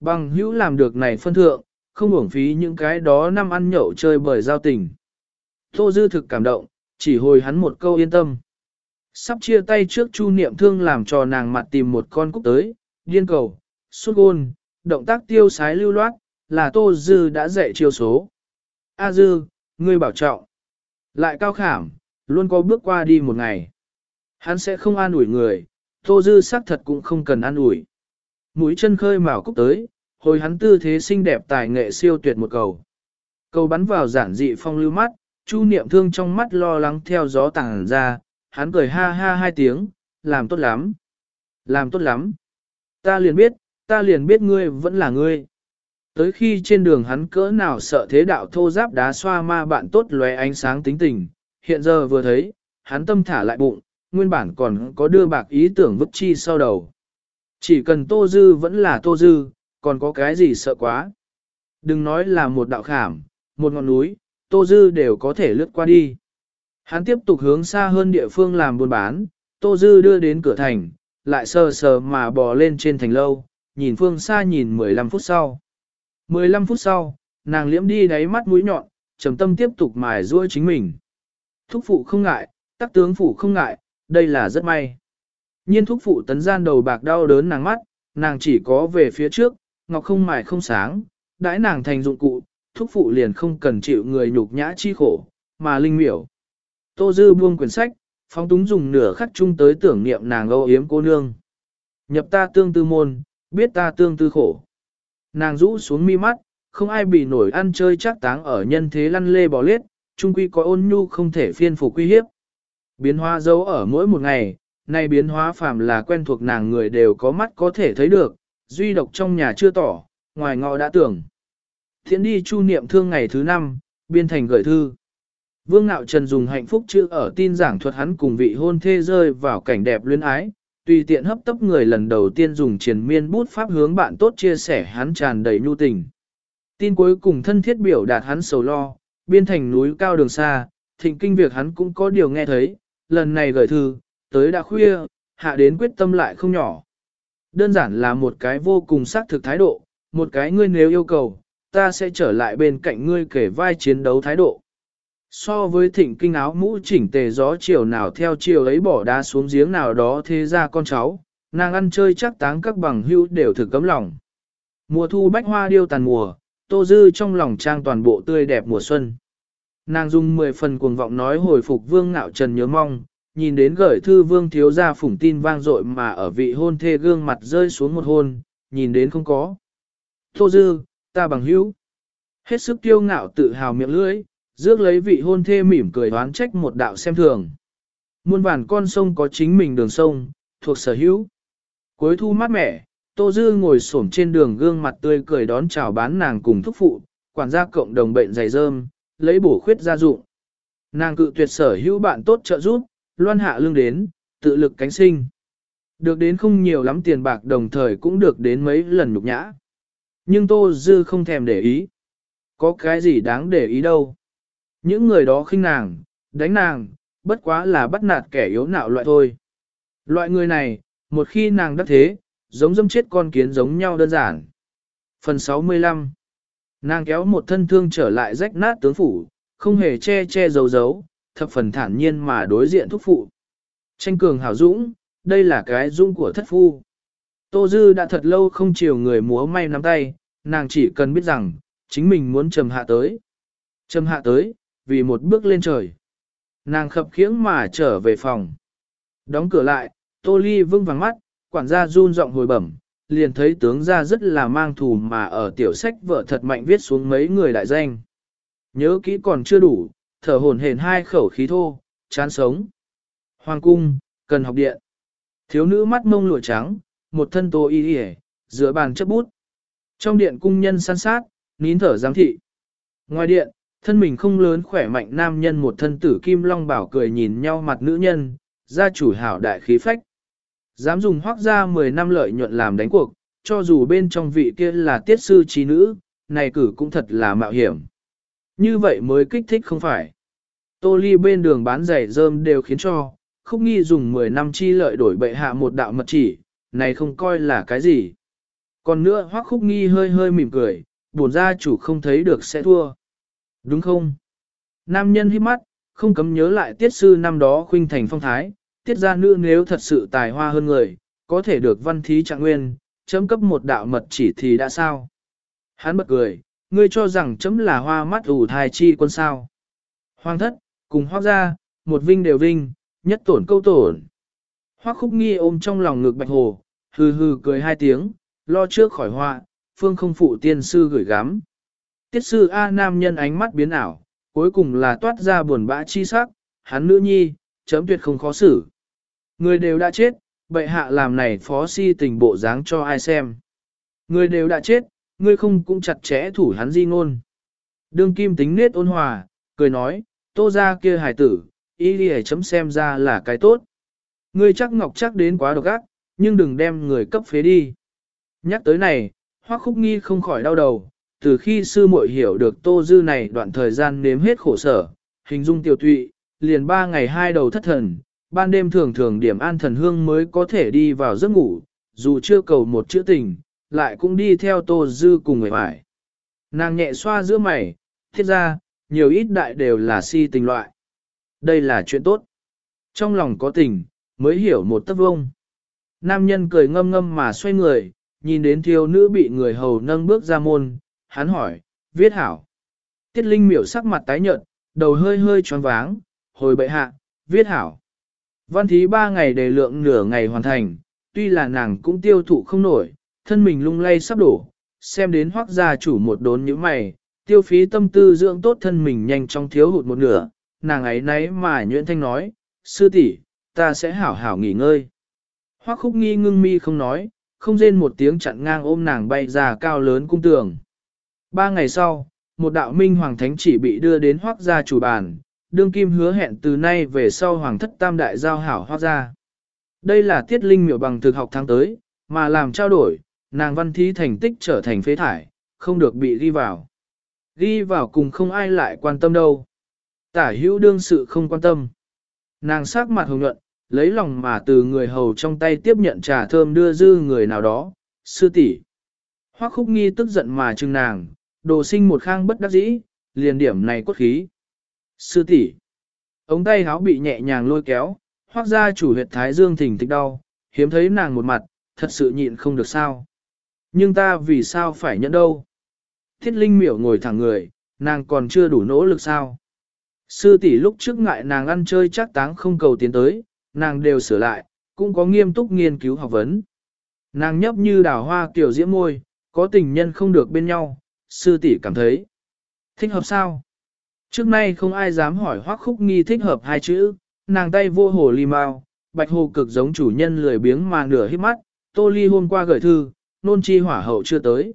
Bằng hữu làm được này phân thượng, không uổng phí những cái đó năm ăn nhậu chơi bởi giao tình. Tô Dư thực cảm động, chỉ hồi hắn một câu yên tâm. Sắp chia tay trước Chu Niệm Thương làm cho nàng mặt tìm một con cúc tới, điên cầu, xuất gôn, động tác tiêu sái lưu loát, là Tô Dư đã dạy chiêu số. A Dư, ngươi bảo trọng. Lại cao khảm, luôn có bước qua đi một ngày. Hắn sẽ không an ủi người, Tô Dư xác thật cũng không cần an ủi. Mũi chân khơi mào cúc tới, hồi hắn tư thế xinh đẹp tài nghệ siêu tuyệt một cầu. Cầu bắn vào giản dị phong lưu mắt, Chu niệm thương trong mắt lo lắng theo gió tàng ra, hắn cười ha ha hai tiếng, làm tốt lắm. Làm tốt lắm. Ta liền biết, ta liền biết ngươi vẫn là ngươi. Tới khi trên đường hắn cỡ nào sợ thế đạo thô giáp đá xoa ma bạn tốt lóe ánh sáng tính tình, hiện giờ vừa thấy, hắn tâm thả lại bụng, nguyên bản còn có đưa bạc ý tưởng vứt chi sau đầu. Chỉ cần Tô Dư vẫn là Tô Dư, còn có cái gì sợ quá. Đừng nói là một đạo khảm, một ngọn núi, Tô Dư đều có thể lướt qua đi. Hắn tiếp tục hướng xa hơn địa phương làm buôn bán, Tô Dư đưa đến cửa thành, lại sờ sờ mà bò lên trên thành lâu, nhìn phương xa nhìn 15 phút sau. 15 phút sau, nàng liễm đi đáy mắt mũi nhọn, trầm tâm tiếp tục mài ruôi chính mình. Thúc phụ không ngại, tắc tướng phụ không ngại, đây là rất may. Nhiên thúc phụ tấn gian đầu bạc đau đớn nàng mắt, nàng chỉ có về phía trước, ngọc không mài không sáng, đãi nàng thành dụng cụ, thúc phụ liền không cần chịu người nhục nhã chi khổ, mà linh miểu. Tô Dư buông quyển sách, phóng túng dùng nửa khắc chung tới tưởng niệm nàng âu yếm cô nương. Nhập ta tương tư môn, biết ta tương tư khổ. Nàng rũ xuống mi mắt, không ai bị nổi ăn chơi chắc táng ở nhân thế lăn lê bò lết, chung quy có ôn nhu không thể phiên phục quy hiếp. Biến hoa dấu ở mỗi một ngày, nay biến hóa phàm là quen thuộc nàng người đều có mắt có thể thấy được, duy độc trong nhà chưa tỏ, ngoài ngọ đã tưởng. Thiện đi chu niệm thương ngày thứ năm, biên thành gửi thư. Vương Nạo Trần dùng hạnh phúc chữ ở tin giảng thuật hắn cùng vị hôn thê rơi vào cảnh đẹp luyến ái, tùy tiện hấp tấp người lần đầu tiên dùng triền miên bút pháp hướng bạn tốt chia sẻ hắn tràn đầy nhu tình. Tin cuối cùng thân thiết biểu đạt hắn sầu lo, biên thành núi cao đường xa, thịnh kinh việc hắn cũng có điều nghe thấy, lần này gửi thư, tới đã khuya, hạ đến quyết tâm lại không nhỏ. Đơn giản là một cái vô cùng xác thực thái độ, một cái ngươi nếu yêu cầu, ta sẽ trở lại bên cạnh ngươi kể vai chiến đấu thái độ. So với thịnh kinh áo mũ chỉnh tề gió chiều nào theo chiều ấy bỏ đá xuống giếng nào đó thế ra con cháu, nàng ăn chơi chắc táng các bằng hữu đều thực cấm lòng. Mùa thu bách hoa điêu tàn mùa, tô dư trong lòng trang toàn bộ tươi đẹp mùa xuân. Nàng dùng 10 phần cuồng vọng nói hồi phục vương ngạo trần nhớ mong, nhìn đến gửi thư vương thiếu gia phủng tin vang dội mà ở vị hôn thê gương mặt rơi xuống một hôn, nhìn đến không có. Tô dư, ta bằng hữu. Hết sức tiêu ngạo tự hào miệng lưỡi, rước lấy vị hôn thê mỉm cười đoán trách một đạo xem thường. Muôn vàn con sông có chính mình đường sông, thuộc sở hữu. Cuối thu mát mẻ, Tô Dư ngồi xổm trên đường gương mặt tươi cười đón chào bán nàng cùng thúc phụ, quản gia cộng đồng bệnh dày dơm lấy bổ khuyết gia dụng. Nàng cự tuyệt sở hữu bạn tốt trợ giúp, loan hạ lương đến, tự lực cánh sinh. Được đến không nhiều lắm tiền bạc đồng thời cũng được đến mấy lần nhục nhã. Nhưng Tô Dư không thèm để ý. Có cái gì đáng để ý đâu. Những người đó khinh nàng, đánh nàng, bất quá là bắt nạt kẻ yếu nạo loại thôi. Loại người này, một khi nàng đắc thế, giống dâm chết con kiến giống nhau đơn giản. Phần 65 Nàng kéo một thân thương trở lại rách nát tướng phủ, không hề che che giấu giấu, thập phần thản nhiên mà đối diện thúc phụ. Tranh cường hảo dũng, đây là cái dung của thất phu. Tô Dư đã thật lâu không chiều người múa may nắm tay, nàng chỉ cần biết rằng, chính mình muốn trầm hạ tới. Trầm hạ tới, vì một bước lên trời. Nàng khập khiễng mà trở về phòng. Đóng cửa lại, Tô Ly vưng vàng mắt, quản gia run giọng hồi bẩm, liền thấy tướng gia rất là mang thù mà ở tiểu sách vợ thật mạnh viết xuống mấy người đại danh. Nhớ kỹ còn chưa đủ, thở hồn hển hai khẩu khí thô, chán sống. Hoàng cung, cần học điện. Thiếu nữ mắt mông lụa trắng, một thân tô y y giữa bàn chấp bút. Trong điện cung nhân săn sát, nín thở giám thị. Ngoài điện, thân mình không lớn khỏe mạnh nam nhân một thân tử kim long bảo cười nhìn nhau mặt nữ nhân, gia chủ hảo đại khí phách. Dám dùng hoác ra 10 năm lợi nhuận làm đánh cuộc, cho dù bên trong vị kia là tiết sư trí nữ, này cử cũng thật là mạo hiểm. Như vậy mới kích thích không phải. Tô ly bên đường bán giày rơm đều khiến cho, không nghi dùng 10 năm chi lợi đổi bệ hạ một đạo mật chỉ, này không coi là cái gì. Còn nữa hoắc khúc nghi hơi hơi mỉm cười, buồn gia chủ không thấy được sẽ thua. Đúng không? Nam nhân hít mắt, không cấm nhớ lại tiết sư năm đó khuynh thành phong thái, tiết gia nữ nếu thật sự tài hoa hơn người, có thể được văn thí trạng nguyên, chấm cấp một đạo mật chỉ thì đã sao? Hắn bật cười, ngươi cho rằng chấm là hoa mắt ủ thai chi quân sao. Hoàng thất, cùng hoác gia, một vinh đều vinh, nhất tổn câu tổn. Hoác khúc nghi ôm trong lòng ngực bạch hồ, hừ hừ cười hai tiếng, lo trước khỏi họa, phương không phụ tiên sư gửi gắm. Tiết sư A nam nhân ánh mắt biến ảo, cuối cùng là toát ra buồn bã chi sắc, hắn nữ nhi, chấm tuyệt không khó xử. Người đều đã chết, bệ hạ làm này phó si tình bộ dáng cho ai xem. Người đều đã chết, ngươi không cũng chặt chẽ thủ hắn di ngôn. Đương kim tính nết ôn hòa, cười nói, tô ra kia hài tử, ý đi chấm xem ra là cái tốt. Ngươi chắc ngọc chắc đến quá độc ác, nhưng đừng đem người cấp phế đi. Nhắc tới này, hoắc khúc nghi không khỏi đau đầu, từ khi sư muội hiểu được tô dư này đoạn thời gian nếm hết khổ sở, hình dung tiểu tụy, liền ba ngày hai đầu thất thần, ban đêm thường thường điểm an thần hương mới có thể đi vào giấc ngủ, dù chưa cầu một chữ tình, lại cũng đi theo tô dư cùng người phải. Nàng nhẹ xoa giữa mày, thiết ra, nhiều ít đại đều là si tình loại. Đây là chuyện tốt. Trong lòng có tình, mới hiểu một tấc vông. Nam nhân cười ngâm ngâm mà xoay người, nhìn đến thiếu nữ bị người hầu nâng bước ra môn, hắn hỏi, viết hảo. Tiết Linh miểu sắc mặt tái nhợt, đầu hơi hơi tròn váng, hồi bệ hạ, viết hảo. Văn thí ba ngày đề lượng nửa ngày hoàn thành, tuy là nàng cũng tiêu thụ không nổi, thân mình lung lay sắp đổ, xem đến hoác gia chủ một đốn như mày, tiêu phí tâm tư dưỡng tốt thân mình nhanh chóng thiếu hụt một nửa, nàng ấy nấy mà nhuyễn thanh nói, sư tỷ, ta sẽ hảo hảo nghỉ ngơi. Hoác khúc nghi ngưng mi không nói, không rên một tiếng chặn ngang ôm nàng bay ra cao lớn cung tường. Ba ngày sau, một đạo minh hoàng thánh chỉ bị đưa đến hoác gia chủ bàn, đương kim hứa hẹn từ nay về sau hoàng thất tam đại giao hảo hoác gia. Đây là tiết linh miểu bằng thực học tháng tới, mà làm trao đổi, nàng văn thí thành tích trở thành phế thải, không được bị ghi vào. Ghi vào cùng không ai lại quan tâm đâu. Tả hữu đương sự không quan tâm. Nàng sắc mặt hồng nhuận, lấy lòng mà từ người hầu trong tay tiếp nhận trà thơm đưa dư người nào đó, sư tỷ. Hoắc khúc nghi tức giận mà chừng nàng, đồ sinh một khang bất đắc dĩ, liền điểm này cốt khí. Sư tỷ, ống tay háo bị nhẹ nhàng lôi kéo, hoác ra chủ huyệt thái dương thỉnh tịch đau, hiếm thấy nàng một mặt, thật sự nhịn không được sao. Nhưng ta vì sao phải nhận đâu? Thiết linh miểu ngồi thẳng người, nàng còn chưa đủ nỗ lực sao? Sư tỷ lúc trước ngại nàng ăn chơi chắc táng không cầu tiến tới, nàng đều sửa lại, cũng có nghiêm túc nghiên cứu học vấn. Nàng nhấp như đào hoa tiểu diễm môi, có tình nhân không được bên nhau, sư tỷ cảm thấy. Thích hợp sao? Trước nay không ai dám hỏi hoác khúc nghi thích hợp hai chữ, nàng tay vô hồ ly mau, bạch hồ cực giống chủ nhân lười biếng mà nửa hít mắt, tô ly hôm qua gửi thư, nôn chi hỏa hậu chưa tới.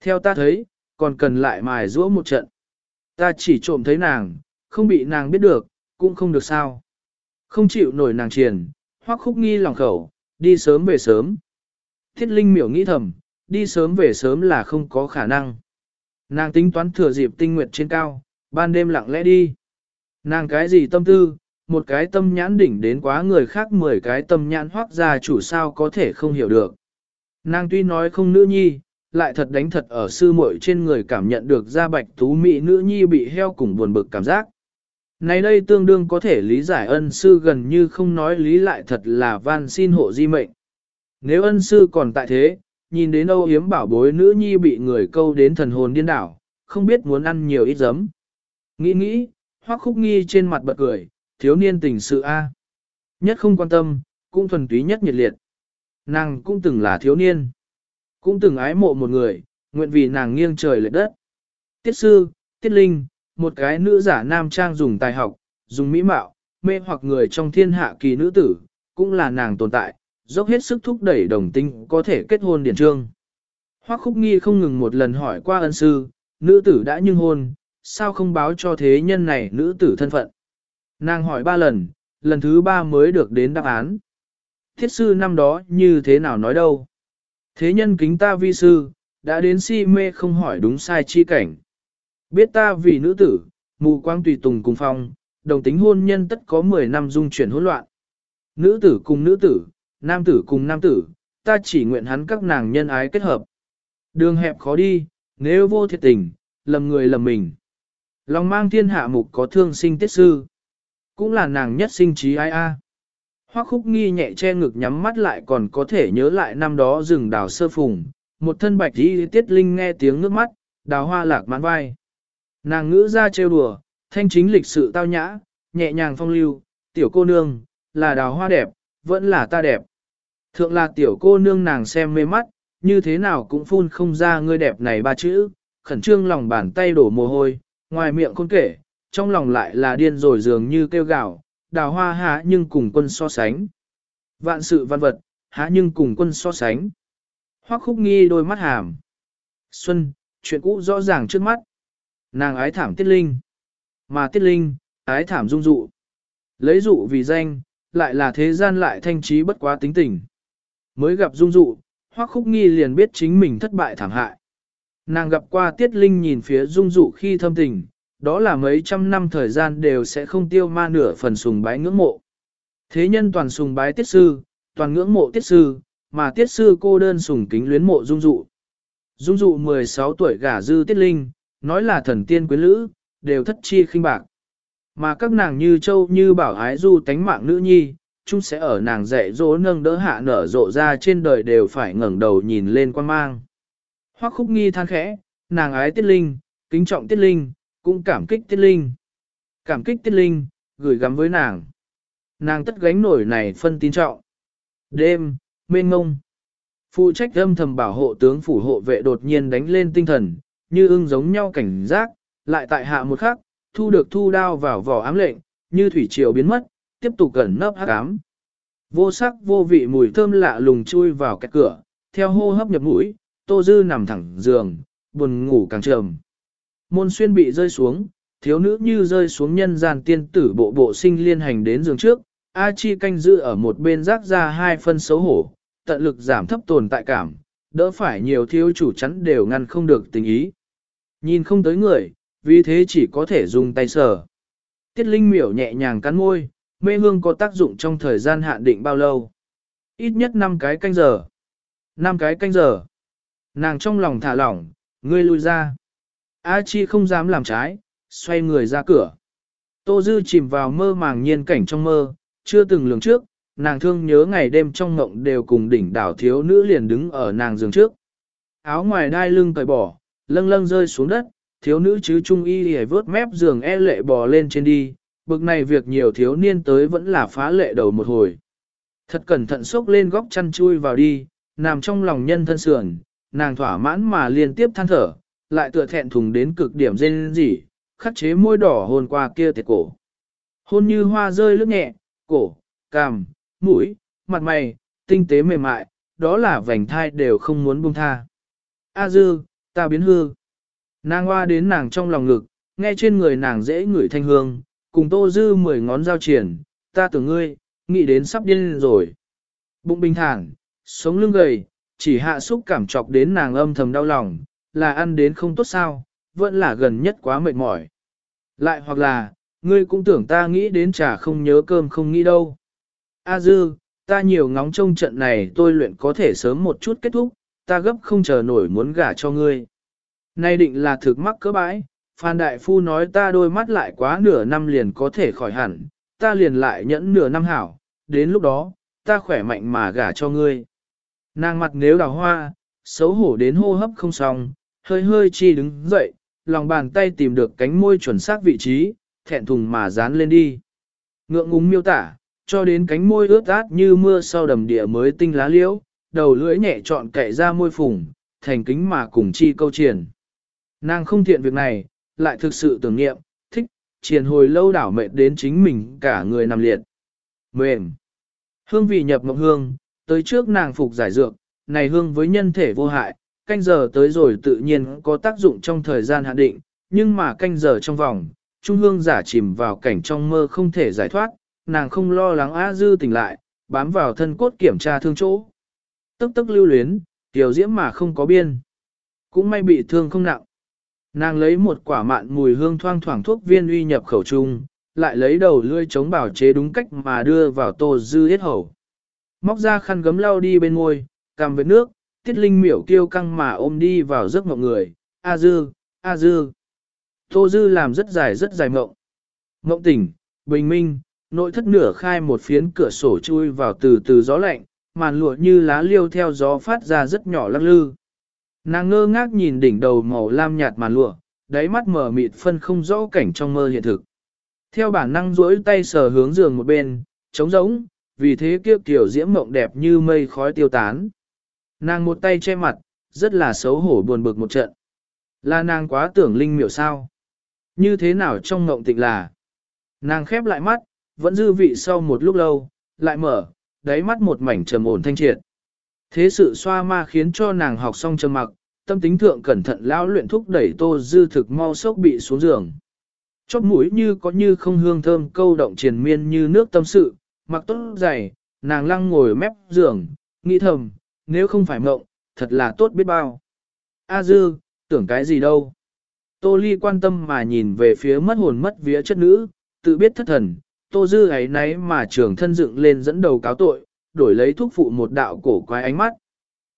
Theo ta thấy, còn cần lại mài rũa một trận. Ta chỉ trộm thấy nàng, không bị nàng biết được, cũng không được sao. Không chịu nổi nàng triền, hoắc khúc nghi lòng khẩu, đi sớm về sớm. Thiết linh miểu nghĩ thầm, đi sớm về sớm là không có khả năng. Nàng tính toán thừa dịp tinh nguyệt trên cao, ban đêm lặng lẽ đi. Nàng cái gì tâm tư, một cái tâm nhãn đỉnh đến quá người khác mười cái tâm nhãn hoác ra chủ sao có thể không hiểu được. Nàng tuy nói không nữ nhi, lại thật đánh thật ở sư muội trên người cảm nhận được ra bạch tú mỹ nữ nhi bị heo cùng buồn bực cảm giác. Này đây tương đương có thể lý giải ân sư gần như không nói lý lại thật là van xin hộ di mệnh. Nếu ân sư còn tại thế, nhìn đến âu hiếm bảo bối nữ nhi bị người câu đến thần hồn điên đảo, không biết muốn ăn nhiều ít giấm. Nghĩ nghĩ, hoắc khúc nghi trên mặt bật cười, thiếu niên tình sự A. Nhất không quan tâm, cũng thuần túy nhất nhiệt liệt. Nàng cũng từng là thiếu niên. Cũng từng ái mộ một người, nguyện vì nàng nghiêng trời lệ đất. Tiết sư, tiết linh, một cái nữ giả nam trang dùng tài học, dùng mỹ mạo, mê hoặc người trong thiên hạ kỳ nữ tử, cũng là nàng tồn tại, dốc hết sức thúc đẩy đồng tinh có thể kết hôn điển trương. Hoắc khúc nghi không ngừng một lần hỏi qua ân sư, nữ tử đã nhưng hôn, sao không báo cho thế nhân này nữ tử thân phận. Nàng hỏi ba lần, lần thứ ba mới được đến đáp án. Thiết sư năm đó như thế nào nói đâu. Thế nhân kính ta vi sư, đã đến si mê không hỏi đúng sai chi cảnh. Biết ta vì nữ tử, mù quang tùy tùng cùng phong, đồng tính hôn nhân tất có 10 năm dung chuyển hỗn loạn. Nữ tử cùng nữ tử, nam tử cùng nam tử, ta chỉ nguyện hắn các nàng nhân ái kết hợp. Đường hẹp khó đi, nếu vô thiệt tình, lầm người lầm mình. Lòng mang thiên hạ mục có thương sinh tiết sư. Cũng là nàng nhất sinh trí ai a. Hoắc khúc nghi nhẹ che ngực nhắm mắt lại còn có thể nhớ lại năm đó rừng đào sơ phùng, một thân bạch đi tiết linh nghe tiếng nước mắt, đào hoa lạc mãn vai. Nàng ngữ ra trêu đùa, thanh chính lịch sự tao nhã, nhẹ nhàng phong lưu, tiểu cô nương, là đào hoa đẹp, vẫn là ta đẹp. Thượng là tiểu cô nương nàng xem mê mắt, như thế nào cũng phun không ra ngươi đẹp này ba chữ, khẩn trương lòng bàn tay đổ mồ hôi, ngoài miệng khôn kể, trong lòng lại là điên rồi dường như kêu gào, đào hoa hạ nhưng cùng quân so sánh. Vạn sự văn vật, hạ nhưng cùng quân so sánh. Hoắc khúc nghi đôi mắt hàm. Xuân, chuyện cũ rõ ràng trước mắt. Nàng ái thảm tiết linh. Mà tiết linh, ái thảm dung dụ. Lấy dụ vì danh, lại là thế gian lại thanh trí bất quá tính tình. Mới gặp dung dụ, hoắc khúc nghi liền biết chính mình thất bại thảm hại. Nàng gặp qua tiết linh nhìn phía dung dụ khi thâm tình, đó là mấy trăm năm thời gian đều sẽ không tiêu ma nửa phần sùng bái ngưỡng mộ. Thế nhân toàn sùng bái tiết sư, toàn ngưỡng mộ tiết sư, mà tiết sư cô đơn sùng kính luyến mộ dung dụ. Dung dụ 16 tuổi gả dư tiết linh, nói là thần tiên quyến lữ, đều thất chi khinh bạc. Mà các nàng như châu như bảo ái du tánh mạng nữ nhi, chúng sẽ ở nàng dạy dỗ nâng đỡ hạ nở rộ ra trên đời đều phải ngẩng đầu nhìn lên quan mang. Hoắc khúc nghi than khẽ, nàng ái tiết linh, kính trọng tiết linh, cũng cảm kích tiết linh. Cảm kích tiết linh, gửi gắm với nàng. Nàng tất gánh nổi này phân tín trọng. Đêm, mênh ngông. Phụ trách âm thầm bảo hộ tướng phủ hộ vệ đột nhiên đánh lên tinh thần, như ưng giống nhau cảnh giác, lại tại hạ một khắc, thu được thu đao vào vỏ ám lệnh, như thủy triều biến mất, tiếp tục gần nấp hắc ám. Vô sắc vô vị mùi thơm lạ lùng chui vào cái cửa, theo hô hấp nhập mũi, Tô Dư nằm thẳng giường, buồn ngủ càng trầm. Môn xuyên bị rơi xuống, thiếu nữ như rơi xuống nhân gian tiên tử bộ bộ sinh liên hành đến giường trước, A Chi canh giữ ở một bên rác ra hai phân xấu hổ, tận lực giảm thấp tồn tại cảm, đỡ phải nhiều thiếu chủ chắn đều ngăn không được tình ý. Nhìn không tới người, vì thế chỉ có thể dùng tay sờ. Tiết Linh miểu nhẹ nhàng cắn môi, mê hương có tác dụng trong thời gian hạn định bao lâu? Ít nhất 5 cái canh giờ. 5 cái canh giờ. Nàng trong lòng thả lỏng, ngươi lui ra. A Chi không dám làm trái, xoay người ra cửa. Tô Dư chìm vào mơ màng nhiên cảnh trong mơ, chưa từng lường trước, nàng thương nhớ ngày đêm trong ngộng đều cùng đỉnh đảo thiếu nữ liền đứng ở nàng giường trước. Áo ngoài đai lưng cởi bỏ, lâng lâng rơi xuống đất, thiếu nữ chứ trung y hề vớt mép giường e lệ bò lên trên đi, bực này việc nhiều thiếu niên tới vẫn là phá lệ đầu một hồi. Thật cẩn thận xốc lên góc chăn chui vào đi, nằm trong lòng nhân thân sườn, nàng thỏa mãn mà liên tiếp than thở, lại tựa thẹn thùng đến cực điểm dên dỉ, khắc chế môi đỏ hôn qua kia tiệt cổ. Hôn như hoa rơi lướt nhẹ, cổ, cằm, mũi, mặt mày, tinh tế mềm mại, đó là vành thai đều không muốn buông tha. A dư, ta biến hư. Nàng hoa đến nàng trong lòng ngực, nghe trên người nàng dễ ngửi thanh hương, cùng tô dư mười ngón giao triển, ta tưởng ngươi, nghĩ đến sắp điên rồi. Bụng bình thản, sống lưng gầy, chỉ hạ xúc cảm chọc đến nàng âm thầm đau lòng, là ăn đến không tốt sao, vẫn là gần nhất quá mệt mỏi. Lại hoặc là, ngươi cũng tưởng ta nghĩ đến trà không nhớ cơm không nghĩ đâu. A dư, ta nhiều ngóng trông trận này tôi luyện có thể sớm một chút kết thúc, ta gấp không chờ nổi muốn gả cho ngươi. Nay định là thực mắc cỡ bãi, Phan Đại Phu nói ta đôi mắt lại quá nửa năm liền có thể khỏi hẳn, ta liền lại nhẫn nửa năm hảo, đến lúc đó, ta khỏe mạnh mà gả cho ngươi. Nàng mặt nếu đào hoa, xấu hổ đến hô hấp không xong, hơi hơi chi đứng dậy, lòng bàn tay tìm được cánh môi chuẩn xác vị trí, thẹn thùng mà dán lên đi. Ngượng ngùng miêu tả, cho đến cánh môi ướt át như mưa sau đầm địa mới tinh lá liễu, đầu lưỡi nhẹ trọn cậy ra môi phùng, thành kính mà cùng chi câu triển. Nàng không thiện việc này, lại thực sự tưởng nghiệm, thích, triển hồi lâu đảo mệt đến chính mình cả người nằm liệt. Mềm. Hương vị nhập mộng hương, tới trước nàng phục giải dược, này hương với nhân thể vô hại, canh giờ tới rồi tự nhiên có tác dụng trong thời gian hạn định, nhưng mà canh giờ trong vòng, trung hương giả chìm vào cảnh trong mơ không thể giải thoát, nàng không lo lắng a dư tỉnh lại, bám vào thân cốt kiểm tra thương chỗ. Tức tức lưu luyến, tiểu diễm mà không có biên. Cũng may bị thương không nặng. Nàng lấy một quả mạn mùi hương thoang thoảng thuốc viên uy nhập khẩu trung, lại lấy đầu lươi chống bảo chế đúng cách mà đưa vào tô dư hết hầu. Móc ra khăn gấm lau đi bên ngôi, cầm với nước, tiết linh miểu kêu căng mà ôm đi vào giấc mộng người, A dư, A dư. Tô dư làm rất dài rất dài mộng. Mộng tỉnh, bình minh, nội thất nửa khai một phiến cửa sổ chui vào từ từ gió lạnh, màn lụa như lá liêu theo gió phát ra rất nhỏ lắc lư. Nàng ngơ ngác nhìn đỉnh đầu màu lam nhạt màn lụa, đáy mắt mở mịt phân không rõ cảnh trong mơ hiện thực. Theo bản năng duỗi tay sờ hướng giường một bên, trống rỗng, vì thế kiếp kiểu diễm mộng đẹp như mây khói tiêu tán. Nàng một tay che mặt, rất là xấu hổ buồn bực một trận. Là nàng quá tưởng linh miểu sao. Như thế nào trong ngộng tịnh là. Nàng khép lại mắt, vẫn dư vị sau một lúc lâu, lại mở, đáy mắt một mảnh trầm ổn thanh triệt. Thế sự xoa ma khiến cho nàng học xong trầm mặc, tâm tính thượng cẩn thận lão luyện thúc đẩy tô dư thực mau sốc bị xuống giường. Chóp mũi như có như không hương thơm câu động triền miên như nước tâm sự, mặc tốt dày, nàng lăng ngồi mép giường, nghĩ thầm, nếu không phải mộng, thật là tốt biết bao. A dư, tưởng cái gì đâu. Tô ly quan tâm mà nhìn về phía mất hồn mất vía chất nữ, tự biết thất thần, tô dư ấy nấy mà trưởng thân dựng lên dẫn đầu cáo tội, đổi lấy thuốc phụ một đạo cổ quái ánh mắt.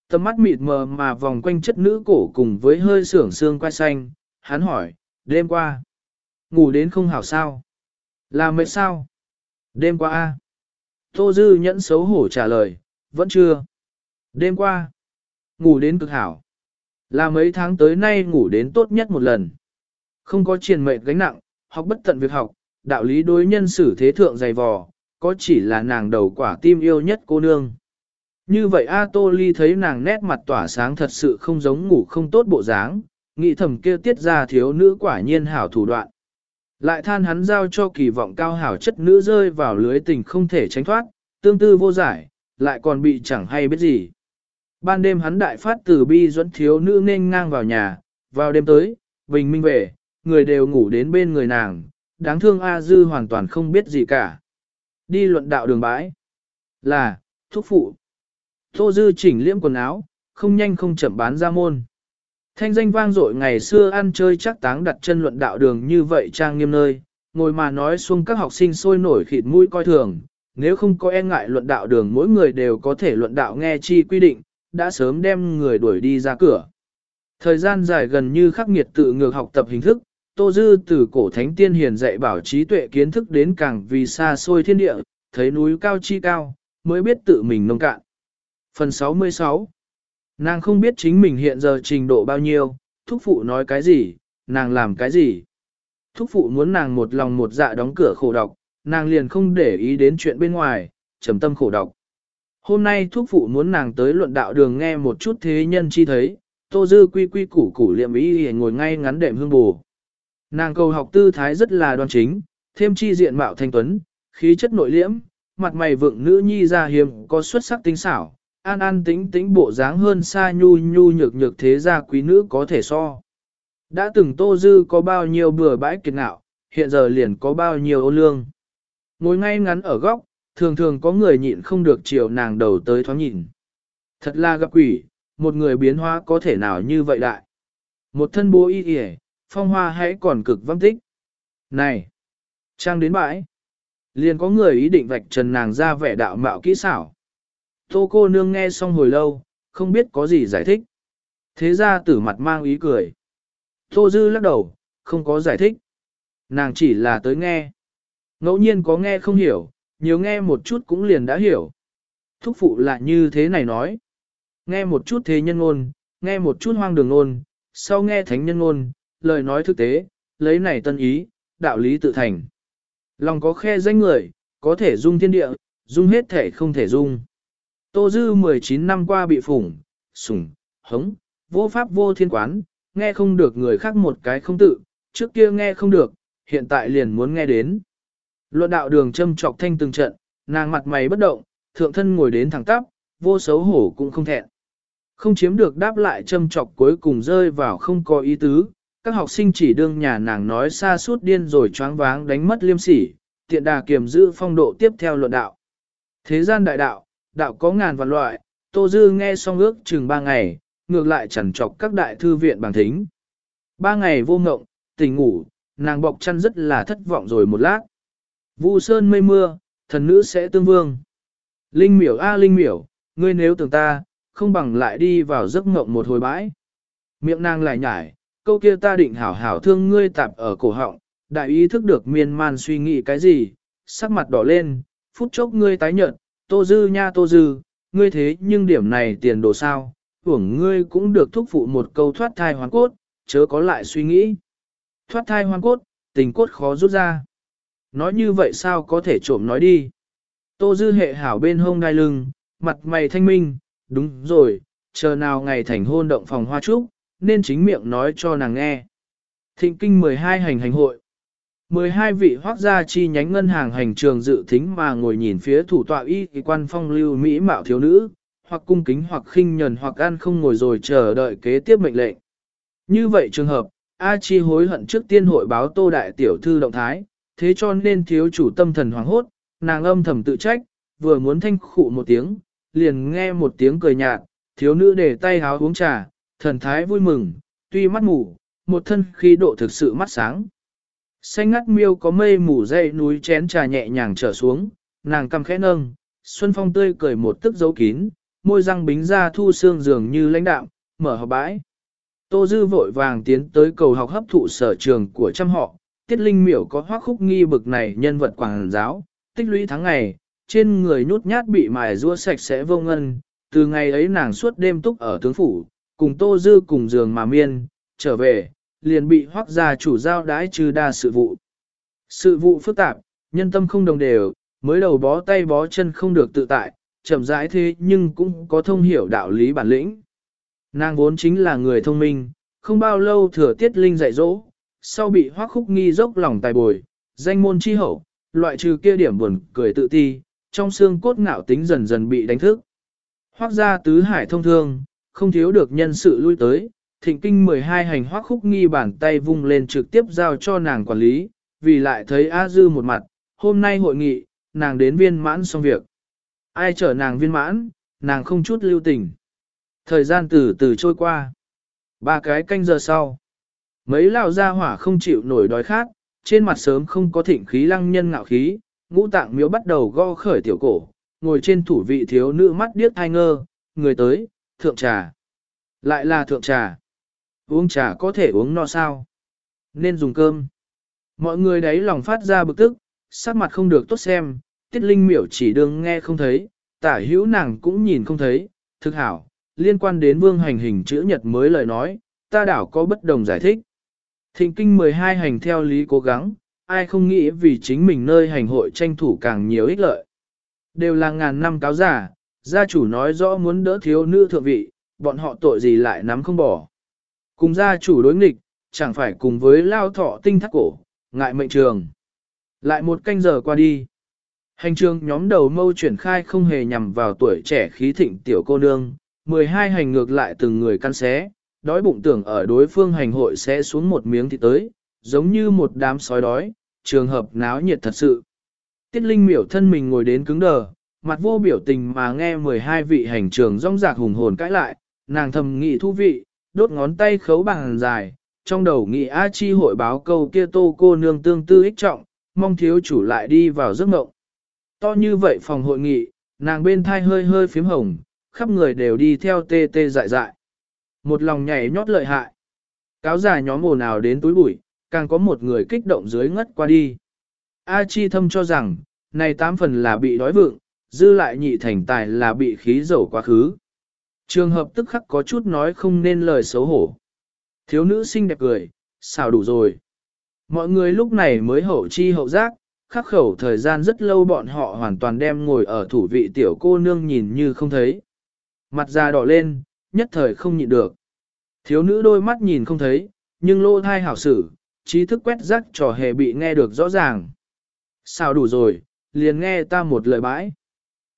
Tầm mắt mịt mờ mà vòng quanh chất nữ cổ cùng với hơi sưởng xương quai xanh, hắn hỏi, đêm qua, ngủ đến không hảo sao? Là mệt sao? Đêm qua a Tô Dư nhẫn xấu hổ trả lời, vẫn chưa. Đêm qua, ngủ đến cực hảo. Là mấy tháng tới nay ngủ đến tốt nhất một lần. Không có triền mệt gánh nặng, học bất tận việc học, đạo lý đối nhân xử thế thượng dày vò, có chỉ là nàng đầu quả tim yêu nhất cô nương. Như vậy A Tô Ly thấy nàng nét mặt tỏa sáng thật sự không giống ngủ không tốt bộ dáng, nghĩ thầm kêu tiết ra thiếu nữ quả nhiên hảo thủ đoạn. Lại than hắn giao cho kỳ vọng cao hảo chất nữ rơi vào lưới tình không thể tránh thoát, tương tư vô giải, lại còn bị chẳng hay biết gì. Ban đêm hắn đại phát từ bi dẫn thiếu nữ nên ngang vào nhà, vào đêm tới, bình minh về, người đều ngủ đến bên người nàng, đáng thương A Dư hoàn toàn không biết gì cả. Đi luận đạo đường bãi. Là, thúc phụ. Tô Dư chỉnh liễm quần áo, không nhanh không chậm bán ra môn. Thanh danh vang dội ngày xưa ăn chơi chắc táng đặt chân luận đạo đường như vậy trang nghiêm nơi, ngồi mà nói xuông các học sinh sôi nổi khịt mũi coi thường, nếu không có e ngại luận đạo đường mỗi người đều có thể luận đạo nghe chi quy định, đã sớm đem người đuổi đi ra cửa. Thời gian dài gần như khắc nghiệt tự ngược học tập hình thức, Tô Dư từ cổ thánh tiên hiền dạy bảo trí tuệ kiến thức đến càng vì xa xôi thiên địa, thấy núi cao chi cao, mới biết tự mình nông cạn. Phần 66 Nàng không biết chính mình hiện giờ trình độ bao nhiêu, thúc phụ nói cái gì, nàng làm cái gì. Thúc phụ muốn nàng một lòng một dạ đóng cửa khổ độc, nàng liền không để ý đến chuyện bên ngoài, trầm tâm khổ độc. Hôm nay thúc phụ muốn nàng tới luận đạo đường nghe một chút thế nhân chi thấy, tô dư quy quy củ củ liệm ý ngồi ngay ngắn đệm hương bù. Nàng cầu học tư thái rất là đoan chính, thêm chi diện mạo thanh tuấn, khí chất nội liễm, mặt mày vượng nữ nhi ra hiếm có xuất sắc tinh xảo, an an tính tính bộ dáng hơn xa nhu nhu nhược nhược thế gia quý nữ có thể so. Đã từng tô dư có bao nhiêu bừa bãi kiệt ngạo, hiện giờ liền có bao nhiêu ô lương. Ngồi ngay ngắn ở góc, thường thường có người nhịn không được chiều nàng đầu tới thoáng nhìn. Thật là gặp quỷ, một người biến hóa có thể nào như vậy đại. Một thân bố y yể, phong hoa hãy còn cực văng tích. Này! Trang đến bãi! Liền có người ý định vạch trần nàng ra vẻ đạo mạo kỹ xảo. Tô cô nương nghe xong hồi lâu, không biết có gì giải thích. Thế ra tử mặt mang ý cười. Tô dư lắc đầu, không có giải thích. Nàng chỉ là tới nghe. Ngẫu nhiên có nghe không hiểu, nhiều nghe một chút cũng liền đã hiểu. Thúc phụ là như thế này nói. Nghe một chút thế nhân ngôn, nghe một chút hoang đường ngôn, sau nghe thánh nhân ngôn, lời nói thực tế, lấy này tân ý, đạo lý tự thành. Lòng có khe danh người, có thể dung thiên địa, dung hết thể không thể dung. Tô Dư 19 năm qua bị phủng, sủng, hống, vô pháp vô thiên quán, nghe không được người khác một cái không tự, trước kia nghe không được, hiện tại liền muốn nghe đến. Luận đạo đường châm trọc thanh từng trận, nàng mặt mày bất động, thượng thân ngồi đến thẳng tắp, vô xấu hổ cũng không thẹn. Không chiếm được đáp lại châm trọc cuối cùng rơi vào không có ý tứ, các học sinh chỉ đương nhà nàng nói xa suốt điên rồi choáng váng đánh mất liêm sỉ, tiện đà kiềm giữ phong độ tiếp theo luận đạo. Thế gian đại đạo, đạo có ngàn vạn loại, Tô Dư nghe xong ước chừng ba ngày, ngược lại chẳng chọc các đại thư viện bằng thính. Ba ngày vô ngộng, tỉnh ngủ, nàng bọc chăn rất là thất vọng rồi một lát. Vu sơn mây mưa, thần nữ sẽ tương vương. Linh miểu a linh miểu, ngươi nếu tưởng ta, không bằng lại đi vào giấc ngộng một hồi bãi. Miệng nàng lại nhải, câu kia ta định hảo hảo thương ngươi tạp ở cổ họng, đại ý thức được miên man suy nghĩ cái gì, sắc mặt đỏ lên, phút chốc ngươi tái nhợt, tô dư nha tô dư, ngươi thế nhưng điểm này tiền đồ sao, hưởng ngươi cũng được thúc phụ một câu thoát thai hoàn cốt, chớ có lại suy nghĩ. Thoát thai hoàn cốt, tình cốt khó rút ra. Nói như vậy sao có thể trộm nói đi. Tô dư hệ hảo bên hông đai lưng, mặt mày thanh minh, đúng rồi, chờ nào ngày thành hôn động phòng hoa trúc, nên chính miệng nói cho nàng nghe. Thịnh kinh 12 hành hành hội. 12 vị hoác gia chi nhánh ngân hàng hành trường dự thính mà ngồi nhìn phía thủ tọa y quan phong lưu Mỹ mạo thiếu nữ, hoặc cung kính hoặc khinh nhần hoặc ăn không ngồi rồi chờ đợi kế tiếp mệnh lệnh. Như vậy trường hợp, A Chi hối hận trước tiên hội báo tô đại tiểu thư động thái, thế cho nên thiếu chủ tâm thần hoảng hốt, nàng âm thầm tự trách, vừa muốn thanh khụ một tiếng, liền nghe một tiếng cười nhạt, thiếu nữ để tay háo uống trà, thần thái vui mừng, tuy mắt mù, một thân khí độ thực sự mắt sáng. Xanh ngắt miêu có mây mù dậy núi chén trà nhẹ nhàng trở xuống, nàng cầm khẽ nâng, Xuân Phong tươi cười một tức dấu kín, môi răng bính ra thu xương dường như lãnh đạm, mở họp bãi. Tô Dư vội vàng tiến tới cầu học hấp thụ sở trường của trăm họ, tiết linh miểu có hoác khúc nghi bực này nhân vật quảng giáo, tích lũy tháng ngày, trên người nhút nhát bị mài rua sạch sẽ vô ngân, từ ngày ấy nàng suốt đêm túc ở tướng phủ, cùng Tô Dư cùng giường mà miên, trở về, liền bị hoác gia chủ giao đái trừ đa sự vụ. Sự vụ phức tạp, nhân tâm không đồng đều, mới đầu bó tay bó chân không được tự tại, chậm rãi thế nhưng cũng có thông hiểu đạo lý bản lĩnh. Nàng vốn chính là người thông minh, không bao lâu thừa tiết linh dạy dỗ, sau bị hoác khúc nghi dốc lòng tài bồi, danh môn chi hậu, loại trừ kia điểm buồn cười tự ti, trong xương cốt ngạo tính dần dần bị đánh thức. Hoác gia tứ hải thông thương, không thiếu được nhân sự lui tới, thịnh kinh 12 hành hoác khúc nghi bàn tay vung lên trực tiếp giao cho nàng quản lý, vì lại thấy A Dư một mặt, hôm nay hội nghị, nàng đến viên mãn xong việc. Ai chở nàng viên mãn, nàng không chút lưu tình. Thời gian từ từ trôi qua. Ba cái canh giờ sau. Mấy lao gia hỏa không chịu nổi đói khát, trên mặt sớm không có thịnh khí lăng nhân ngạo khí, ngũ tạng miếu bắt đầu go khởi tiểu cổ, ngồi trên thủ vị thiếu nữ mắt điếc thai ngơ, người tới, thượng trà. Lại là thượng trà. Uống trà có thể uống no sao? Nên dùng cơm. Mọi người đấy lòng phát ra bực tức, sắc mặt không được tốt xem, tiết linh miểu chỉ đương nghe không thấy, tả hữu nàng cũng nhìn không thấy, thực hảo, liên quan đến vương hành hình chữ nhật mới lời nói, ta đảo có bất đồng giải thích. Thịnh kinh 12 hành theo lý cố gắng, ai không nghĩ vì chính mình nơi hành hội tranh thủ càng nhiều ích lợi. Đều là ngàn năm cáo giả, gia chủ nói rõ muốn đỡ thiếu nữ thượng vị, bọn họ tội gì lại nắm không bỏ. Cùng gia chủ đối nghịch, chẳng phải cùng với lao thọ tinh thắt cổ, ngại mệnh trường. Lại một canh giờ qua đi. Hành trường nhóm đầu mâu chuyển khai không hề nhằm vào tuổi trẻ khí thịnh tiểu cô nương, 12 hành ngược lại từng người căn xé, đói bụng tưởng ở đối phương hành hội sẽ xuống một miếng thịt tới, giống như một đám sói đói, trường hợp náo nhiệt thật sự. Tiết Linh miểu thân mình ngồi đến cứng đờ, mặt vô biểu tình mà nghe 12 vị hành trường rong rạc hùng hồn cãi lại, nàng thầm nghị thú vị, đốt ngón tay khấu bằng dài, trong đầu nghị A Chi hội báo câu kia tô cô nương tương tư ích trọng, mong thiếu chủ lại đi vào giấc mộng. To như vậy phòng hội nghị, nàng bên thai hơi hơi phím hồng, khắp người đều đi theo tê tê dại dại. Một lòng nhảy nhót lợi hại. Cáo già nhóm ồn ào đến túi bụi, càng có một người kích động dưới ngất qua đi. A Chi thâm cho rằng, này tám phần là bị đói vượng, dư lại nhị thành tài là bị khí dầu quá khứ. Trường hợp tức khắc có chút nói không nên lời xấu hổ. Thiếu nữ xinh đẹp cười, xào đủ rồi. Mọi người lúc này mới hậu chi hậu giác, khắc khẩu thời gian rất lâu bọn họ hoàn toàn đem ngồi ở thủ vị tiểu cô nương nhìn như không thấy. Mặt da đỏ lên, nhất thời không nhịn được. Thiếu nữ đôi mắt nhìn không thấy, nhưng lô thai hảo sử, trí thức quét rắc trò hề bị nghe được rõ ràng. Sao đủ rồi, liền nghe ta một lời bãi.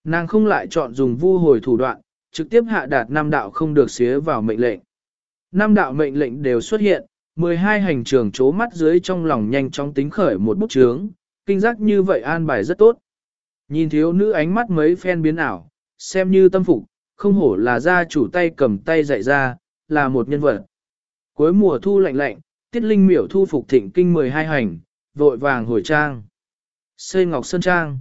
Nàng không lại chọn dùng vu hồi thủ đoạn, trực tiếp hạ đạt năm đạo không được xía vào mệnh lệnh. Năm đạo mệnh lệnh đều xuất hiện, 12 hành trường chố mắt dưới trong lòng nhanh chóng tính khởi một bút chướng, kinh giác như vậy an bài rất tốt. Nhìn thiếu nữ ánh mắt mấy phen biến ảo, xem như tâm phục, không hổ là gia chủ tay cầm tay dạy ra, là một nhân vật. Cuối mùa thu lạnh lạnh, tiết linh miểu thu phục thịnh kinh 12 hành, vội vàng hồi trang. Xây ngọc sơn trang.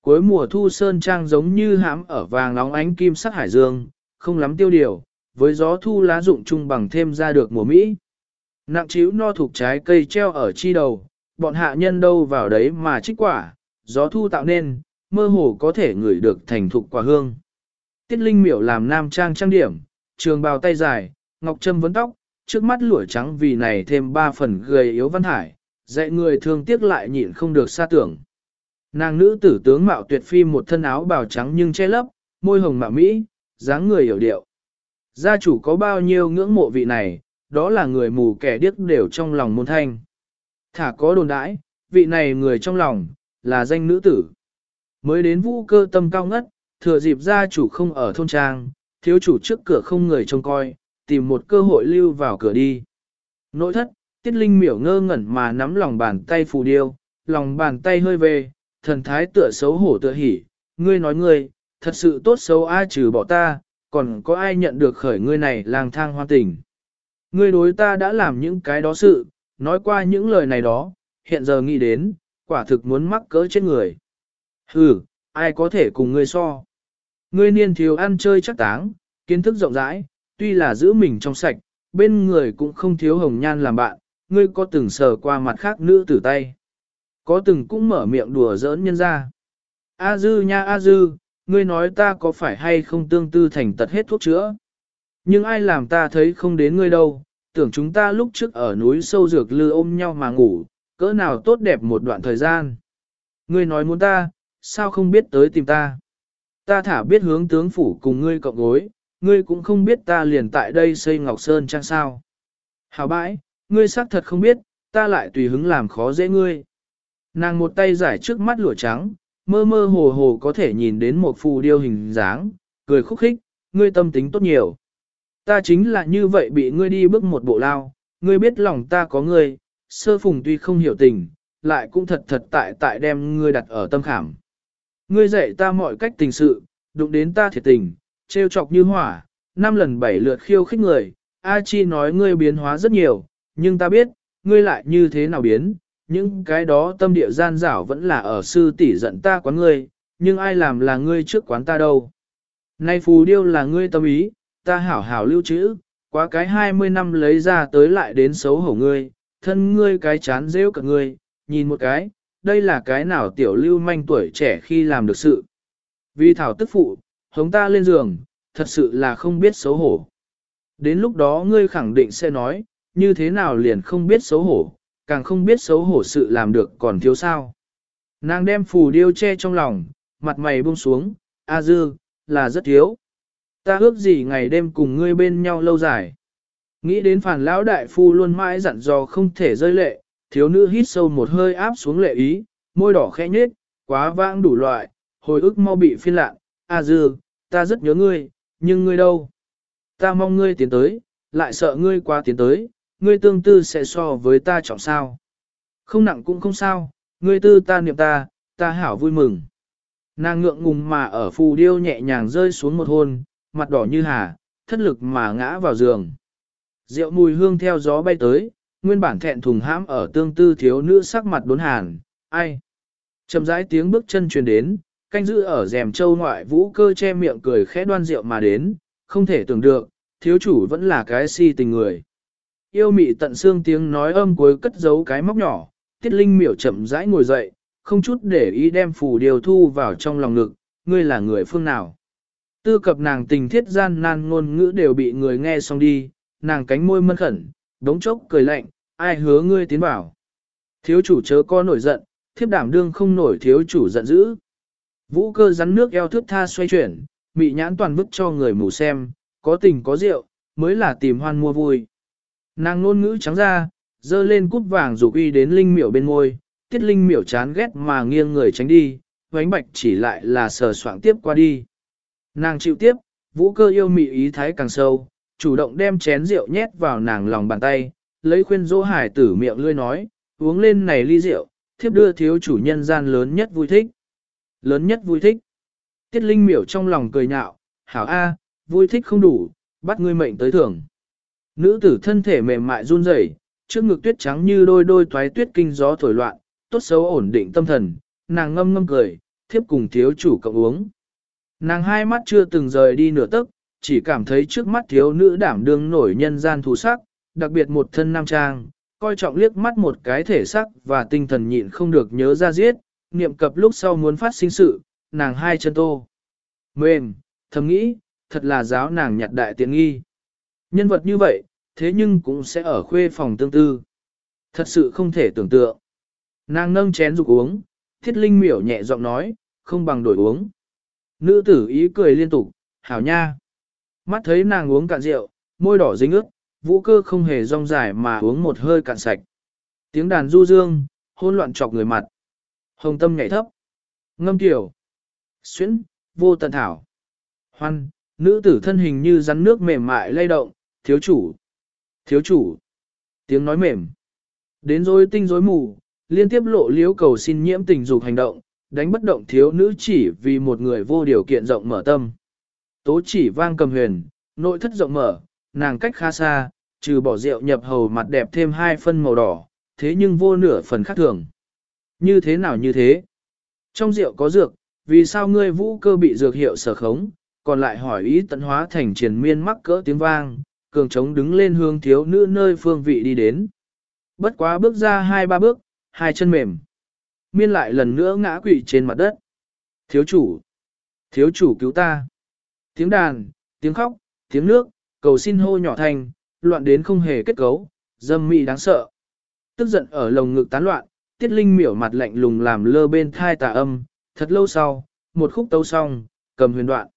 Cuối mùa thu sơn trang giống như hãm ở vàng nóng ánh kim sắc hải dương, không lắm tiêu điều, với gió thu lá rụng chung bằng thêm ra được mùa Mỹ. Nặng chiếu no thuộc trái cây treo ở chi đầu, bọn hạ nhân đâu vào đấy mà trích quả, gió thu tạo nên, mơ hồ có thể ngửi được thành thục quả hương. Tiết Linh miểu làm nam trang trang điểm, trường bào tay dài, ngọc trâm vấn tóc, trước mắt lũa trắng vì này thêm ba phần gầy yếu văn hải, dạy người thương tiếc lại nhịn không được xa tưởng. Nàng nữ tử tướng mạo tuyệt phi một thân áo bào trắng nhưng che lấp, môi hồng mạo mỹ, dáng người hiểu điệu. Gia chủ có bao nhiêu ngưỡng mộ vị này, đó là người mù kẻ điếc đều trong lòng môn thanh. Thả có đồn đãi, vị này người trong lòng, là danh nữ tử. Mới đến vũ cơ tâm cao ngất, thừa dịp gia chủ không ở thôn trang, thiếu chủ trước cửa không người trông coi, tìm một cơ hội lưu vào cửa đi. Nội thất, tiết linh miểu ngơ ngẩn mà nắm lòng bàn tay phù điêu, lòng bàn tay hơi về, thần thái tựa xấu hổ tựa hỉ, ngươi nói ngươi, thật sự tốt xấu ai trừ bỏ ta, còn có ai nhận được khởi ngươi này lang thang hoa tình. Ngươi đối ta đã làm những cái đó sự, nói qua những lời này đó, hiện giờ nghĩ đến, quả thực muốn mắc cỡ chết người. Hừ, ai có thể cùng ngươi so. Ngươi niên thiếu ăn chơi chắc táng, kiến thức rộng rãi, tuy là giữ mình trong sạch, bên người cũng không thiếu hồng nhan làm bạn, ngươi có từng sờ qua mặt khác nữ tử tay. Có từng cũng mở miệng đùa giỡn nhân ra. A dư nha A dư, ngươi nói ta có phải hay không tương tư thành tật hết thuốc chữa. Nhưng ai làm ta thấy không đến ngươi đâu, tưởng chúng ta lúc trước ở núi sâu dược lư ôm nhau mà ngủ, cỡ nào tốt đẹp một đoạn thời gian. Ngươi nói muốn ta, sao không biết tới tìm ta. Ta thả biết hướng tướng phủ cùng ngươi cộng gối, ngươi cũng không biết ta liền tại đây xây Ngọc Sơn trang sao. Hảo bãi, ngươi xác thật không biết, ta lại tùy hứng làm khó dễ ngươi. Nàng một tay giải trước mắt lụa trắng, mơ mơ hồ hồ có thể nhìn đến một phù điêu hình dáng, cười khúc khích, ngươi tâm tính tốt nhiều. Ta chính là như vậy bị ngươi đi bước một bộ lao, ngươi biết lòng ta có ngươi, sơ phùng tuy không hiểu tình, lại cũng thật thật tại tại đem ngươi đặt ở tâm khảm. Ngươi dạy ta mọi cách tình sự, đụng đến ta thiệt tình, trêu chọc như hỏa, năm lần bảy lượt khiêu khích người, A Chi nói ngươi biến hóa rất nhiều, nhưng ta biết, ngươi lại như thế nào biến, những cái đó tâm địa gian dảo vẫn là ở sư tỷ giận ta quán ngươi, nhưng ai làm là ngươi trước quán ta đâu. Nay phù điêu là ngươi tâm ý, ta hảo hảo lưu trữ, quá cái 20 năm lấy ra tới lại đến xấu hổ ngươi, thân ngươi cái chán rêu cả ngươi, nhìn một cái, đây là cái nào tiểu lưu manh tuổi trẻ khi làm được sự. Vì thảo tức phụ, hống ta lên giường, thật sự là không biết xấu hổ. Đến lúc đó ngươi khẳng định sẽ nói, như thế nào liền không biết xấu hổ, càng không biết xấu hổ sự làm được còn thiếu sao. Nàng đem phù điêu che trong lòng, mặt mày buông xuống, A dư, là rất thiếu. Ta ước gì ngày đêm cùng ngươi bên nhau lâu dài. Nghĩ đến phản lão đại phu luôn mãi dặn dò không thể rơi lệ, thiếu nữ hít sâu một hơi áp xuống lệ ý, môi đỏ khẽ nhếch, quá vãng đủ loại, hồi ức mau bị phiên lạn, A dư, ta rất nhớ ngươi, nhưng ngươi đâu? Ta mong ngươi tiến tới, lại sợ ngươi quá tiến tới, ngươi tương tư sẽ so với ta trọng sao. Không nặng cũng không sao, ngươi tư ta niệm ta, ta hảo vui mừng. Nàng ngượng ngùng mà ở phù điêu nhẹ nhàng rơi xuống một hôn, mặt đỏ như hà, thất lực mà ngã vào giường. Rượu mùi hương theo gió bay tới, nguyên bản thẹn thùng hãm ở tương tư thiếu nữ sắc mặt đốn hàn, ai. Chậm rãi tiếng bước chân truyền đến, canh giữ ở rèm châu ngoại vũ cơ che miệng cười khẽ đoan rượu mà đến, không thể tưởng được, thiếu chủ vẫn là cái si tình người. Yêu mị tận xương tiếng nói âm cuối cất giấu cái móc nhỏ, tiết linh miểu chậm rãi ngồi dậy, không chút để ý đem phù điều thu vào trong lòng ngực, ngươi là người phương nào. Tư cập nàng tình thiết gian nan ngôn ngữ đều bị người nghe xong đi, nàng cánh môi mân khẩn, đống chốc cười lạnh, ai hứa ngươi tiến bảo. Thiếu chủ chớ có nổi giận, thiếp đảm đương không nổi thiếu chủ giận dữ. Vũ cơ rắn nước eo thước tha xoay chuyển, mị nhãn toàn vứt cho người mù xem, có tình có rượu, mới là tìm hoan mua vui. Nàng ngôn ngữ trắng ra, dơ lên cút vàng rủ uy đến linh miểu bên môi, tiết linh miểu chán ghét mà nghiêng người tránh đi, vánh bạch chỉ lại là sờ soạng tiếp qua đi. Nàng chịu tiếp, vũ cơ yêu mị ý thái càng sâu, chủ động đem chén rượu nhét vào nàng lòng bàn tay, lấy khuyên dỗ hải tử miệng lươi nói, uống lên này ly rượu, thiếp đưa thiếu chủ nhân gian lớn nhất vui thích. Lớn nhất vui thích. Tiết Linh miểu trong lòng cười nhạo, hảo A, vui thích không đủ, bắt ngươi mệnh tới thưởng. Nữ tử thân thể mềm mại run rẩy, trước ngực tuyết trắng như đôi đôi toái tuyết kinh gió thổi loạn, tốt xấu ổn định tâm thần, nàng ngâm ngâm cười, thiếp cùng thiếu chủ cộng uống. Nàng hai mắt chưa từng rời đi nửa tức, chỉ cảm thấy trước mắt thiếu nữ đảm đương nổi nhân gian thú sắc, đặc biệt một thân nam trang, coi trọng liếc mắt một cái thể sắc và tinh thần nhịn không được nhớ ra giết, niệm cập lúc sau muốn phát sinh sự, nàng hai chân tô. Mềm, thầm nghĩ, thật là giáo nàng nhặt đại tiện nghi. Nhân vật như vậy, thế nhưng cũng sẽ ở khuê phòng tương tư. Thật sự không thể tưởng tượng. Nàng nâng chén dục uống, thiết linh miểu nhẹ giọng nói, không bằng đổi uống. Nữ tử ý cười liên tục, hảo nha. Mắt thấy nàng uống cạn rượu, môi đỏ dính ướt, vũ cơ không hề rong dài mà uống một hơi cạn sạch. Tiếng đàn du dương, hôn loạn chọc người mặt. Hồng tâm nhảy thấp. Ngâm tiểu. Xuyễn, vô tận thảo. Hoan, nữ tử thân hình như rắn nước mềm mại lay động, thiếu chủ. Thiếu chủ. Tiếng nói mềm. Đến rối tinh rối mù, liên tiếp lộ liếu cầu xin nhiễm tình dục hành động, đánh bất động thiếu nữ chỉ vì một người vô điều kiện rộng mở tâm. Tố chỉ vang cầm huyền, nội thất rộng mở, nàng cách khá xa, trừ bỏ rượu nhập hầu mặt đẹp thêm hai phân màu đỏ, thế nhưng vô nửa phần khác thường. Như thế nào như thế? Trong rượu có dược, vì sao ngươi vũ cơ bị dược hiệu sở khống, còn lại hỏi ý tận hóa thành triền miên mắc cỡ tiếng vang, cường trống đứng lên hương thiếu nữ nơi phương vị đi đến. Bất quá bước ra hai ba bước, hai chân mềm. Miên lại lần nữa ngã quỵ trên mặt đất. Thiếu chủ! Thiếu chủ cứu ta! Tiếng đàn, tiếng khóc, tiếng nước, cầu xin hô nhỏ thành, loạn đến không hề kết cấu, dâm mị đáng sợ. Tức giận ở lồng ngực tán loạn, tiết linh miểu mặt lạnh lùng làm lơ bên thai tà âm, thật lâu sau, một khúc tấu xong, cầm huyền đoạn.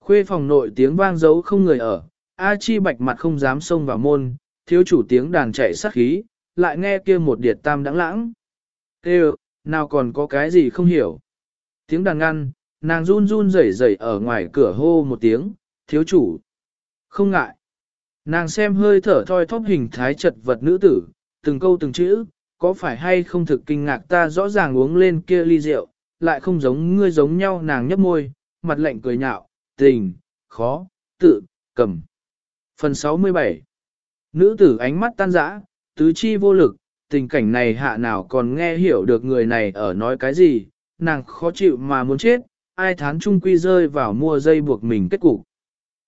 Khuê phòng nội tiếng vang dấu không người ở, A Chi bạch mặt không dám xông vào môn, thiếu chủ tiếng đàn chạy sát khí, lại nghe kia một điệt tam đáng lãng. Kêu, nào còn có cái gì không hiểu. Tiếng đàn ngăn, nàng run run rẩy rẩy ở ngoài cửa hô một tiếng, thiếu chủ. Không ngại. Nàng xem hơi thở thoi thóp hình thái chật vật nữ tử, từng câu từng chữ, có phải hay không thực kinh ngạc ta rõ ràng uống lên kia ly rượu, lại không giống ngươi giống nhau nàng nhấp môi, mặt lạnh cười nhạo, tình, khó, tự, cầm. Phần 67 Nữ tử ánh mắt tan rã, tứ chi vô lực, tình cảnh này hạ nào còn nghe hiểu được người này ở nói cái gì, nàng khó chịu mà muốn chết, ai thán trung quy rơi vào mua dây buộc mình kết cục.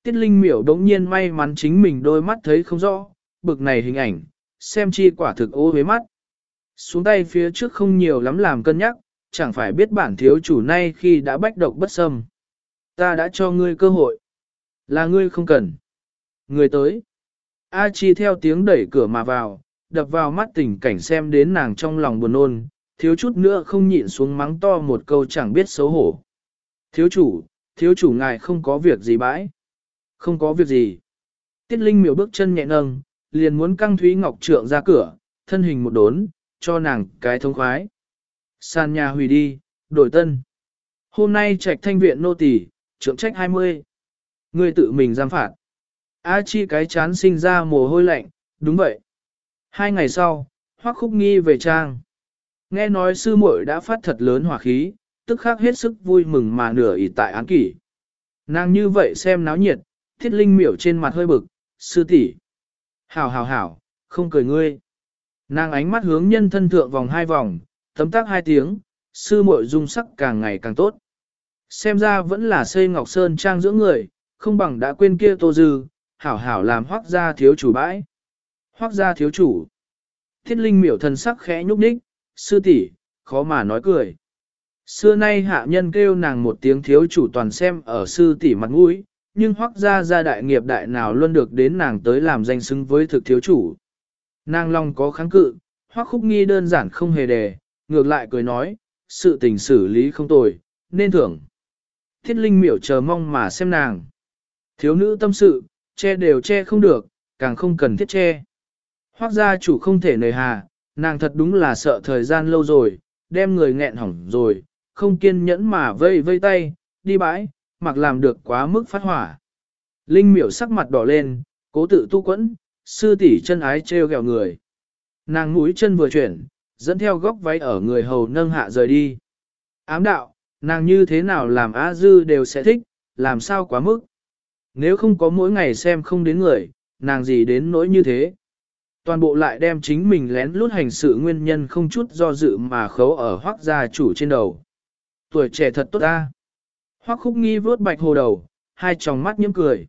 Tiết Linh miểu đống nhiên may mắn chính mình đôi mắt thấy không rõ, bực này hình ảnh, xem chi quả thực ô với mắt. Xuống tay phía trước không nhiều lắm làm cân nhắc, chẳng phải biết bản thiếu chủ nay khi đã bách độc bất xâm. Ta đã cho ngươi cơ hội. Là ngươi không cần. Người tới. A Chi theo tiếng đẩy cửa mà vào, đập vào mắt tình cảnh xem đến nàng trong lòng buồn nôn, thiếu chút nữa không nhịn xuống mắng to một câu chẳng biết xấu hổ. Thiếu chủ, thiếu chủ ngài không có việc gì bãi. Không có việc gì. Tiết Linh miểu bước chân nhẹ nâng, liền muốn căng Thúy Ngọc Trượng ra cửa, thân hình một đốn, cho nàng cái thông khoái. Sàn nhà hủy đi, đổi tân. Hôm nay trạch thanh viện nô tỳ, trưởng trách 20. Người tự mình giam phạt. A chi cái chán sinh ra mồ hôi lạnh, đúng vậy. Hai ngày sau, hoắc khúc nghi về trang. Nghe nói sư muội đã phát thật lớn hỏa khí, tức khắc hết sức vui mừng mà nửa ỉ tại án kỷ. Nàng như vậy xem náo nhiệt, thiết linh miểu trên mặt hơi bực, sư tỷ, Hảo hảo hảo, không cười ngươi. Nàng ánh mắt hướng nhân thân thượng vòng hai vòng, tấm tác hai tiếng, sư muội dung sắc càng ngày càng tốt. Xem ra vẫn là xây ngọc sơn trang giữa người, không bằng đã quên kia tô dư, hảo hảo làm hoác gia thiếu chủ bãi. Hoác gia thiếu chủ. Thiết linh miểu thần sắc khẽ nhúc nhích, sư tỷ, khó mà nói cười. Xưa nay hạ nhân kêu nàng một tiếng thiếu chủ toàn xem ở sư tỷ mặt mũi, nhưng hoắc gia gia đại nghiệp đại nào luôn được đến nàng tới làm danh xứng với thực thiếu chủ. Nàng long có kháng cự, hoắc khúc nghi đơn giản không hề đề, ngược lại cười nói, sự tình xử lý không tồi, nên thưởng. Thiết linh miểu chờ mong mà xem nàng. Thiếu nữ tâm sự, che đều che không được, càng không cần thiết che. Hoắc gia chủ không thể nời hà, nàng thật đúng là sợ thời gian lâu rồi, đem người nghẹn hỏng rồi, không kiên nhẫn mà vây vây tay, đi bãi, mặc làm được quá mức phát hỏa. Linh miểu sắc mặt đỏ lên, cố tự tu quẫn, sư tỷ chân ái treo gẹo người. Nàng mũi chân vừa chuyển, dẫn theo góc váy ở người hầu nâng hạ rời đi. Ám đạo, nàng như thế nào làm A Dư đều sẽ thích, làm sao quá mức. Nếu không có mỗi ngày xem không đến người, nàng gì đến nỗi như thế. Toàn bộ lại đem chính mình lén lút hành sự nguyên nhân không chút do dự mà khấu ở hoác gia chủ trên đầu. Tuổi trẻ thật tốt ta. Hoắc khúc nghi vớt bạch hồ đầu, hai tròng mắt nhiễm cười.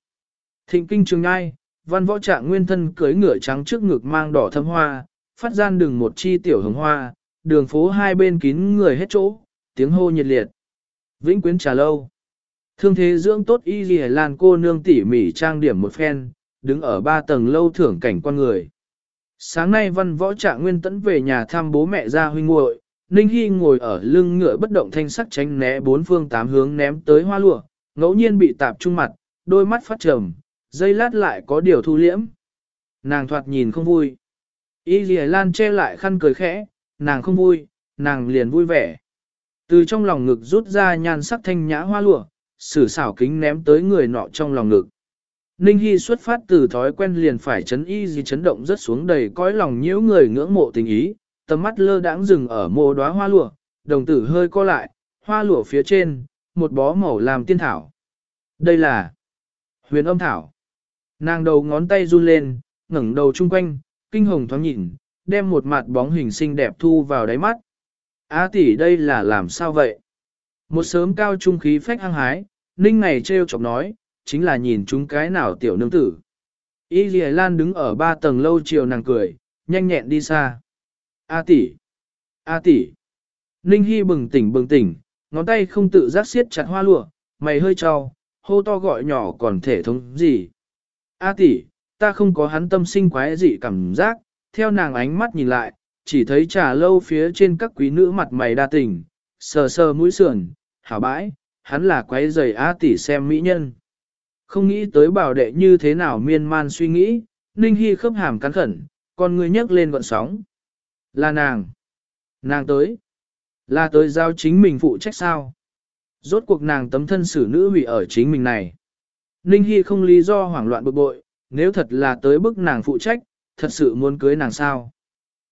Thịnh kinh trường ngai, văn võ trạng nguyên thân cưới ngựa trắng trước ngực mang đỏ thâm hoa, phát gian đường một chi tiểu hồng hoa, đường phố hai bên kín người hết chỗ, tiếng hô nhiệt liệt. Vĩnh quyến trà lâu. Thương thế dưỡng tốt y ghi lan cô nương tỉ mỉ trang điểm một phen, đứng ở ba tầng lâu thưởng cảnh quan người. Sáng nay văn võ trạng nguyên tẫn về nhà thăm bố mẹ ra huynh muội Ninh Hy ngồi ở lưng ngựa bất động thanh sắc tránh né bốn phương tám hướng ném tới hoa lụa, ngẫu nhiên bị tạp trung mặt, đôi mắt phát trầm, dây lát lại có điều thu liễm. Nàng thoạt nhìn không vui. Y Lìa Lan che lại khăn cười khẽ, nàng không vui, nàng liền vui vẻ. Từ trong lòng ngực rút ra nhan sắc thanh nhã hoa lụa, sử xảo kính ném tới người nọ trong lòng ngực. Ninh Hy xuất phát từ thói quen liền phải chấn y gì chấn động rất xuống đầy cõi lòng nhiễu người ngưỡng mộ tình ý, tầm mắt lơ đãng dừng ở mồ đóa hoa lụa, đồng tử hơi co lại, hoa lụa phía trên, một bó màu làm tiên thảo. Đây là huyền âm thảo. Nàng đầu ngón tay run lên, ngẩng đầu chung quanh, kinh hồng thoáng nhìn, đem một mặt bóng hình xinh đẹp thu vào đáy mắt. Á tỷ đây là làm sao vậy? Một sớm cao trung khí phách hăng hái, ninh ngày treo chọc nói, chính là nhìn chúng cái nào tiểu nương tử. Y Lan đứng ở ba tầng lâu chiều nàng cười, nhanh nhẹn đi xa. A tỷ, A tỷ. Ninh Hy bừng tỉnh bừng tỉnh, ngón tay không tự giác siết chặt hoa lụa, mày hơi trao, hô to gọi nhỏ còn thể thống gì. A tỷ, ta không có hắn tâm sinh quái dị cảm giác, theo nàng ánh mắt nhìn lại, chỉ thấy trà lâu phía trên các quý nữ mặt mày đa tình, sờ sờ mũi sườn, hảo bãi, hắn là quái giày A tỷ xem mỹ nhân. Không nghĩ tới bảo đệ như thế nào miên man suy nghĩ, Ninh Hy khớp hàm cắn khẩn, con người nhấc lên gọn sóng. Là nàng. Nàng tới. Là tới giao chính mình phụ trách sao. Rốt cuộc nàng tấm thân xử nữ hủy ở chính mình này. Ninh Hy không lý do hoảng loạn bực bội, nếu thật là tới bức nàng phụ trách, thật sự muốn cưới nàng sao.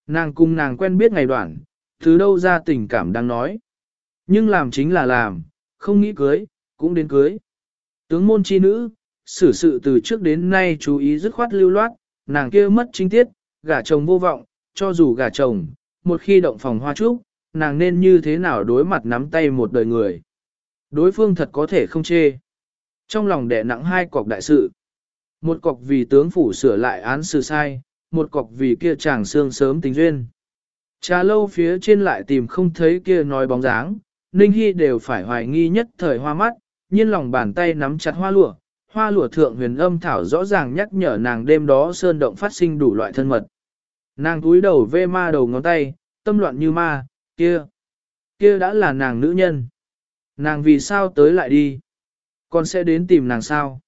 Nàng cùng nàng quen biết ngày đoạn, từ đâu ra tình cảm đang nói. Nhưng làm chính là làm, không nghĩ cưới, cũng đến cưới. Tướng môn chi nữ, xử sự từ trước đến nay chú ý dứt khoát lưu loát, nàng kia mất chính tiết, gả chồng vô vọng, cho dù gả chồng, một khi động phòng hoa trúc, nàng nên như thế nào đối mặt nắm tay một đời người. Đối phương thật có thể không chê. Trong lòng đẻ nặng hai cọc đại sự. Một cọc vì tướng phủ sửa lại án sự sai, một cọc vì kia chàng xương sớm tình duyên. Trà lâu phía trên lại tìm không thấy kia nói bóng dáng, Ninh Hy đều phải hoài nghi nhất thời hoa mắt, nhiên lòng bàn tay nắm chặt hoa lụa, hoa lụa thượng huyền âm thảo rõ ràng nhắc nhở nàng đêm đó sơn động phát sinh đủ loại thân mật. Nàng túi đầu vê ma đầu ngón tay, tâm loạn như ma, kia, kia đã là nàng nữ nhân. Nàng vì sao tới lại đi? Con sẽ đến tìm nàng sao?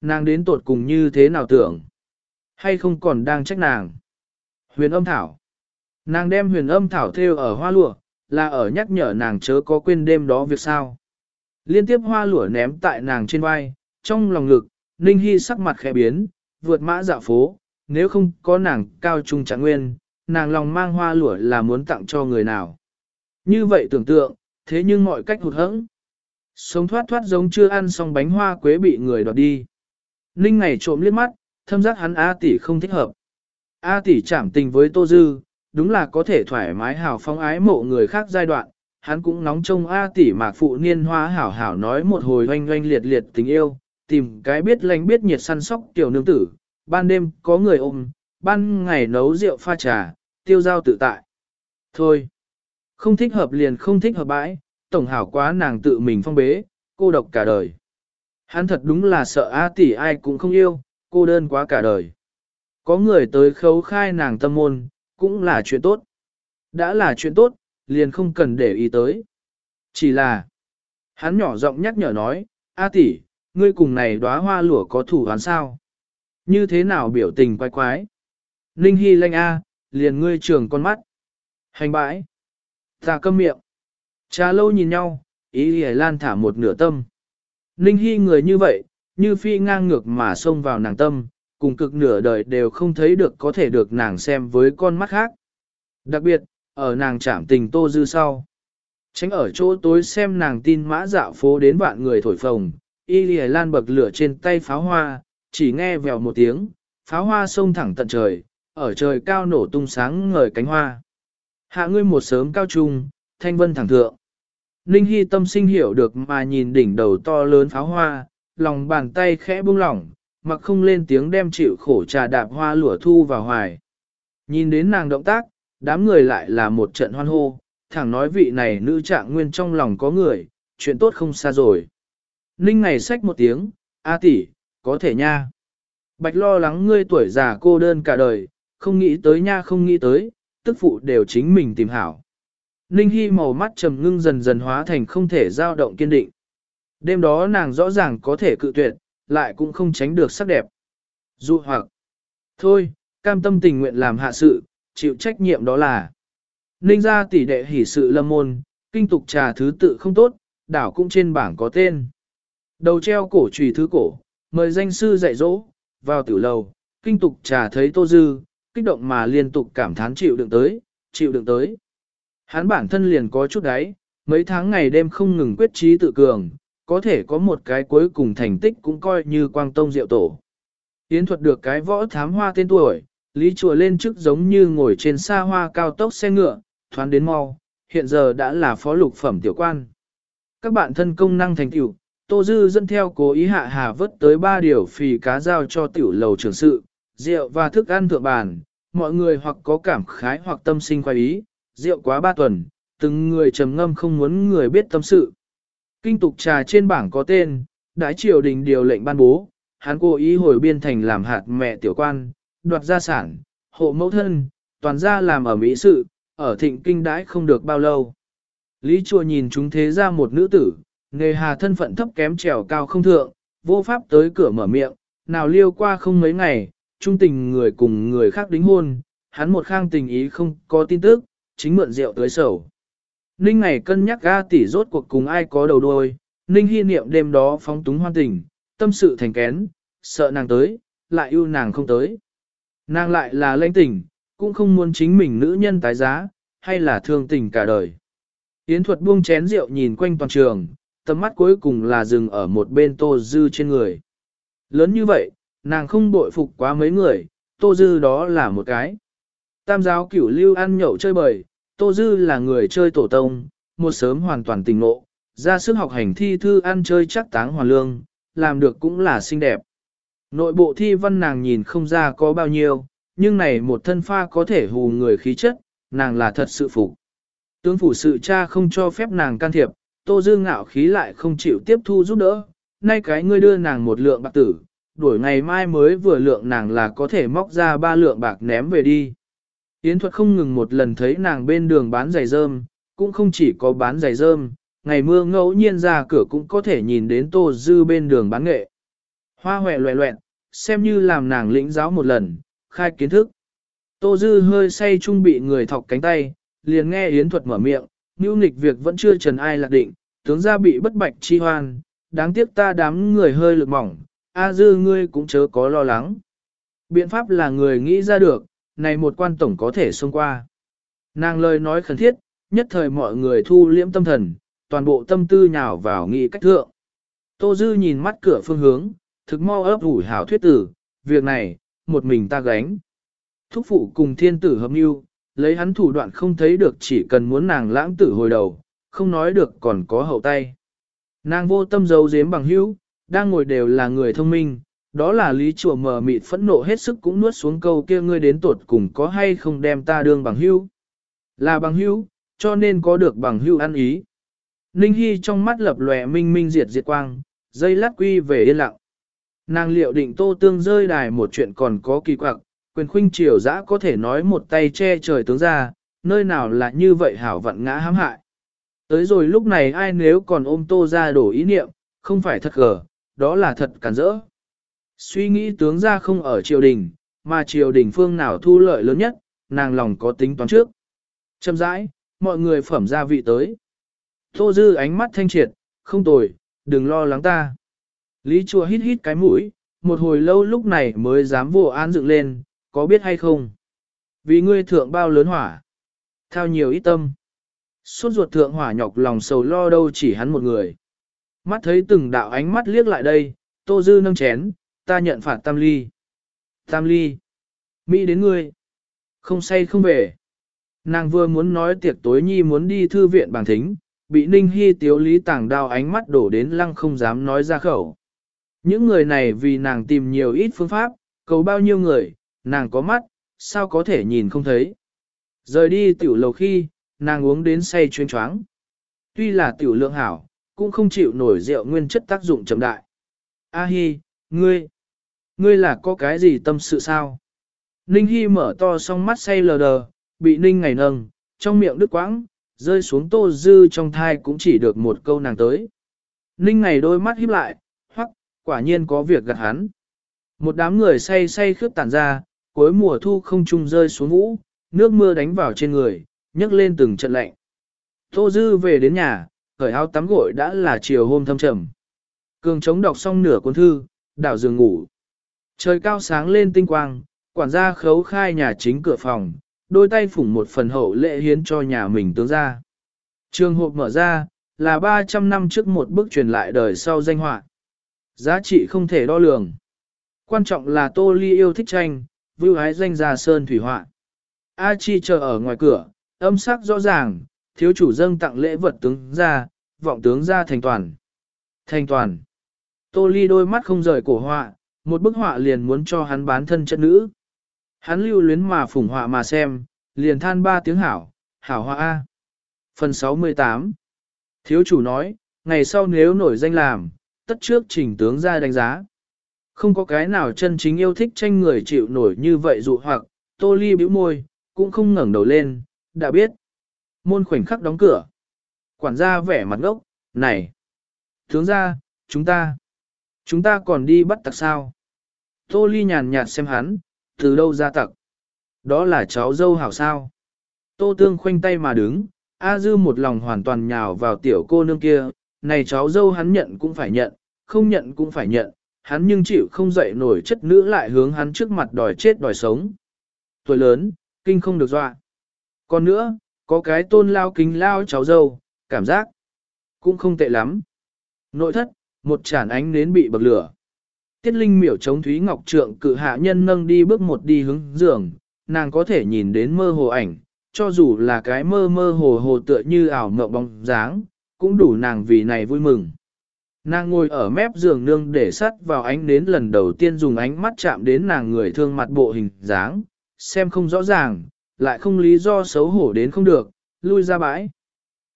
Nàng đến tuột cùng như thế nào tưởng? Hay không còn đang trách nàng? Huyền âm thảo. Nàng đem huyền âm thảo theo ở hoa lụa, là ở nhắc nhở nàng chớ có quên đêm đó việc sao. Liên tiếp hoa lụa ném tại nàng trên vai, trong lòng ngực, Ninh Hy sắc mặt khẽ biến, vượt mã dạo phố, nếu không có nàng cao trung trạng nguyên, nàng lòng mang hoa lụa là muốn tặng cho người nào. Như vậy tưởng tượng, thế nhưng mọi cách hụt hẫng. Sống thoát thoát giống chưa ăn xong bánh hoa quế bị người đoạt đi. Ninh ngày trộm liếc mắt, thâm giác hắn A tỷ không thích hợp. A tỷ chảm tình với Tô Dư, đúng là có thể thoải mái hào phong ái mộ người khác giai đoạn, hắn cũng nóng trông A tỷ mạc phụ niên hoa hảo hảo nói một hồi oanh oanh liệt liệt tình yêu, tìm cái biết lành biết nhiệt săn sóc tiểu nương tử, ban đêm có người ôm, ban ngày nấu rượu pha trà, tiêu giao tự tại. Thôi, không thích hợp liền không thích hợp bãi, tổng hảo quá nàng tự mình phong bế, cô độc cả đời. Hắn thật đúng là sợ A tỷ ai cũng không yêu, cô đơn quá cả đời. Có người tới khấu khai nàng tâm môn, cũng là chuyện tốt. Đã là chuyện tốt, liền không cần để ý tới. Chỉ là, hắn nhỏ giọng nhắc nhở nói, A tỷ, ngươi cùng này đóa hoa lửa có thủ hắn sao? Như thế nào biểu tình quái quái? Ninh Hy lanh A, liền ngươi trường con mắt. Hành bãi. Ta câm miệng. Trà lâu nhìn nhau, ý Lì Lan thả một nửa tâm. Ninh Hy người như vậy, như phi ngang ngược mà xông vào nàng tâm, cùng cực nửa đời đều không thấy được có thể được nàng xem với con mắt khác. Đặc biệt, ở nàng chạm tình tô dư sau. Tránh ở chỗ tối xem nàng tin mã dạo phố đến vạn người thổi phồng, y lì lan bậc lửa trên tay pháo hoa, chỉ nghe vèo một tiếng, pháo hoa sông thẳng tận trời, ở trời cao nổ tung sáng ngời cánh hoa. Hạ ngươi một sớm cao trung, thanh vân thẳng thượng. Ninh Hy tâm sinh hiểu được mà nhìn đỉnh đầu to lớn pháo hoa, lòng bàn tay khẽ buông lỏng, mặc không lên tiếng đem chịu khổ trà đạp hoa lửa thu vào hoài. Nhìn đến nàng động tác, đám người lại là một trận hoan hô, thẳng nói vị này nữ trạng nguyên trong lòng có người, chuyện tốt không xa rồi. Ninh ngày xách một tiếng, A tỷ, có thể nha. Bạch lo lắng ngươi tuổi già cô đơn cả đời, không nghĩ tới nha không nghĩ tới, tức phụ đều chính mình tìm hảo. Ninh Hy màu mắt trầm ngưng dần dần hóa thành không thể dao động kiên định. Đêm đó nàng rõ ràng có thể cự tuyệt, lại cũng không tránh được sắc đẹp. Dù hoặc, thôi, cam tâm tình nguyện làm hạ sự, chịu trách nhiệm đó là. Ninh ra tỷ đệ hỉ sự lâm môn, kinh tục trà thứ tự không tốt, đảo cũng trên bảng có tên. Đầu treo cổ trùy thứ cổ, mời danh sư dạy dỗ, vào tiểu lầu, kinh tục trà thấy tô dư, kích động mà liên tục cảm thán chịu đựng tới, chịu đựng tới. Hắn bản thân liền có chút đấy, mấy tháng ngày đêm không ngừng quyết trí tự cường, có thể có một cái cuối cùng thành tích cũng coi như quang tông diệu tổ. Yến thuật được cái võ thám hoa tên tuổi, lý chùa lên chức giống như ngồi trên xa hoa cao tốc xe ngựa, thoáng đến mau, hiện giờ đã là phó lục phẩm tiểu quan. Các bạn thân công năng thành tiểu, Tô Dư dẫn theo cố ý hạ hà vớt tới ba điều phì cá giao cho tiểu lầu trưởng sự, rượu và thức ăn thượng bàn, mọi người hoặc có cảm khái hoặc tâm sinh khoái ý, rượu quá ba tuần, từng người trầm ngâm không muốn người biết tâm sự. Kinh tục trà trên bảng có tên, đái triều đình điều lệnh ban bố, hắn cố ý hồi biên thành làm hạt mẹ tiểu quan, đoạt gia sản, hộ mẫu thân, toàn gia làm ở Mỹ sự, ở thịnh kinh đãi không được bao lâu. Lý chùa nhìn chúng thế ra một nữ tử, nghề hà thân phận thấp kém trèo cao không thượng, vô pháp tới cửa mở miệng, nào liêu qua không mấy ngày, trung tình người cùng người khác đính hôn, hắn một khang tình ý không có tin tức, chính mượn rượu tới sầu. Ninh ngày cân nhắc ga tỷ rốt cuộc cùng ai có đầu đôi, Ninh hy niệm đêm đó phóng túng hoan tình, tâm sự thành kén, sợ nàng tới, lại yêu nàng không tới. Nàng lại là lãnh tình, cũng không muốn chính mình nữ nhân tái giá, hay là thương tình cả đời. Yến thuật buông chén rượu nhìn quanh toàn trường, tầm mắt cuối cùng là dừng ở một bên tô dư trên người. Lớn như vậy, nàng không bội phục quá mấy người, tô dư đó là một cái. Tam giáo cửu lưu ăn nhậu chơi bời, tô dư là người chơi tổ tông, một sớm hoàn toàn tình ngộ, ra sức học hành thi thư ăn chơi chắc táng hoàn lương, làm được cũng là xinh đẹp. Nội bộ thi văn nàng nhìn không ra có bao nhiêu, nhưng này một thân pha có thể hù người khí chất, nàng là thật sự phục. Tướng phủ sự cha không cho phép nàng can thiệp, Tô Dương ngạo khí lại không chịu tiếp thu giúp đỡ, nay cái ngươi đưa nàng một lượng bạc tử, đuổi ngày mai mới vừa lượng nàng là có thể móc ra ba lượng bạc ném về đi. Yến thuật không ngừng một lần thấy nàng bên đường bán giày rơm, cũng không chỉ có bán giày rơm, ngày mưa ngẫu nhiên ra cửa cũng có thể nhìn đến Tô Dư bên đường bán nghệ. Hoa hòe loẹ loẹn, xem như làm nàng lĩnh giáo một lần, khai kiến thức. Tô Dư hơi say trung bị người thọc cánh tay, liền nghe Yến thuật mở miệng, Nưu nghịch việc vẫn chưa trần ai lạc định, tướng gia bị bất bạch chi hoan, đáng tiếc ta đám người hơi lực mỏng, A dư ngươi cũng chớ có lo lắng. Biện pháp là người nghĩ ra được, này một quan tổng có thể xông qua. Nàng lời nói khẩn thiết, nhất thời mọi người thu liễm tâm thần, toàn bộ tâm tư nhào vào nghị cách thượng. Tô Dư nhìn mắt cửa phương hướng, thực mau ấp ủi hảo thuyết tử, việc này, một mình ta gánh. Thúc phụ cùng thiên tử hợp mưu, lấy hắn thủ đoạn không thấy được chỉ cần muốn nàng lãng tử hồi đầu, không nói được còn có hậu tay. Nàng vô tâm giấu giếm bằng hữu, đang ngồi đều là người thông minh, đó là lý chùa mờ mịt phẫn nộ hết sức cũng nuốt xuống câu kia ngươi đến tột cùng có hay không đem ta đương bằng hữu. Là bằng hữu, cho nên có được bằng hữu ăn ý. Ninh Hy trong mắt lập lòe minh minh diệt diệt quang, dây lát quy về yên lặng. Nàng liệu định tô tương rơi đài một chuyện còn có kỳ quặc, quyền khuynh triều dã có thể nói một tay che trời tướng ra, nơi nào là như vậy hảo vận ngã hãm hại. Tới rồi lúc này ai nếu còn ôm tô ra đổ ý niệm, không phải thật gở, đó là thật cản rỡ. Suy nghĩ tướng ra không ở triều đình, mà triều đình phương nào thu lợi lớn nhất, nàng lòng có tính toán trước. Châm rãi, mọi người phẩm gia vị tới. Tô dư ánh mắt thanh triệt, không tồi, đừng lo lắng ta. Lý chùa hít hít cái mũi, một hồi lâu lúc này mới dám vô án dựng lên, có biết hay không? Vì ngươi thượng bao lớn hỏa. Thao nhiều ít tâm. Suốt ruột thượng hỏa nhọc lòng sầu lo đâu chỉ hắn một người. Mắt thấy từng đạo ánh mắt liếc lại đây, tô dư nâng chén, ta nhận phạt tam ly. Tam ly. Mỹ đến ngươi. Không say không về. Nàng vừa muốn nói tiệc tối nhi muốn đi thư viện bằng thính, bị ninh hy tiếu lý tàng đao ánh mắt đổ đến lăng không dám nói ra khẩu. Những người này vì nàng tìm nhiều ít phương pháp, cầu bao nhiêu người, nàng có mắt, sao có thể nhìn không thấy. Rời đi tiểu lầu khi, nàng uống đến say chuyên choáng. Tuy là tiểu lượng hảo, cũng không chịu nổi rượu nguyên chất tác dụng chậm đại. A Hi, ngươi, ngươi là có cái gì tâm sự sao? Ninh Hi mở to song mắt say lờ đờ, bị Ninh ngày nâng, trong miệng đứt quãng, rơi xuống tô dư trong thai cũng chỉ được một câu nàng tới. Ninh ngày đôi mắt híp lại, hoắc, quả nhiên có việc gặp hắn. Một đám người say say khướp tản ra, cuối mùa thu không trung rơi xuống vũ, nước mưa đánh vào trên người, nhấc lên từng trận lạnh. Tô dư về đến nhà, khởi áo tắm gội đã là chiều hôm thâm trầm. Cường chống đọc xong nửa cuốn thư, đảo giường ngủ. Trời cao sáng lên tinh quang, quản gia khấu khai nhà chính cửa phòng, đôi tay phủng một phần hậu lễ hiến cho nhà mình tướng ra. Trường hộp mở ra, là 300 năm trước một bức truyền lại đời sau danh họa. Giá trị không thể đo lường. Quan trọng là Tô Ly yêu thích tranh, vưu hái danh gia sơn thủy họa. A Chi chờ ở ngoài cửa, âm sắc rõ ràng, thiếu chủ dâng tặng lễ vật tướng ra, vọng tướng ra thành toàn. Thành toàn. Tô Ly đôi mắt không rời cổ họa, một bức họa liền muốn cho hắn bán thân chất nữ. Hắn lưu luyến mà phủng họa mà xem, liền than ba tiếng hảo, hảo họa A. Phần 68 Thiếu chủ nói, ngày sau nếu nổi danh làm, tất trước trình tướng ra đánh giá. Không có cái nào chân chính yêu thích tranh người chịu nổi như vậy dụ hoặc, tô ly bĩu môi, cũng không ngẩng đầu lên, đã biết. Môn khoảnh khắc đóng cửa. Quản gia vẻ mặt ngốc, này. Thướng ra, chúng ta, chúng ta còn đi bắt tặc sao? Tô ly nhàn nhạt xem hắn, từ đâu ra tặc? Đó là cháu dâu hảo sao? Tô tương khoanh tay mà đứng, A dư một lòng hoàn toàn nhào vào tiểu cô nương kia, này cháu dâu hắn nhận cũng phải nhận, không nhận cũng phải nhận, hắn nhưng chịu không dậy nổi chất nữ lại hướng hắn trước mặt đòi chết đòi sống. Tuổi lớn, kinh không được dọa. Còn nữa, có cái tôn lao kính lao cháu dâu, cảm giác cũng không tệ lắm. Nội thất, một chản ánh nến bị bậc lửa. Tiết Linh miểu chống Thúy Ngọc Trượng cự hạ nhân nâng đi bước một đi hướng giường, nàng có thể nhìn đến mơ hồ ảnh, cho dù là cái mơ mơ hồ hồ tựa như ảo mộng bóng dáng, cũng đủ nàng vì này vui mừng. Nàng ngồi ở mép giường nương để sắt vào ánh nến lần đầu tiên dùng ánh mắt chạm đến nàng người thương mặt bộ hình dáng, xem không rõ ràng, lại không lý do xấu hổ đến không được, lui ra bãi.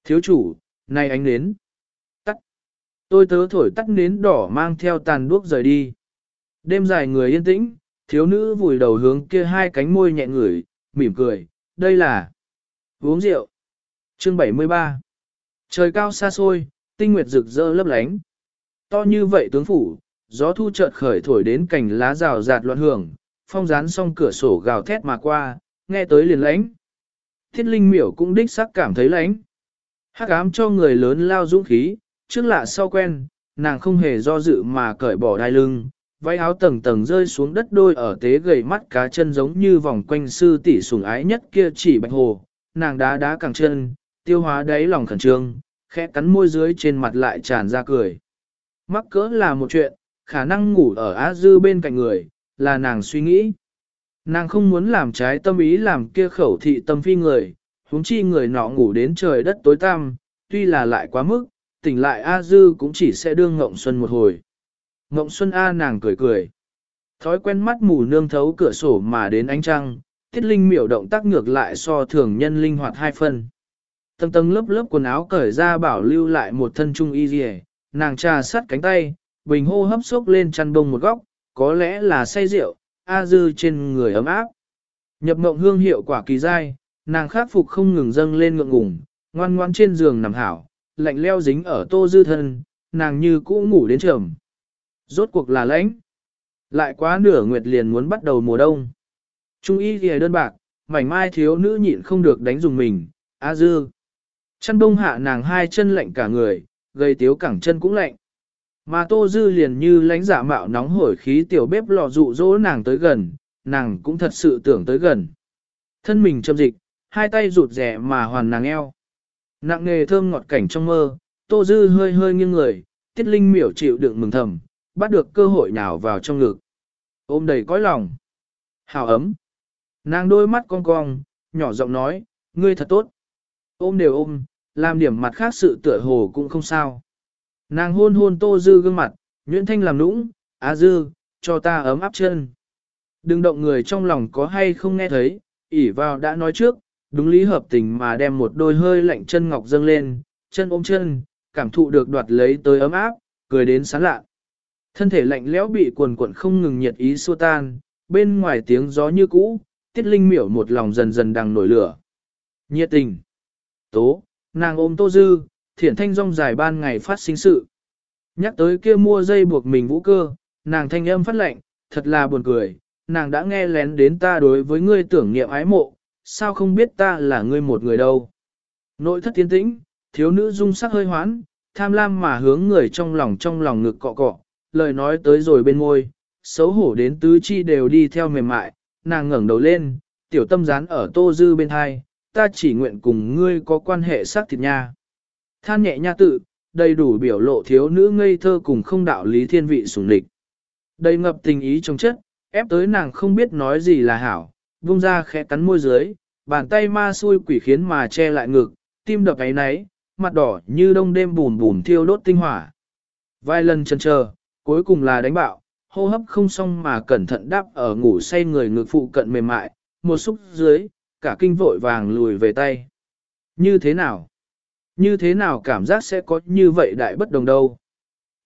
Thiếu chủ, này ánh nến. Tắt. Tôi tớ thổi tắt nến đỏ mang theo tàn đuốc rời đi. Đêm dài người yên tĩnh, thiếu nữ vùi đầu hướng kia hai cánh môi nhẹ ngửi, mỉm cười, đây là uống rượu. Chương 73 Trời cao xa xôi, tinh nguyệt rực rỡ lấp lánh. To như vậy tướng phủ, gió thu chợt khởi thổi đến cành lá rào rạt loạn hưởng, phong rán xong cửa sổ gào thét mà qua, nghe tới liền lãnh. Thiết linh miểu cũng đích xác cảm thấy lãnh. Hắc ám cho người lớn lao dũng khí, trước lạ sau quen, nàng không hề do dự mà cởi bỏ đai lưng, váy áo tầng tầng rơi xuống đất đôi ở tế gầy mắt cá chân giống như vòng quanh sư tỷ sủng ái nhất kia chỉ bạch hồ, nàng đá đá cẳng chân, tiêu hóa đáy lòng khẩn trương, khẽ cắn môi dưới trên mặt lại tràn ra cười. Mắc cỡ là một chuyện, khả năng ngủ ở Á Dư bên cạnh người, là nàng suy nghĩ. Nàng không muốn làm trái tâm ý làm kia khẩu thị tâm phi người, huống chi người nọ ngủ đến trời đất tối tăm, tuy là lại quá mức, tỉnh lại A Dư cũng chỉ sẽ đương ngộng xuân một hồi. Ngộng xuân A nàng cười cười. Thói quen mắt mù nương thấu cửa sổ mà đến ánh trăng, tiết linh miểu động tác ngược lại so thường nhân linh hoạt hai phân. Tầng tầng lớp lớp quần áo cởi ra bảo lưu lại một thân trung y dì nàng trà sắt cánh tay, bình hô hấp sốc lên chăn bông một góc, có lẽ là say rượu, A dư trên người ấm áp. Nhập mộng hương hiệu quả kỳ dai, nàng khắc phục không ngừng dâng lên ngượng ngùng, ngoan ngoan trên giường nằm hảo, lạnh leo dính ở tô dư thân, nàng như cũ ngủ đến trầm. Rốt cuộc là lãnh. Lại quá nửa nguyệt liền muốn bắt đầu mùa đông. Trung y thì đơn bạc, mảnh mai thiếu nữ nhịn không được đánh dùng mình, A dư. Chăn bông hạ nàng hai chân lạnh cả người, gây tiếu cẳng chân cũng lạnh. Mà Tô Dư liền như lánh giả mạo nóng hổi khí tiểu bếp lò dụ dỗ nàng tới gần, nàng cũng thật sự tưởng tới gần. Thân mình châm dịch, hai tay rụt rẻ mà hoàn nàng eo. Nặng nghề thơm ngọt cảnh trong mơ, Tô Dư hơi hơi nghiêng người, tiết linh miểu chịu đựng mừng thầm, bắt được cơ hội nào vào trong ngực. Ôm đầy cõi lòng. Hào ấm. Nàng đôi mắt cong cong, nhỏ giọng nói, ngươi thật tốt. Ôm đều ôm, làm điểm mặt khác sự tựa hồ cũng không sao. Nàng hôn hôn tô dư gương mặt, nguyễn thanh làm nũng, á dư, cho ta ấm áp chân. Đừng động người trong lòng có hay không nghe thấy, ỉ vào đã nói trước, đúng lý hợp tình mà đem một đôi hơi lạnh chân ngọc dâng lên, chân ôm chân, cảm thụ được đoạt lấy tới ấm áp, cười đến sán lạ. Thân thể lạnh lẽo bị cuồn cuộn không ngừng nhiệt ý xua tan, bên ngoài tiếng gió như cũ, tiết linh miểu một lòng dần dần đang nổi lửa. Nhiệt tình. Tố, nàng ôm tô dư, thiển thanh rong dài ban ngày phát sinh sự. Nhắc tới kia mua dây buộc mình vũ cơ, nàng thanh âm phát lệnh, thật là buồn cười, nàng đã nghe lén đến ta đối với ngươi tưởng niệm ái mộ, sao không biết ta là ngươi một người đâu. Nội thất tiến tĩnh, thiếu nữ dung sắc hơi hoán, tham lam mà hướng người trong lòng trong lòng ngực cọ cọ, lời nói tới rồi bên môi, xấu hổ đến tứ chi đều đi theo mềm mại, nàng ngẩng đầu lên, tiểu tâm dán ở tô dư bên hai, ta chỉ nguyện cùng ngươi có quan hệ xác thịt nha. Than nhẹ nha tự, đầy đủ biểu lộ thiếu nữ ngây thơ cùng không đạo lý thiên vị sủng lịch. Đầy ngập tình ý trong chất, ép tới nàng không biết nói gì là hảo, vung ra khẽ cắn môi dưới, bàn tay ma xui quỷ khiến mà che lại ngực, tim đập ấy náy, mặt đỏ như đông đêm bùn bùn thiêu đốt tinh hỏa. Vài lần chần chờ, cuối cùng là đánh bạo, hô hấp không xong mà cẩn thận đáp ở ngủ say người ngực phụ cận mềm mại, một xúc dưới, cả kinh vội vàng lùi về tay. Như thế nào? Như thế nào cảm giác sẽ có như vậy đại bất đồng đâu?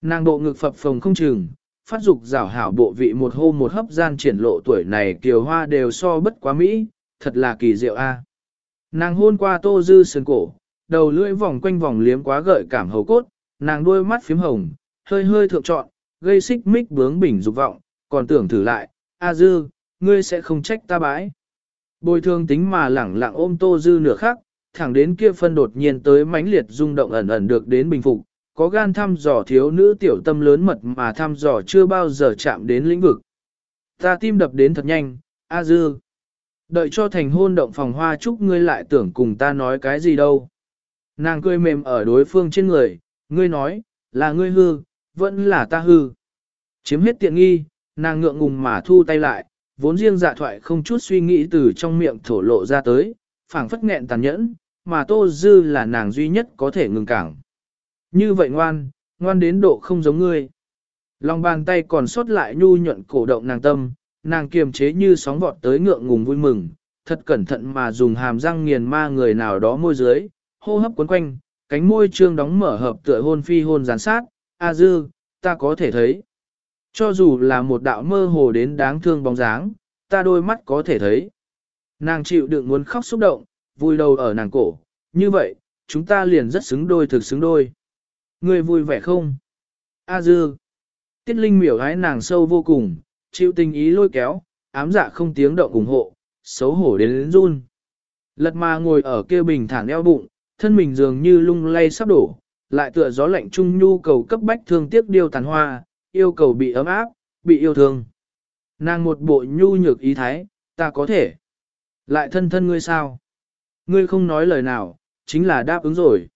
Nàng độ ngực phập phồng không chừng, phát dục rảo hảo bộ vị một hô một hấp gian triển lộ tuổi này kiều hoa đều so bất quá Mỹ, thật là kỳ diệu a. Nàng hôn qua tô dư sườn cổ, đầu lưỡi vòng quanh vòng liếm quá gợi cảm hầu cốt, nàng đôi mắt phím hồng, hơi hơi thượng trọn, gây xích mích bướng bỉnh dục vọng, còn tưởng thử lại, a dư, ngươi sẽ không trách ta bãi. Bồi thường tính mà lẳng lặng ôm tô dư nửa khắc, thẳng đến kia phân đột nhiên tới mãnh liệt rung động ẩn ẩn được đến bình phục, có gan thăm dò thiếu nữ tiểu tâm lớn mật mà thăm dò chưa bao giờ chạm đến lĩnh vực. Ta tim đập đến thật nhanh, A Dư. Đợi cho thành hôn động phòng hoa chúc ngươi lại tưởng cùng ta nói cái gì đâu. Nàng cười mềm ở đối phương trên người, ngươi nói, là ngươi hư, vẫn là ta hư. Chiếm hết tiện nghi, nàng ngượng ngùng mà thu tay lại, vốn riêng dạ thoại không chút suy nghĩ từ trong miệng thổ lộ ra tới, phảng phất nghẹn tàn nhẫn, mà Tô Dư là nàng duy nhất có thể ngừng cảng. Như vậy ngoan, ngoan đến độ không giống ngươi. Lòng bàn tay còn sót lại nhu nhuận cổ động nàng tâm, nàng kiềm chế như sóng vọt tới ngượng ngùng vui mừng, thật cẩn thận mà dùng hàm răng nghiền ma người nào đó môi dưới, hô hấp cuốn quanh, cánh môi trương đóng mở hợp tựa hôn phi hôn gián sát, a dư, ta có thể thấy. Cho dù là một đạo mơ hồ đến đáng thương bóng dáng, ta đôi mắt có thể thấy. Nàng chịu đựng muốn khóc xúc động, vui đầu ở nàng cổ, như vậy, chúng ta liền rất xứng đôi thực xứng đôi. Người vui vẻ không? A dư. Tiết Linh miểu gái nàng sâu vô cùng, chịu tình ý lôi kéo, ám dạ không tiếng động ủng hộ, xấu hổ đến, đến run. Lật mà ngồi ở kia bình thản eo bụng, thân mình dường như lung lay sắp đổ, lại tựa gió lạnh trung nhu cầu cấp bách thương tiếc điêu tàn hoa, yêu cầu bị ấm áp, bị yêu thương. Nàng một bộ nhu nhược ý thái, ta có thể. Lại thân thân ngươi sao? Ngươi không nói lời nào, chính là đáp ứng rồi.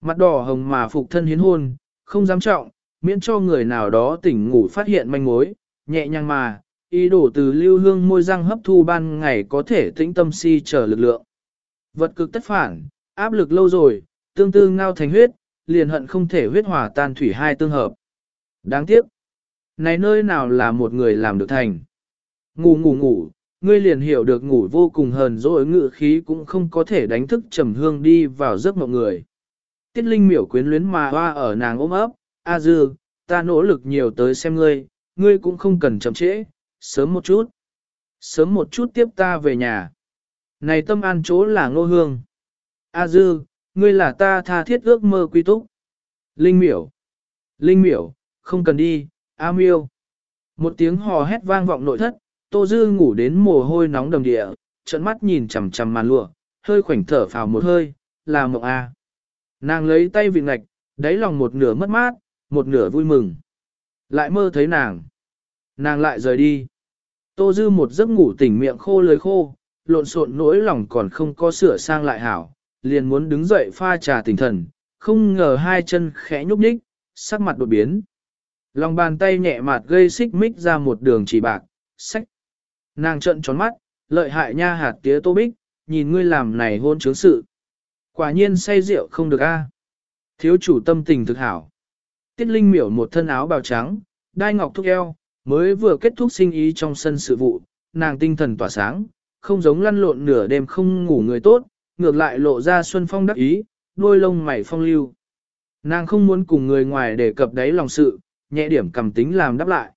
Mặt đỏ hồng mà phục thân hiến hôn, không dám trọng, miễn cho người nào đó tỉnh ngủ phát hiện manh mối, nhẹ nhàng mà, ý đồ từ lưu hương môi răng hấp thu ban ngày có thể tĩnh tâm si trở lực lượng. Vật cực tất phản, áp lực lâu rồi, tương tư ngao thành huyết, liền hận không thể huyết hỏa tan thủy hai tương hợp. Đáng tiếc, này nơi nào là một người làm được thành. Ngủ ngủ ngủ, ngươi liền hiểu được ngủ vô cùng hờn dỗi ngự khí cũng không có thể đánh thức trầm hương đi vào giấc mộng người. Tiết Linh miểu quyến luyến mà hoa ở nàng ôm ấp, A Dư, ta nỗ lực nhiều tới xem ngươi, ngươi cũng không cần chậm trễ, sớm một chút. Sớm một chút tiếp ta về nhà. Này tâm an chỗ là ngô hương. A Dư, ngươi là ta tha thiết ước mơ quy túc. Linh miểu. Linh miểu, không cần đi, A miêu. Một tiếng hò hét vang vọng nội thất, Tô Dư ngủ đến mồ hôi nóng đồng địa, trận mắt nhìn chằm chằm màn lụa, hơi khoảnh thở phào một hơi, là mộng A. Nàng lấy tay vịn ngạch, đáy lòng một nửa mất mát, một nửa vui mừng. Lại mơ thấy nàng. Nàng lại rời đi. Tô Dư một giấc ngủ tỉnh miệng khô lưới khô, lộn xộn nỗi lòng còn không có sửa sang lại hảo, liền muốn đứng dậy pha trà tỉnh thần, không ngờ hai chân khẽ nhúc nhích, sắc mặt đột biến. Lòng bàn tay nhẹ mạt gây xích mích ra một đường chỉ bạc, sách. Nàng trận tròn mắt, lợi hại nha hạt tía tô bích, nhìn ngươi làm này hôn chứng sự. Quả nhiên say rượu không được a. Thiếu chủ tâm tình thực hảo. Tiết Linh miểu một thân áo bào trắng, đai ngọc thúc eo, mới vừa kết thúc sinh ý trong sân sự vụ, nàng tinh thần tỏa sáng, không giống lăn lộn nửa đêm không ngủ người tốt, ngược lại lộ ra xuân phong đắc ý, đôi lông mày phong lưu. Nàng không muốn cùng người ngoài đề cập đáy lòng sự, nhẹ điểm cầm tính làm đáp lại.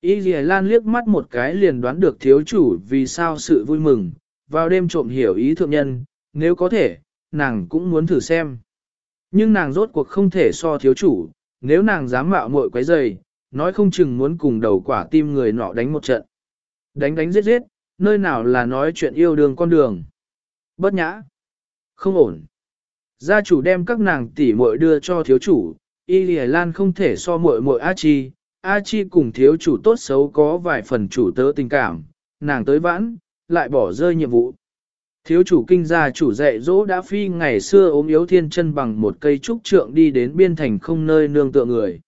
Y Dì Lan liếc mắt một cái liền đoán được thiếu chủ vì sao sự vui mừng, vào đêm trộm hiểu ý thượng nhân, nếu có thể, nàng cũng muốn thử xem. Nhưng nàng rốt cuộc không thể so thiếu chủ, nếu nàng dám mạo muội quấy rầy, nói không chừng muốn cùng đầu quả tim người nọ đánh một trận. Đánh đánh giết giết, nơi nào là nói chuyện yêu đương con đường. Bất nhã. Không ổn. Gia chủ đem các nàng tỷ muội đưa cho thiếu chủ, Y Lì Lan không thể so muội muội A Chi, A Chi cùng thiếu chủ tốt xấu có vài phần chủ tớ tình cảm, nàng tới vãn, lại bỏ rơi nhiệm vụ. Thiếu chủ kinh gia chủ dạy dỗ đã phi ngày xưa ốm yếu thiên chân bằng một cây trúc trượng đi đến biên thành không nơi nương tựa người.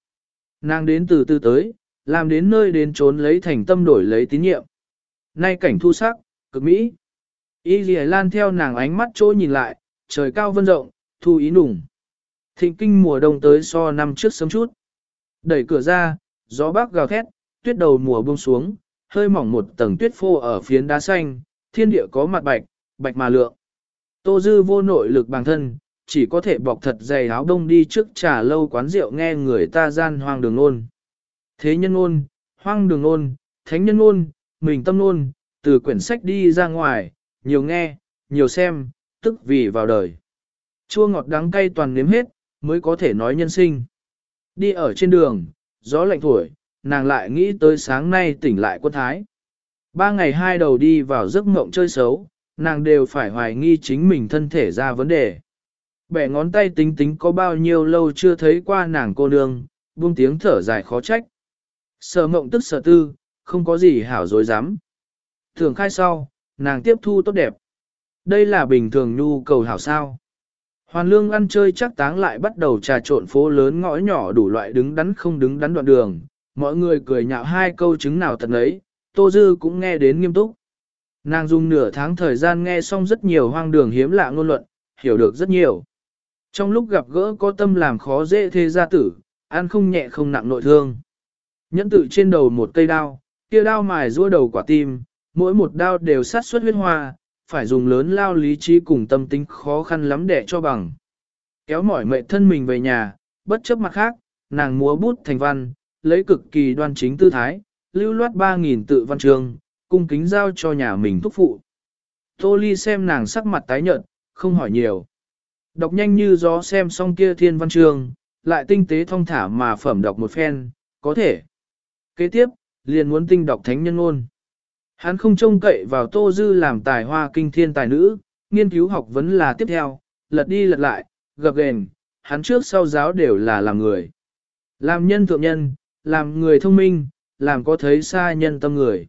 Nàng đến từ từ tới, làm đến nơi đến trốn lấy thành tâm đổi lấy tín nhiệm. Nay cảnh thu sắc, cực mỹ. Y Lì Lan theo nàng ánh mắt trôi nhìn lại, trời cao vân rộng, thu ý nùng. Thịnh kinh mùa đông tới so năm trước sớm chút. Đẩy cửa ra, gió bắc gào thét, tuyết đầu mùa buông xuống, hơi mỏng một tầng tuyết phô ở phiến đá xanh, thiên địa có mặt bạch, bạch mà lượng. Tô Dư vô nội lực bằng thân, chỉ có thể bọc thật dày áo đông đi trước trà lâu quán rượu nghe người ta gian hoang đường ôn. Thế nhân ôn, hoang đường ôn, thánh nhân ôn, mình tâm ôn, từ quyển sách đi ra ngoài, nhiều nghe, nhiều xem, tức vì vào đời. Chua ngọt đắng cay toàn nếm hết, mới có thể nói nhân sinh. Đi ở trên đường, gió lạnh thổi, nàng lại nghĩ tới sáng nay tỉnh lại quân thái. Ba ngày hai đầu đi vào giấc mộng chơi xấu, nàng đều phải hoài nghi chính mình thân thể ra vấn đề. Bẻ ngón tay tính tính có bao nhiêu lâu chưa thấy qua nàng cô nương, buông tiếng thở dài khó trách. Sở mộng tức sở tư, không có gì hảo dối dám. Thường khai sau, nàng tiếp thu tốt đẹp. Đây là bình thường nhu cầu hảo sao. Hoàn lương ăn chơi chắc táng lại bắt đầu trà trộn phố lớn ngõ nhỏ đủ loại đứng đắn không đứng đắn đoạn đường. Mọi người cười nhạo hai câu chứng nào tận ấy, Tô Dư cũng nghe đến nghiêm túc. Nàng dùng nửa tháng thời gian nghe xong rất nhiều hoang đường hiếm lạ ngôn luận, hiểu được rất nhiều. Trong lúc gặp gỡ có tâm làm khó dễ thế gia tử, ăn không nhẹ không nặng nội thương. Nhẫn tự trên đầu một cây đao, kia đao mài rua đầu quả tim, mỗi một đao đều sát xuất huyết hoa, phải dùng lớn lao lý trí cùng tâm tính khó khăn lắm để cho bằng. Kéo mỏi mệt thân mình về nhà, bất chấp mặt khác, nàng múa bút thành văn, lấy cực kỳ đoan chính tư thái, lưu loát 3.000 tự văn chương, cung kính giao cho nhà mình thúc phụ. Tô Ly xem nàng sắc mặt tái nhợt, không hỏi nhiều. Đọc nhanh như gió xem xong kia thiên văn chương, lại tinh tế thông thả mà phẩm đọc một phen, có thể. Kế tiếp, liền muốn tinh đọc thánh nhân ngôn. Hắn không trông cậy vào Tô Dư làm tài hoa kinh thiên tài nữ, nghiên cứu học vấn là tiếp theo, lật đi lật lại, gập gền, hắn trước sau giáo đều là làm người. Làm nhân thượng nhân, làm người thông minh, làm có thấy xa nhân tâm người.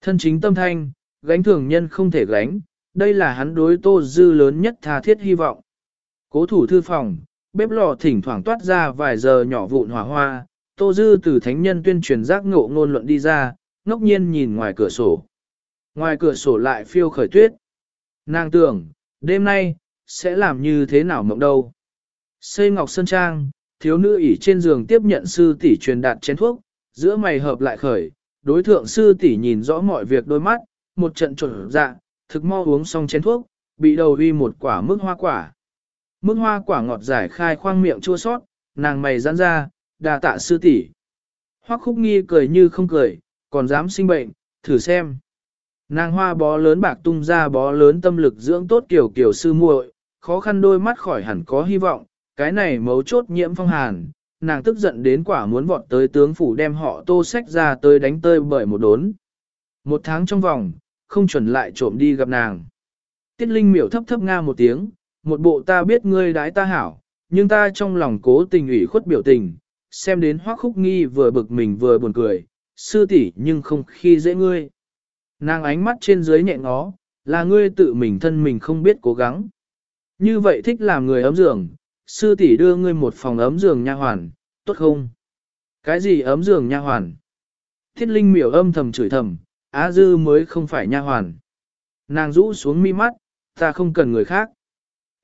Thân chính tâm thanh, gánh thường nhân không thể gánh, đây là hắn đối Tô Dư lớn nhất tha thiết hy vọng. Cố thủ thư phòng, bếp lò thỉnh thoảng toát ra vài giờ nhỏ vụn hỏa hoa, Tô Dư từ thánh nhân tuyên truyền giác ngộ ngôn luận đi ra, ngốc nhiên nhìn ngoài cửa sổ. Ngoài cửa sổ lại phiêu khởi tuyết. Nàng tưởng, đêm nay, sẽ làm như thế nào mộng đâu. Xây ngọc sơn trang, thiếu nữ ỉ trên giường tiếp nhận sư tỷ truyền đạt chén thuốc, giữa mày hợp lại khởi, đối thượng sư tỷ nhìn rõ mọi việc đôi mắt, một trận trộn dạ, thực mau uống xong chén thuốc, bị đầu uy một quả mức hoa quả. Mức hoa quả ngọt giải khai khoang miệng chua sót, nàng mày giãn ra, đà tạ sư tỷ. Hoắc khúc nghi cười như không cười, còn dám sinh bệnh, thử xem. Nàng hoa bó lớn bạc tung ra bó lớn tâm lực dưỡng tốt kiểu kiểu sư muội, khó khăn đôi mắt khỏi hẳn có hy vọng, cái này mấu chốt nhiễm phong hàn, nàng tức giận đến quả muốn vọt tới tướng phủ đem họ tô sách ra tới đánh tơi bởi một đốn. Một tháng trong vòng, không chuẩn lại trộm đi gặp nàng. Tiết Linh miểu thấp thấp nga một tiếng, một bộ ta biết ngươi đái ta hảo, nhưng ta trong lòng cố tình ủy khuất biểu tình, xem đến hoác khúc nghi vừa bực mình vừa buồn cười, sư tỷ nhưng không khi dễ ngươi. Nàng ánh mắt trên dưới nhẹ ngó, là ngươi tự mình thân mình không biết cố gắng. Như vậy thích làm người ấm giường, sư tỷ đưa ngươi một phòng ấm giường nha hoàn, tốt không? Cái gì ấm giường nha hoàn? Thiết linh miểu âm thầm chửi thầm, Á dư mới không phải nha hoàn. Nàng rũ xuống mi mắt, ta không cần người khác.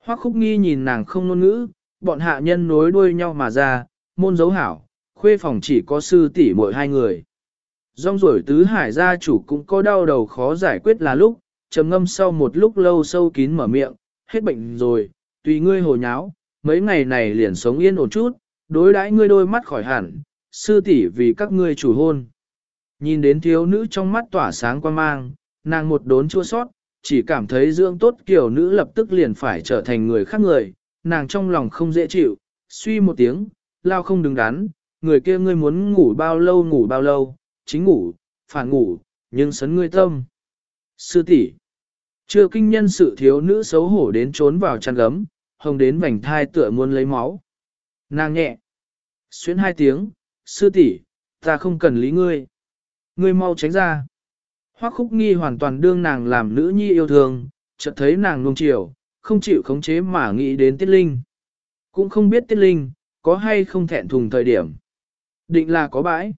Hoắc khúc nghi nhìn nàng không ngôn ngữ, bọn hạ nhân nối đuôi nhau mà ra, môn dấu hảo, khuê phòng chỉ có sư tỷ mỗi hai người. Rong rổi tứ hải gia chủ cũng có đau đầu khó giải quyết là lúc, trầm ngâm sau một lúc lâu sâu kín mở miệng, hết bệnh rồi, tùy ngươi hồ nháo, mấy ngày này liền sống yên ổn chút, đối đãi ngươi đôi mắt khỏi hẳn, sư tỷ vì các ngươi chủ hôn. Nhìn đến thiếu nữ trong mắt tỏa sáng quan mang, nàng một đốn chua sót, chỉ cảm thấy dưỡng tốt kiểu nữ lập tức liền phải trở thành người khác người, nàng trong lòng không dễ chịu, suy một tiếng, lao không đứng đắn, người kia ngươi muốn ngủ bao lâu ngủ bao lâu, chính ngủ, phản ngủ, nhưng sấn ngươi tâm. Sư tỷ chưa kinh nhân sự thiếu nữ xấu hổ đến trốn vào chăn gấm, hồng đến vành thai tựa muốn lấy máu. Nàng nhẹ. Xuyến hai tiếng, sư tỷ, ta không cần lý ngươi. Ngươi mau tránh ra. Hoắc khúc nghi hoàn toàn đương nàng làm nữ nhi yêu thương, chợt thấy nàng nuông chiều, không chịu khống chế mà nghĩ đến tiết linh. Cũng không biết tiết linh, có hay không thẹn thùng thời điểm. Định là có bãi.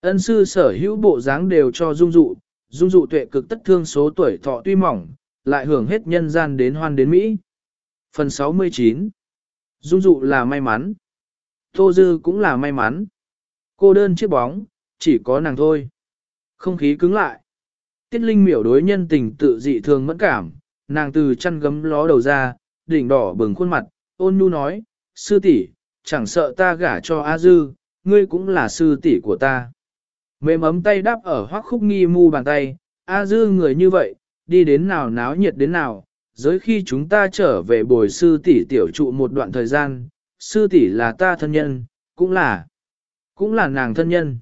Ân sư sở hữu bộ dáng đều cho dung dụ, dung dụ tuệ cực tất thương số tuổi thọ tuy mỏng, lại hưởng hết nhân gian đến hoan đến Mỹ. Phần 69 Dung dụ là may mắn. Tô Dư cũng là may mắn. Cô đơn chiếc bóng, chỉ có nàng thôi. Không khí cứng lại. Tiết Linh miểu đối nhân tình tự dị thường mẫn cảm, nàng từ chăn gấm ló đầu ra, đỉnh đỏ bừng khuôn mặt, ôn nhu nói, sư tỷ, chẳng sợ ta gả cho A Dư, ngươi cũng là sư tỷ của ta. Mềm ấm tay đáp ở hoắc khúc nghi mu bàn tay, A Dư người như vậy, đi đến nào náo nhiệt đến nào, giới khi chúng ta trở về bồi sư tỷ tiểu trụ một đoạn thời gian, sư tỷ là ta thân nhân, cũng là, cũng là nàng thân nhân.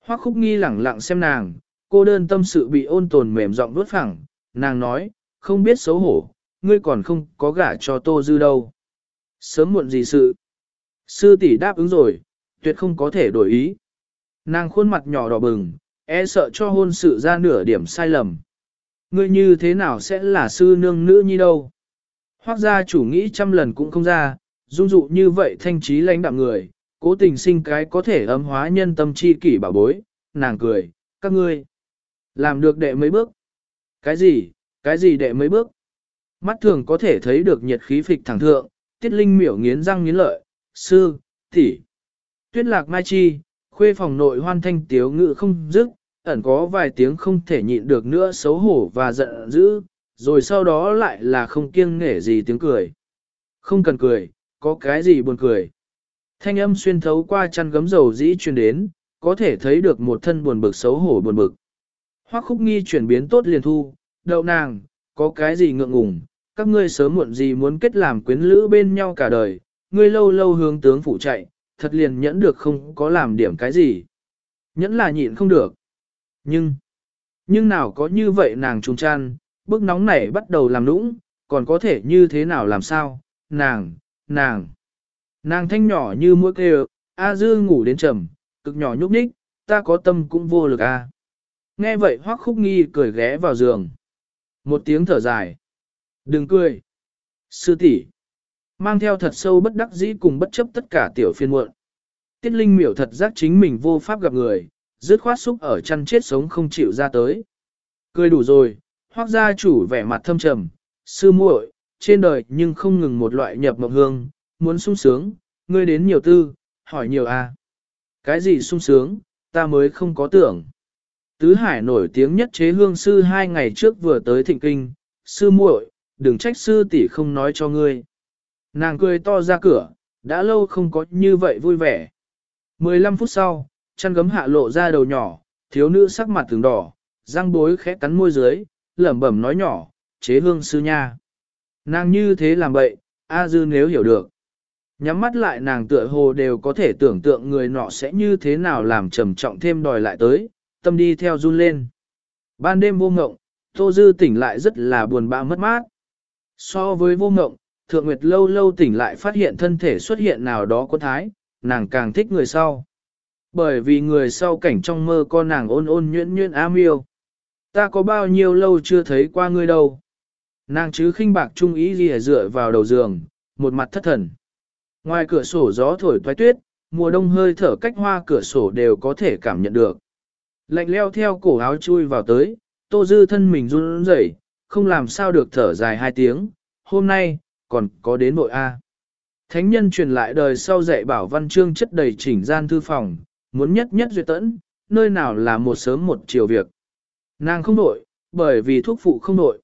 Hoắc khúc nghi lẳng lặng xem nàng, cô đơn tâm sự bị ôn tồn mềm giọng đuốt phẳng, nàng nói, không biết xấu hổ, ngươi còn không có gả cho tô dư đâu. Sớm muộn gì sự. Sư tỷ đáp ứng rồi, tuyệt không có thể đổi ý. Nàng khuôn mặt nhỏ đỏ bừng, e sợ cho hôn sự ra nửa điểm sai lầm. Ngươi như thế nào sẽ là sư nương nữ nhi đâu? Hoác gia chủ nghĩ trăm lần cũng không ra, dung dụ như vậy thanh trí lãnh đạm người, cố tình sinh cái có thể ấm hóa nhân tâm chi kỷ bảo bối, nàng cười, các ngươi làm được đệ mấy bước. Cái gì, cái gì đệ mấy bước? Mắt thường có thể thấy được nhiệt khí phịch thẳng thượng, tiết linh miểu nghiến răng nghiến lợi, sư, tỷ. Tuyết lạc mai chi, khuê phòng nội hoan thanh tiếu ngự không dứt, ẩn có vài tiếng không thể nhịn được nữa xấu hổ và giận dữ, rồi sau đó lại là không kiêng nể gì tiếng cười. Không cần cười, có cái gì buồn cười. Thanh âm xuyên thấu qua chăn gấm dầu dĩ truyền đến, có thể thấy được một thân buồn bực xấu hổ buồn bực. Hoắc khúc nghi chuyển biến tốt liền thu, đậu nàng, có cái gì ngượng ngùng, các ngươi sớm muộn gì muốn kết làm quyến lữ bên nhau cả đời, ngươi lâu lâu hướng tướng phụ chạy, thật liền nhẫn được không có làm điểm cái gì. Nhẫn là nhịn không được. Nhưng, nhưng nào có như vậy nàng trùng chăn, bức nóng này bắt đầu làm nũng, còn có thể như thế nào làm sao, nàng, nàng. Nàng thanh nhỏ như mũi kêu, A dư ngủ đến trầm, cực nhỏ nhúc nhích, ta có tâm cũng vô lực a. Nghe vậy hoắc khúc nghi cười ghé vào giường. Một tiếng thở dài. Đừng cười. Sư tỷ Mang theo thật sâu bất đắc dĩ cùng bất chấp tất cả tiểu phiên muộn. Tiết Linh miểu thật giác chính mình vô pháp gặp người, dứt khoát xúc ở chăn chết sống không chịu ra tới. Cười đủ rồi, hoác gia chủ vẻ mặt thâm trầm, sư muội, trên đời nhưng không ngừng một loại nhập mộng hương, muốn sung sướng, ngươi đến nhiều tư, hỏi nhiều a. À. Cái gì sung sướng, ta mới không có tưởng. Tứ Hải nổi tiếng nhất chế hương sư hai ngày trước vừa tới thịnh kinh, sư muội, đừng trách sư tỷ không nói cho ngươi. Nàng cười to ra cửa, đã lâu không có như vậy vui vẻ. 15 phút sau, chăn gấm hạ lộ ra đầu nhỏ, thiếu nữ sắc mặt từng đỏ, răng bối khẽ cắn môi dưới, lẩm bẩm nói nhỏ, chế hương sư nha. Nàng như thế làm bậy, A dư nếu hiểu được. Nhắm mắt lại nàng tựa hồ đều có thể tưởng tượng người nọ sẽ như thế nào làm trầm trọng thêm đòi lại tới, tâm đi theo run lên. Ban đêm vô ngộng, Tô Dư tỉnh lại rất là buồn bã mất mát. So với vô ngộng, Thượng Nguyệt lâu lâu tỉnh lại phát hiện thân thể xuất hiện nào đó có thái, nàng càng thích người sau. Bởi vì người sau cảnh trong mơ con nàng ôn ôn nhuyễn nhuyễn ám yêu. Ta có bao nhiêu lâu chưa thấy qua ngươi đâu. Nàng chứ khinh bạc trung ý gì dựa vào đầu giường, một mặt thất thần. Ngoài cửa sổ gió thổi toái tuyết, mùa đông hơi thở cách hoa cửa sổ đều có thể cảm nhận được. Lạnh leo theo cổ áo chui vào tới, tô dư thân mình run rẩy, không làm sao được thở dài hai tiếng, hôm nay, còn có đến nội A. Thánh nhân truyền lại đời sau dạy bảo văn chương chất đầy chỉnh gian thư phòng, muốn nhất nhất duyệt tẫn, nơi nào là một sớm một chiều việc. Nàng không nội, bởi vì thuốc phụ không nội.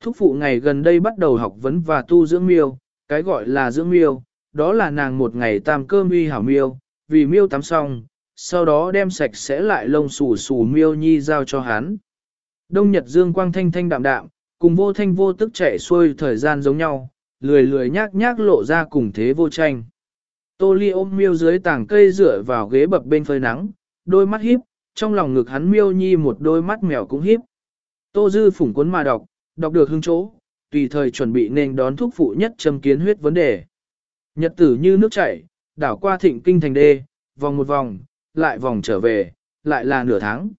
Thuốc phụ ngày gần đây bắt đầu học vấn và tu dưỡng miêu, cái gọi là dưỡng miêu, đó là nàng một ngày tam cơm uy hảo miêu, vì miêu tắm xong, sau đó đem sạch sẽ lại lông xù xù miêu nhi giao cho hắn. Đông Nhật Dương quang thanh thanh đạm đạm, cùng vô thanh vô tức chạy xuôi thời gian giống nhau, lười lười nhác nhác lộ ra cùng thế vô tranh. Tô Ly ôm miêu dưới tảng cây dựa vào ghế bập bên phơi nắng, đôi mắt híp, trong lòng ngực hắn miêu nhi một đôi mắt mèo cũng híp. Tô Dư phủng cuốn mà đọc, đọc được hương chỗ, tùy thời chuẩn bị nên đón thuốc phụ nhất châm kiến huyết vấn đề. Nhật tử như nước chảy, đảo qua thịnh kinh thành đê, vòng một vòng, lại vòng trở về, lại là nửa tháng.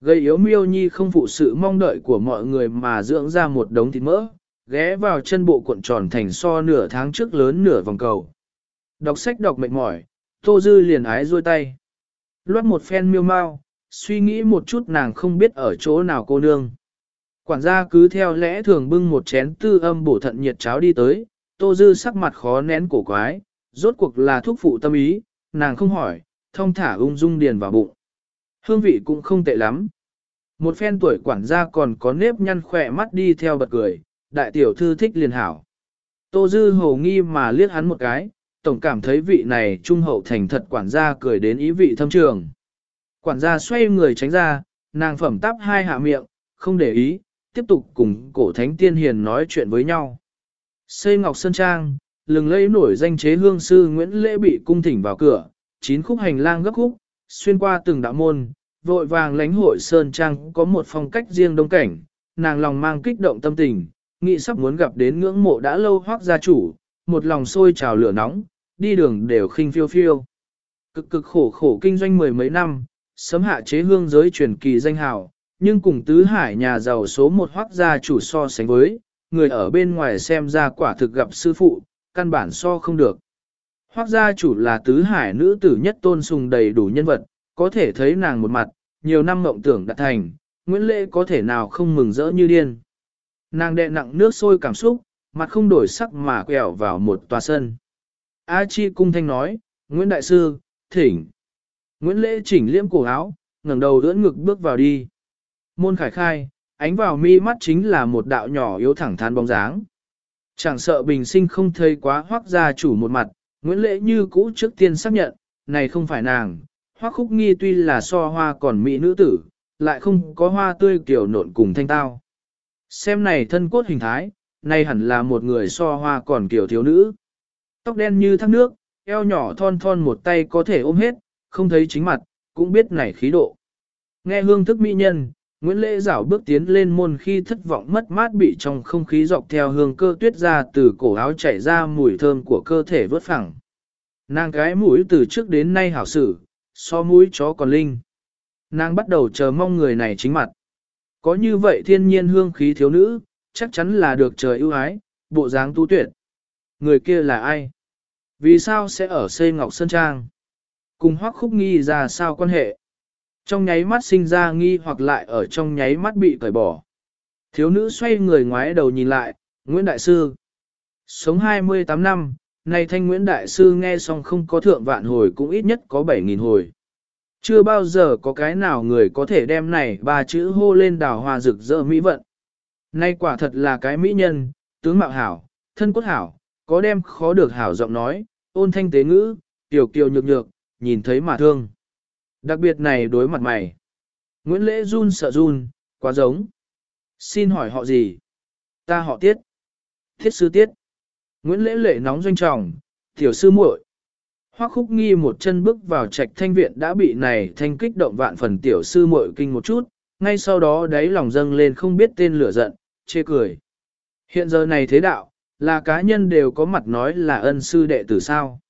Gây yếu miêu nhi không phụ sự mong đợi của mọi người mà dưỡng ra một đống thịt mỡ, ghé vào chân bộ cuộn tròn thành so nửa tháng trước lớn nửa vòng cầu. Đọc sách đọc mệt mỏi, Tô Dư liền ái rôi tay. Loát một phen miêu mau, suy nghĩ một chút nàng không biết ở chỗ nào cô nương. Quản gia cứ theo lẽ thường bưng một chén tư âm bổ thận nhiệt cháo đi tới, Tô Dư sắc mặt khó nén cổ quái, rốt cuộc là thuốc phụ tâm ý, nàng không hỏi, thông thả ung dung điền vào bụng. Hương vị cũng không tệ lắm. Một phen tuổi quản gia còn có nếp nhăn khỏe mắt đi theo bật cười, đại tiểu thư thích liền hảo. Tô Dư hồ nghi mà liếc hắn một cái, tổng cảm thấy vị này trung hậu thành thật quản gia cười đến ý vị thâm trường. Quản gia xoay người tránh ra, nàng phẩm tắp hai hạ miệng, không để ý, tiếp tục cùng cổ thánh tiên hiền nói chuyện với nhau. Xây Ngọc Sơn Trang, lừng lẫy nổi danh chế hương sư Nguyễn Lễ bị cung thỉnh vào cửa, chín khúc hành lang gấp khúc, xuyên qua từng đạo môn, vội vàng lánh hội Sơn Trang có một phong cách riêng đông cảnh, nàng lòng mang kích động tâm tình, nghĩ sắp muốn gặp đến ngưỡng mộ đã lâu hoác gia chủ, một lòng sôi trào lửa nóng, đi đường đều khinh phiêu phiêu. Cực cực khổ khổ kinh doanh mười mấy năm, sớm hạ chế hương giới truyền kỳ danh hào, nhưng cùng tứ hải nhà giàu số một hoác gia chủ so sánh với, người ở bên ngoài xem ra quả thực gặp sư phụ, căn bản so không được. Hoác gia chủ là tứ hải nữ tử nhất tôn sùng đầy đủ nhân vật, có thể thấy nàng một mặt, nhiều năm mộng tưởng đã thành, Nguyễn Lễ có thể nào không mừng rỡ như điên. Nàng đệ nặng nước sôi cảm xúc, mặt không đổi sắc mà quẹo vào một tòa sân. A Chi cung thanh nói, Nguyễn Đại Sư, thỉnh. Nguyễn Lễ chỉnh liêm cổ áo, ngẩng đầu ưỡn ngực bước vào đi. Môn khải khai, ánh vào mi mắt chính là một đạo nhỏ yếu thẳng thắn bóng dáng. Chẳng sợ bình sinh không thấy quá hoác gia chủ một mặt, Nguyễn Lễ như cũ trước tiên xác nhận, này không phải nàng, hoác khúc nghi tuy là so hoa còn mỹ nữ tử, lại không có hoa tươi kiểu nộn cùng thanh tao. Xem này thân cốt hình thái, này hẳn là một người so hoa còn kiểu thiếu nữ. Tóc đen như thác nước, eo nhỏ thon thon một tay có thể ôm hết, không thấy chính mặt, cũng biết này khí độ. Nghe hương thức mỹ nhân, Nguyễn Lễ Giảo bước tiến lên môn khi thất vọng mất mát bị trong không khí dọc theo hương cơ tuyết ra từ cổ áo chảy ra mùi thơm của cơ thể vớt phẳng. Nàng cái mũi từ trước đến nay hảo sử, so mũi chó còn linh. Nàng bắt đầu chờ mong người này chính mặt. Có như vậy thiên nhiên hương khí thiếu nữ, chắc chắn là được trời ưu ái, bộ dáng tu tuyệt. Người kia là ai? Vì sao sẽ ở xây Ngọc Sơn Trang? Cùng hoắc khúc nghi ra sao quan hệ? Trong nháy mắt sinh ra nghi hoặc lại ở trong nháy mắt bị cởi bỏ. Thiếu nữ xoay người ngoái đầu nhìn lại, Nguyễn Đại Sư. Sống 28 năm, nay thanh Nguyễn Đại Sư nghe xong không có thượng vạn hồi cũng ít nhất có 7.000 hồi. Chưa bao giờ có cái nào người có thể đem này ba chữ hô lên đào hoa rực rỡ mỹ vận. Nay quả thật là cái mỹ nhân, tướng mạo hảo, thân cốt hảo, có đem khó được hảo giọng nói, ôn thanh tế ngữ, tiểu kiều nhược nhược, nhìn thấy mà thương. Đặc biệt này đối mặt mày. Nguyễn Lễ run sợ run, quá giống. Xin hỏi họ gì? Ta họ Tiết. Thiết sư Tiết. Nguyễn Lễ lệ nóng doanh trọng, tiểu sư muội. Hoắc khúc nghi một chân bước vào trạch thanh viện đã bị này thanh kích động vạn phần tiểu sư muội kinh một chút, ngay sau đó đáy lòng dâng lên không biết tên lửa giận, chê cười. Hiện giờ này thế đạo, là cá nhân đều có mặt nói là ân sư đệ tử sao.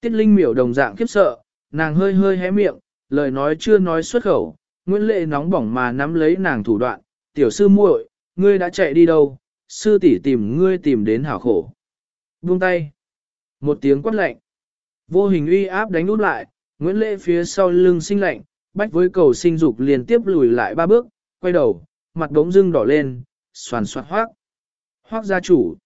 Tiết Linh miểu đồng dạng khiếp sợ, nàng hơi hơi hé miệng, lời nói chưa nói xuất khẩu, Nguyễn Lệ nóng bỏng mà nắm lấy nàng thủ đoạn, tiểu sư muội, ngươi đã chạy đi đâu, sư tỷ tìm ngươi tìm đến hảo khổ. Buông tay. Một tiếng quát lạnh. Vô hình uy áp đánh út lại, Nguyễn Lệ phía sau lưng sinh lạnh, bách với cầu sinh dục liên tiếp lùi lại ba bước, quay đầu, mặt đống dưng đỏ lên, soàn soạt hoác. Hoác gia chủ.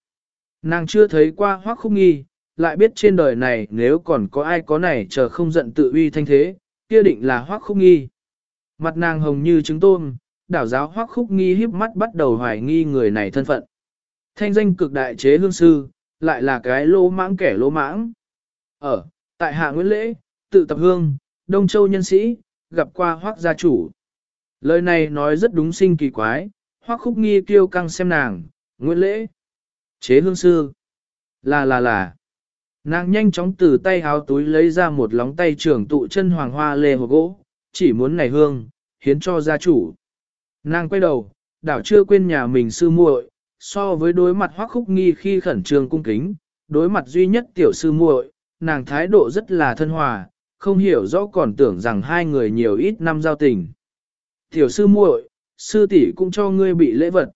Nàng chưa thấy qua hoác khúc nghi, lại biết trên đời này nếu còn có ai có này chờ không giận tự uy thanh thế, kia định là hoác khúc nghi. Mặt nàng hồng như trứng tôm, đảo giáo hoác khúc nghi híp mắt bắt đầu hoài nghi người này thân phận. Thanh danh cực đại chế hương sư, lại là cái lỗ mãng kẻ lỗ mãng. Ở, tại hạ Nguyễn Lễ, tự tập hương, Đông Châu nhân sĩ, gặp qua hoác gia chủ. Lời này nói rất đúng sinh kỳ quái, hoác khúc nghi kêu căng xem nàng, Nguyễn Lễ. Chế hương sư. Là là là. Nàng nhanh chóng từ tay háo túi lấy ra một lóng tay trưởng tụ chân hoàng hoa lê hộp gỗ, chỉ muốn này hương, hiến cho gia chủ. Nàng quay đầu, đảo chưa quên nhà mình sư muội, so với đối mặt hoắc khúc nghi khi khẩn trương cung kính, đối mặt duy nhất tiểu sư muội, nàng thái độ rất là thân hòa, không hiểu rõ còn tưởng rằng hai người nhiều ít năm giao tình. Tiểu sư muội, sư tỷ cũng cho ngươi bị lễ vật.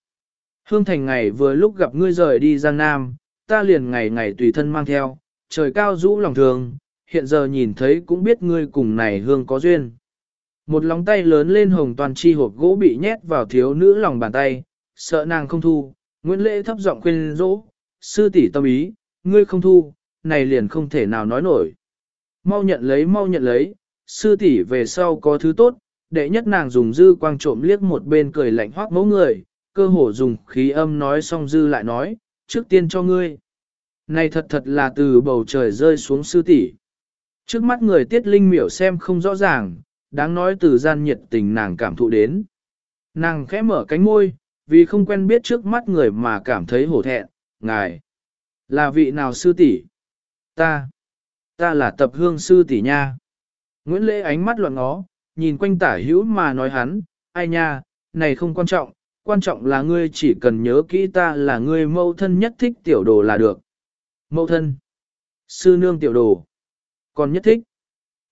Hương thành ngày vừa lúc gặp ngươi rời đi Giang Nam, ta liền ngày ngày tùy thân mang theo, trời cao rũ lòng thường, hiện giờ nhìn thấy cũng biết ngươi cùng này hương có duyên. Một lòng tay lớn lên hồng toàn chi hộp gỗ bị nhét vào thiếu nữ lòng bàn tay, sợ nàng không thu, Nguyễn Lễ thấp giọng khuyên dỗ, sư tỷ tâm ý, ngươi không thu, này liền không thể nào nói nổi. Mau nhận lấy mau nhận lấy, sư tỷ về sau có thứ tốt, đệ nhất nàng dùng dư quang trộm liếc một bên cười lạnh hoác mẫu người, cơ hồ dùng khí âm nói xong dư lại nói, trước tiên cho ngươi. Này thật thật là từ bầu trời rơi xuống sư tỷ. Trước mắt người tiết linh miểu xem không rõ ràng, đáng nói từ gian nhiệt tình nàng cảm thụ đến. Nàng khẽ mở cánh môi, vì không quen biết trước mắt người mà cảm thấy hổ thẹn, ngài. Là vị nào sư tỷ? Ta. Ta là tập hương sư tỷ nha. Nguyễn Lễ ánh mắt loạn ngó, nhìn quanh tả hữu mà nói hắn, ai nha, này không quan trọng, quan trọng là ngươi chỉ cần nhớ kỹ ta là ngươi mâu thân nhất thích tiểu đồ là được. Mâu thân. Sư nương tiểu đồ. Còn nhất thích.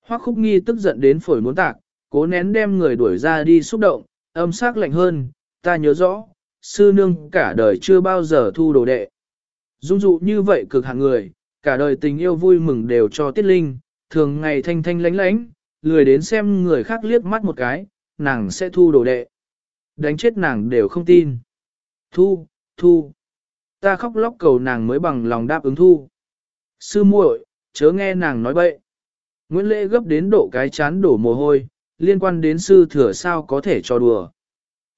Hoắc khúc nghi tức giận đến phổi muốn tạc, cố nén đem người đuổi ra đi xúc động, âm sắc lạnh hơn, ta nhớ rõ, sư nương cả đời chưa bao giờ thu đồ đệ. Dung dụ như vậy cực hạng người, cả đời tình yêu vui mừng đều cho tiết linh, thường ngày thanh thanh lánh lánh, lười đến xem người khác liếc mắt một cái, nàng sẽ thu đồ đệ. Đánh chết nàng đều không tin. Thu, thu. Ta khóc lóc cầu nàng mới bằng lòng đáp ứng thu. Sư muội, chớ nghe nàng nói bậy. Nguyễn Lễ gấp đến độ cái chán đổ mồ hôi, liên quan đến sư thừa sao có thể cho đùa.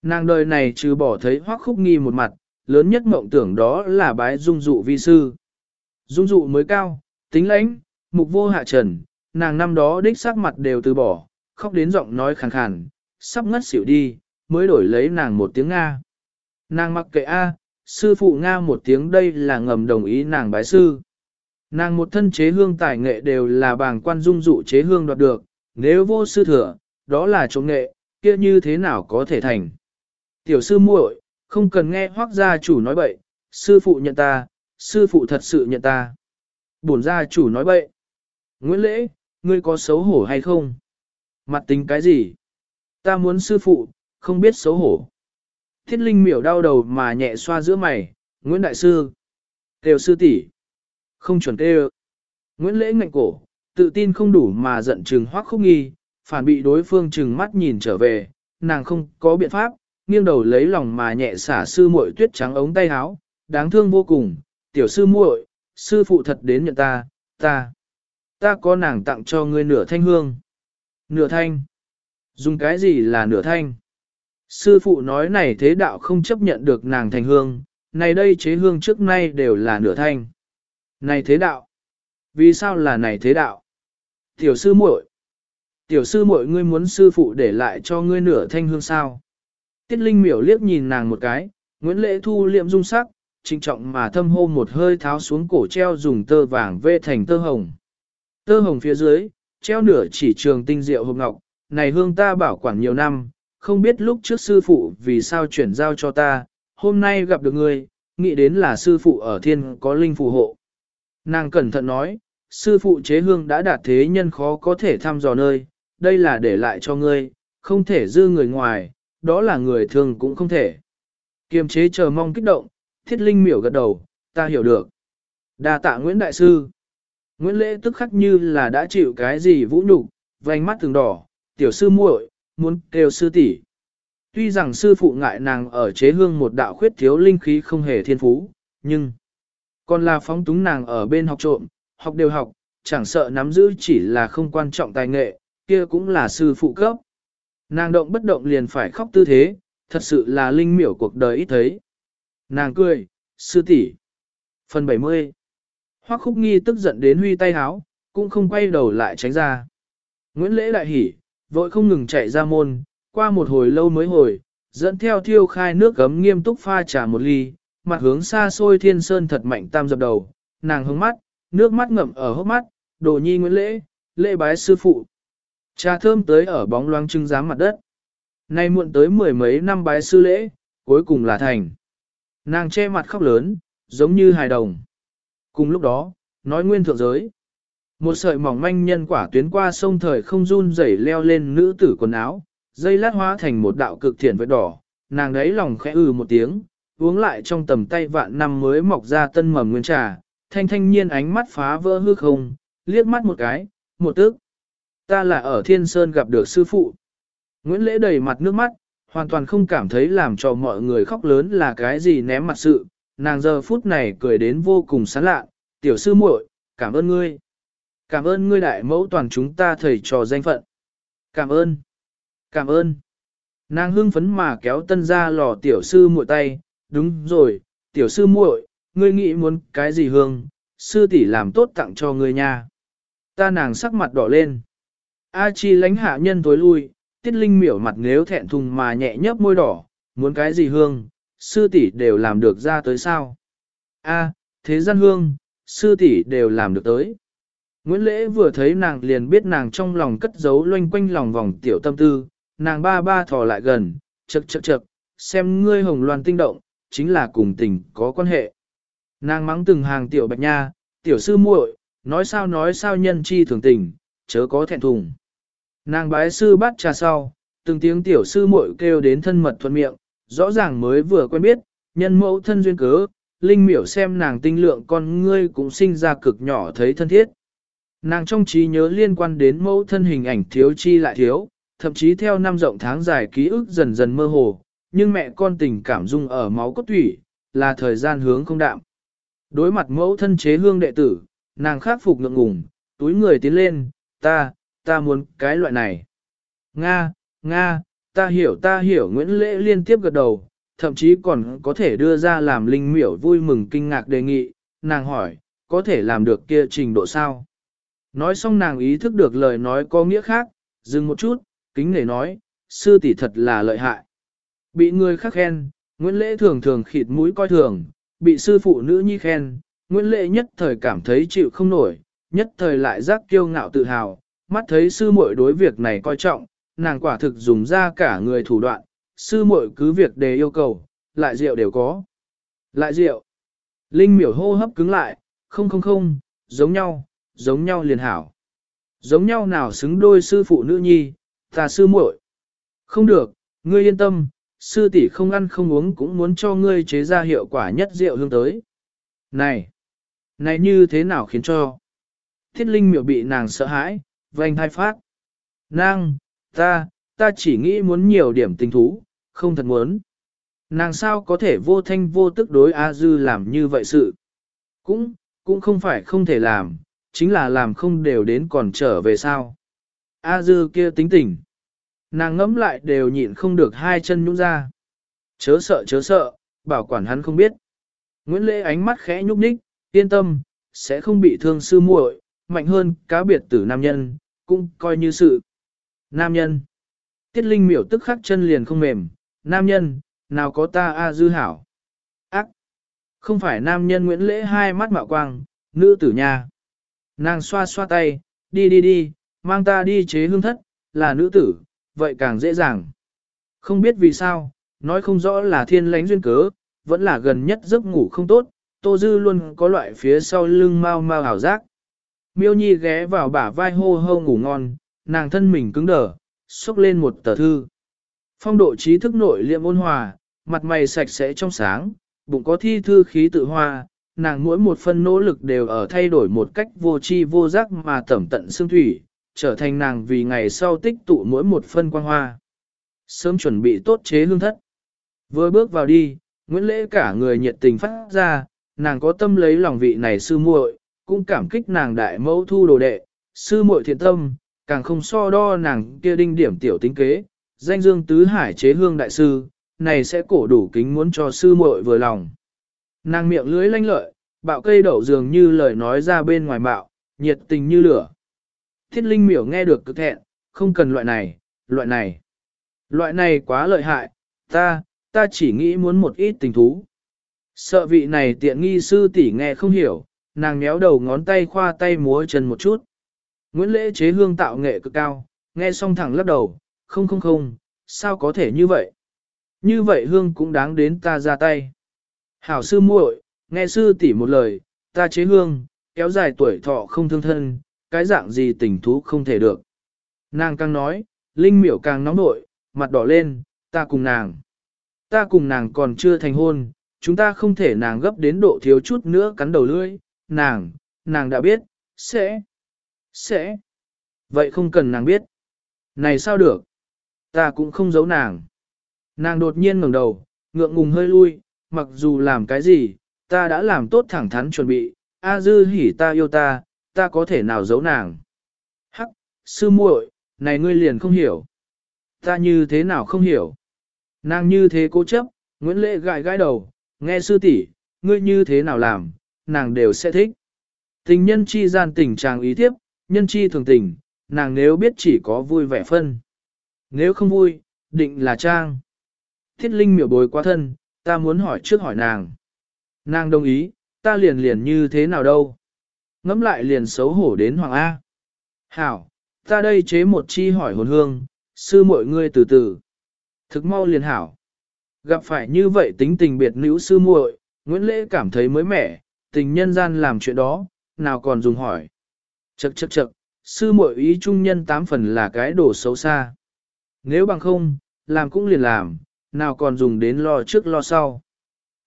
Nàng đời này trừ bỏ thấy hoắc khúc nghi một mặt, lớn nhất mộng tưởng đó là bái dung dụ vi sư. Dung dụ mới cao, tính lãnh, mục vô hạ trần, nàng năm đó đích sắc mặt đều từ bỏ, khóc đến giọng nói khàn khàn, sắp ngất xỉu đi, mới đổi lấy nàng một tiếng Nga. Nàng mặc kệ A, sư phụ Nga một tiếng đây là ngầm đồng ý nàng bái sư. Nàng một thân chế hương tài nghệ đều là bàng quan dung dụ chế hương đoạt được, nếu vô sư thừa, đó là chống nghệ, kia như thế nào có thể thành. Tiểu sư muội, không cần nghe hoác gia chủ nói bậy, sư phụ nhận ta, sư phụ thật sự nhận ta. Bổn gia chủ nói bậy. Nguyễn Lễ, ngươi có xấu hổ hay không? Mặt tính cái gì? Ta muốn sư phụ, không biết xấu hổ. Thiết linh miểu đau đầu mà nhẹ xoa giữa mày, Nguyễn Đại Sư. Kêu sư tỷ Không chuẩn kêu. Nguyễn Lễ ngạnh cổ, tự tin không đủ mà giận trừng hoắc khúc nghi, phản bị đối phương trừng mắt nhìn trở về, nàng không có biện pháp, nghiêng đầu lấy lòng mà nhẹ xả sư muội tuyết trắng ống tay áo, đáng thương vô cùng, tiểu sư muội, sư phụ thật đến nhận ta, ta, ta có nàng tặng cho ngươi nửa thanh hương. Nửa thanh? Dùng cái gì là nửa thanh? Sư phụ nói này thế đạo không chấp nhận được nàng thành hương, này đây chế hương trước nay đều là nửa thanh. Này thế đạo? Vì sao là này thế đạo? Tiểu sư muội, Tiểu sư muội ngươi muốn sư phụ để lại cho ngươi nửa thanh hương sao? Tiết Linh miểu liếc nhìn nàng một cái, Nguyễn Lễ Thu liệm dung sắc, trinh trọng mà thâm hô một hơi tháo xuống cổ treo dùng tơ vàng vê thành tơ hồng. Tơ hồng phía dưới, treo nửa chỉ trường tinh diệu hộp ngọc, này hương ta bảo quản nhiều năm, không biết lúc trước sư phụ vì sao chuyển giao cho ta, hôm nay gặp được ngươi, nghĩ đến là sư phụ ở thiên có linh phù hộ. Nàng cẩn thận nói, sư phụ chế hương đã đạt thế nhân khó có thể thăm dò nơi, đây là để lại cho ngươi, không thể dư người ngoài, đó là người thường cũng không thể. Kiềm chế chờ mong kích động, thiết linh miểu gật đầu, ta hiểu được. đa tạ Nguyễn Đại Sư. Nguyễn Lễ tức khắc như là đã chịu cái gì vũ nhục, vành mắt từng đỏ, tiểu sư muội, muốn kêu sư tỷ. Tuy rằng sư phụ ngại nàng ở chế hương một đạo khuyết thiếu linh khí không hề thiên phú, nhưng còn là phóng túng nàng ở bên học trộm, học đều học, chẳng sợ nắm giữ chỉ là không quan trọng tài nghệ, kia cũng là sư phụ cấp. Nàng động bất động liền phải khóc tư thế, thật sự là linh miểu cuộc đời ít thấy. Nàng cười, sư tỷ. Phần 70 Hoắc khúc nghi tức giận đến huy tay háo, cũng không quay đầu lại tránh ra. Nguyễn Lễ đại hỉ, vội không ngừng chạy ra môn, qua một hồi lâu mới hồi, dẫn theo thiêu khai nước gấm nghiêm túc pha trà một ly, mặt hướng xa xôi thiên sơn thật mạnh tam dập đầu, nàng hướng mắt, nước mắt ngậm ở hốc mắt, đồ nhi Nguyễn Lễ, lễ bái sư phụ. Trà thơm tới ở bóng loáng trưng giám mặt đất. Nay muộn tới mười mấy năm bái sư lễ, cuối cùng là thành. Nàng che mặt khóc lớn, giống như hài đồng. Cùng lúc đó, nói nguyên thượng giới. Một sợi mỏng manh nhân quả tuyến qua sông thời không run rẩy leo lên nữ tử quần áo, dây lát hóa thành một đạo cực thiện vết đỏ, nàng đấy lòng khẽ ừ một tiếng, uống lại trong tầm tay vạn năm mới mọc ra tân mầm nguyên trà, thanh thanh nhiên ánh mắt phá vỡ hư không, liếc mắt một cái, một tức. Ta là ở Thiên Sơn gặp được sư phụ. Nguyễn Lễ đầy mặt nước mắt, hoàn toàn không cảm thấy làm cho mọi người khóc lớn là cái gì ném mặt sự, nàng giờ phút này cười đến vô cùng sán lạ, tiểu sư muội, cảm ơn ngươi. Cảm ơn ngươi đại mẫu toàn chúng ta thầy trò danh phận. Cảm ơn. Cảm ơn. Nàng hưng phấn mà kéo tân ra lò tiểu sư muội tay, đúng rồi, tiểu sư muội, ngươi nghĩ muốn cái gì hương, sư tỷ làm tốt tặng cho ngươi nha. Ta nàng sắc mặt đỏ lên. A chi lánh hạ nhân tối lui, tiết linh miểu mặt nếu thẹn thùng mà nhẹ nhấp môi đỏ, muốn cái gì hương, sư tỷ đều làm được ra tới sao. A, thế gian hương, sư tỷ đều làm được tới. Nguyễn Lễ vừa thấy nàng liền biết nàng trong lòng cất giấu loanh quanh lòng vòng tiểu tâm tư, nàng ba ba thò lại gần, chậc chậc chậc, xem ngươi hồng loan tinh động, chính là cùng tình có quan hệ. Nàng mắng từng hàng tiểu bạch nha, tiểu sư muội, nói sao nói sao nhân chi thường tình, chớ có thẹn thùng. Nàng bái sư bắt trà sau, từng tiếng tiểu sư muội kêu đến thân mật thuận miệng, rõ ràng mới vừa quen biết, nhân mẫu thân duyên cớ, linh miểu xem nàng tinh lượng con ngươi cũng sinh ra cực nhỏ thấy thân thiết. Nàng trong trí nhớ liên quan đến mẫu thân hình ảnh thiếu chi lại thiếu, thậm chí theo năm rộng tháng dài ký ức dần dần mơ hồ, nhưng mẹ con tình cảm dung ở máu cốt thủy, là thời gian hướng không đạm. Đối mặt mẫu thân chế hương đệ tử, nàng khắc phục ngượng ngùng, túi người tiến lên, ta, ta muốn cái loại này. Nga, Nga, ta hiểu ta hiểu Nguyễn Lễ liên tiếp gật đầu, thậm chí còn có thể đưa ra làm linh miểu vui mừng kinh ngạc đề nghị, nàng hỏi, có thể làm được kia trình độ sao? Nói xong nàng ý thức được lời nói có nghĩa khác, dừng một chút, kính nể nói, sư tỷ thật là lợi hại. Bị người khác khen, Nguyễn Lễ thường thường khịt mũi coi thường, bị sư phụ nữ nhi khen, Nguyễn Lễ nhất thời cảm thấy chịu không nổi, nhất thời lại giác kiêu ngạo tự hào, mắt thấy sư muội đối việc này coi trọng, nàng quả thực dùng ra cả người thủ đoạn, sư muội cứ việc đề yêu cầu, lại rượu đều có. Lại rượu. Linh miểu hô hấp cứng lại, không không không, giống nhau, giống nhau liền hảo. Giống nhau nào xứng đôi sư phụ nữ nhi, ta sư muội. Không được, ngươi yên tâm, sư tỷ không ăn không uống cũng muốn cho ngươi chế ra hiệu quả nhất rượu hương tới. Này, này như thế nào khiến cho? Thiết linh miểu bị nàng sợ hãi, vành thai phát. Nàng, ta, ta chỉ nghĩ muốn nhiều điểm tình thú, không thật muốn. Nàng sao có thể vô thanh vô tức đối A Dư làm như vậy sự? Cũng, cũng không phải không thể làm, chính là làm không đều đến còn trở về sao. A Dư kia tính tình. Nàng ngẫm lại đều nhịn không được hai chân nhũ ra. Chớ sợ chớ sợ, bảo quản hắn không biết. Nguyễn Lễ ánh mắt khẽ nhúc nhích, yên tâm, sẽ không bị thương sư muội, mạnh hơn cá biệt tử nam nhân, cũng coi như sự. Nam nhân. Tiết Linh miểu tức khắc chân liền không mềm, nam nhân, nào có ta a dư hảo. Ác. Không phải nam nhân Nguyễn Lễ hai mắt mạo quang, nữ tử nha. Nàng xoa xoa tay, đi đi đi, mang ta đi chế hương thất, là nữ tử, vậy càng dễ dàng. Không biết vì sao, nói không rõ là thiên lánh duyên cớ, vẫn là gần nhất giấc ngủ không tốt, Tô Dư luôn có loại phía sau lưng mau mau hảo giác. Miêu Nhi ghé vào bả vai hô hô ngủ ngon, nàng thân mình cứng đờ, xúc lên một tờ thư. Phong độ trí thức nội liệm ôn hòa, mặt mày sạch sẽ trong sáng, bụng có thi thư khí tự hoa, nàng mỗi một phân nỗ lực đều ở thay đổi một cách vô tri vô giác mà tẩm tận xương thủy, trở thành nàng vì ngày sau tích tụ mỗi một phân quang hoa. Sớm chuẩn bị tốt chế hương thất. Vừa bước vào đi, Nguyễn Lễ cả người nhiệt tình phát ra, nàng có tâm lấy lòng vị này sư muội, cũng cảm kích nàng đại mẫu thu đồ đệ, sư muội thiện tâm, càng không so đo nàng kia đinh điểm tiểu tính kế, danh dương tứ hải chế hương đại sư, này sẽ cổ đủ kính muốn cho sư muội vừa lòng. Nàng miệng lưỡi lanh lợi, bạo cây đậu dường như lời nói ra bên ngoài bạo, nhiệt tình như lửa. Thiết linh miểu nghe được cực thẹn, không cần loại này, loại này. Loại này quá lợi hại, ta, ta chỉ nghĩ muốn một ít tình thú. Sợ vị này tiện nghi sư tỷ nghe không hiểu, nàng nhéo đầu ngón tay khoa tay múa chân một chút. Nguyễn lễ chế hương tạo nghệ cực cao, nghe xong thẳng lắc đầu, không không không, sao có thể như vậy? Như vậy hương cũng đáng đến ta ra tay. Hảo sư muội, nghe sư tỷ một lời, ta chế hương, kéo dài tuổi thọ không thương thân, cái dạng gì tình thú không thể được. Nàng càng nói, Linh miểu càng nóng nội, mặt đỏ lên, ta cùng nàng. Ta cùng nàng còn chưa thành hôn, chúng ta không thể nàng gấp đến độ thiếu chút nữa cắn đầu lưỡi, nàng, nàng đã biết, sẽ, sẽ. Vậy không cần nàng biết. Này sao được? Ta cũng không giấu nàng. Nàng đột nhiên ngẩng đầu, ngượng ngùng hơi lui, mặc dù làm cái gì, ta đã làm tốt thẳng thắn chuẩn bị, A dư hỉ ta yêu ta, ta có thể nào giấu nàng. Hắc, sư muội, này ngươi liền không hiểu. Ta như thế nào không hiểu. Nàng như thế cố chấp, Nguyễn Lệ gãi gãi đầu, nghe sư tỷ, ngươi như thế nào làm, nàng đều sẽ thích. Tình nhân chi gian tình trạng ý tiếp, nhân chi thường tình, nàng nếu biết chỉ có vui vẻ phân. Nếu không vui, định là trang. Thiết linh miểu bối quá thân, ta muốn hỏi trước hỏi nàng. Nàng đồng ý, ta liền liền như thế nào đâu. Ngắm lại liền xấu hổ đến Hoàng A. Hảo, ta đây chế một chi hỏi hồn hương, sư mọi ngươi từ từ. Thực mau liền hảo. Gặp phải như vậy tính tình biệt nữ sư muội, Nguyễn Lễ cảm thấy mới mẻ, tình nhân gian làm chuyện đó, nào còn dùng hỏi. Chậc chậc chậc, sư muội ý trung nhân tám phần là cái đồ xấu xa. Nếu bằng không, làm cũng liền làm, nào còn dùng đến lo trước lo sau.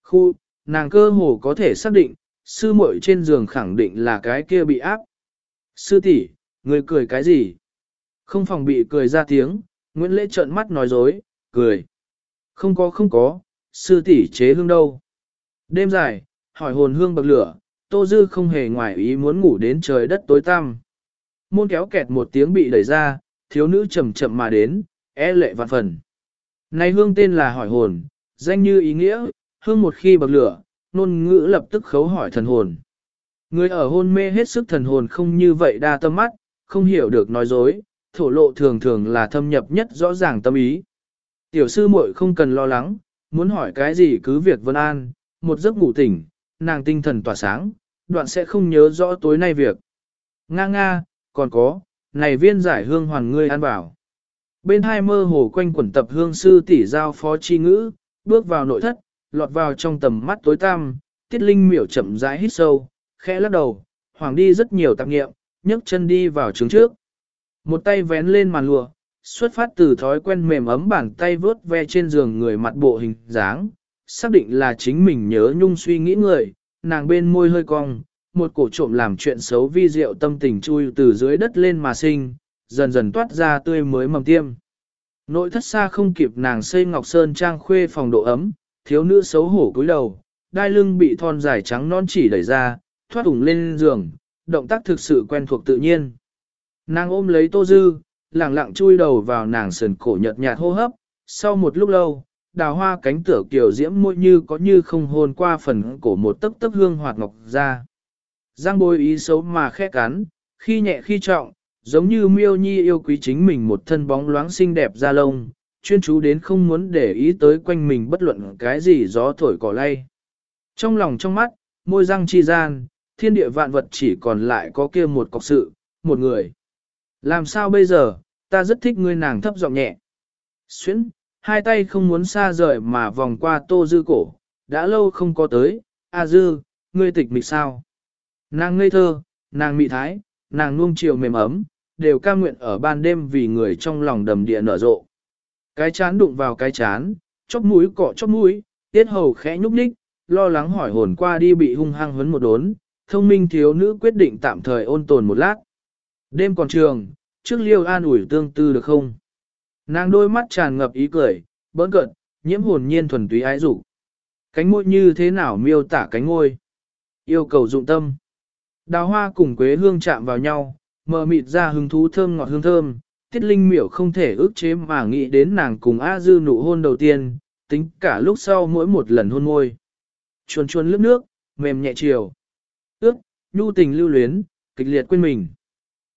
Khu, nàng cơ hồ có thể xác định, sư muội trên giường khẳng định là cái kia bị áp. Sư tỷ, người cười cái gì? Không phòng bị cười ra tiếng, Nguyễn Lễ trợn mắt nói dối, cười. Không có không có, sư tỷ chế hương đâu. Đêm dài, hỏi hồn hương bậc lửa, Tô Dư không hề ngoài ý muốn ngủ đến trời đất tối tăm. Môn kéo kẹt một tiếng bị đẩy ra, thiếu nữ chậm chậm mà đến, e lệ vạn phần. Này hương tên là hỏi hồn, danh như ý nghĩa, hương một khi bậc lửa, nôn ngữ lập tức khấu hỏi thần hồn. Người ở hôn mê hết sức thần hồn không như vậy đa tâm mắt, không hiểu được nói dối, thổ lộ thường thường là thâm nhập nhất rõ ràng tâm ý. Tiểu sư muội không cần lo lắng, muốn hỏi cái gì cứ việc vân an, một giấc ngủ tỉnh, nàng tinh thần tỏa sáng, đoạn sẽ không nhớ rõ tối nay việc. Nga nga, còn có, này viên giải hương hoàn ngươi ăn bảo. Bên hai mơ hồ quanh quẩn tập hương sư tỷ giao phó chi ngữ, bước vào nội thất, lọt vào trong tầm mắt tối tăm, tiết linh miểu chậm rãi hít sâu, khẽ lắc đầu, hoàng đi rất nhiều tạp nghiệm, nhấc chân đi vào trứng trước. Một tay vén lên màn lụa, xuất phát từ thói quen mềm ấm bàn tay vớt ve trên giường người mặt bộ hình dáng, xác định là chính mình nhớ nhung suy nghĩ người, nàng bên môi hơi cong, một cổ trộm làm chuyện xấu vi diệu tâm tình chui từ dưới đất lên mà sinh, dần dần toát ra tươi mới mầm tiêm. Nội thất xa không kịp nàng xây ngọc sơn trang khuê phòng độ ấm, thiếu nữ xấu hổ cúi đầu, đai lưng bị thon dài trắng non chỉ đẩy ra, thoát ủng lên giường, động tác thực sự quen thuộc tự nhiên. Nàng ôm lấy tô dư, lặng lặng chui đầu vào nàng sườn cổ nhợt nhạt hô hấp, sau một lúc lâu, đào hoa cánh tửa kiều diễm môi như có như không hôn qua phần cổ một tấc tấc hương hoạt ngọc ra. Giang bôi ý xấu mà khẽ cắn, khi nhẹ khi trọng, giống như miêu nhi yêu quý chính mình một thân bóng loáng xinh đẹp da lông, chuyên chú đến không muốn để ý tới quanh mình bất luận cái gì gió thổi cỏ lay. Trong lòng trong mắt, môi răng chi gian, thiên địa vạn vật chỉ còn lại có kia một cọc sự, một người. Làm sao bây giờ, ta rất thích ngươi nàng thấp giọng nhẹ. Xuyến, hai tay không muốn xa rời mà vòng qua tô dư cổ, đã lâu không có tới, a dư, ngươi tịch mịch sao. Nàng ngây thơ, nàng mị thái, nàng nuông chiều mềm ấm, đều ca nguyện ở ban đêm vì người trong lòng đầm địa nở rộ. Cái chán đụng vào cái chán, chóp mũi cọ chóp mũi, tiết hầu khẽ nhúc nhích, lo lắng hỏi hồn qua đi bị hung hăng huấn một đốn, thông minh thiếu nữ quyết định tạm thời ôn tồn một lát. Đêm còn trường, trước liêu an ủi tương tư được không? Nàng đôi mắt tràn ngập ý cười, bỡn cận, nhiễm hồn nhiên thuần túy ái dục. Cánh môi như thế nào miêu tả cánh ngôi? Yêu cầu dụng tâm. Đào hoa cùng quế hương chạm vào nhau, mờ mịt ra hứng thú thơm ngọt hương thơm, tiết linh miểu không thể ước chế mà nghĩ đến nàng cùng A dư nụ hôn đầu tiên, tính cả lúc sau mỗi một lần hôn môi. Chuồn chuồn lướt nước, mềm nhẹ chiều. Ước, nhu tình lưu luyến, kịch liệt quên mình.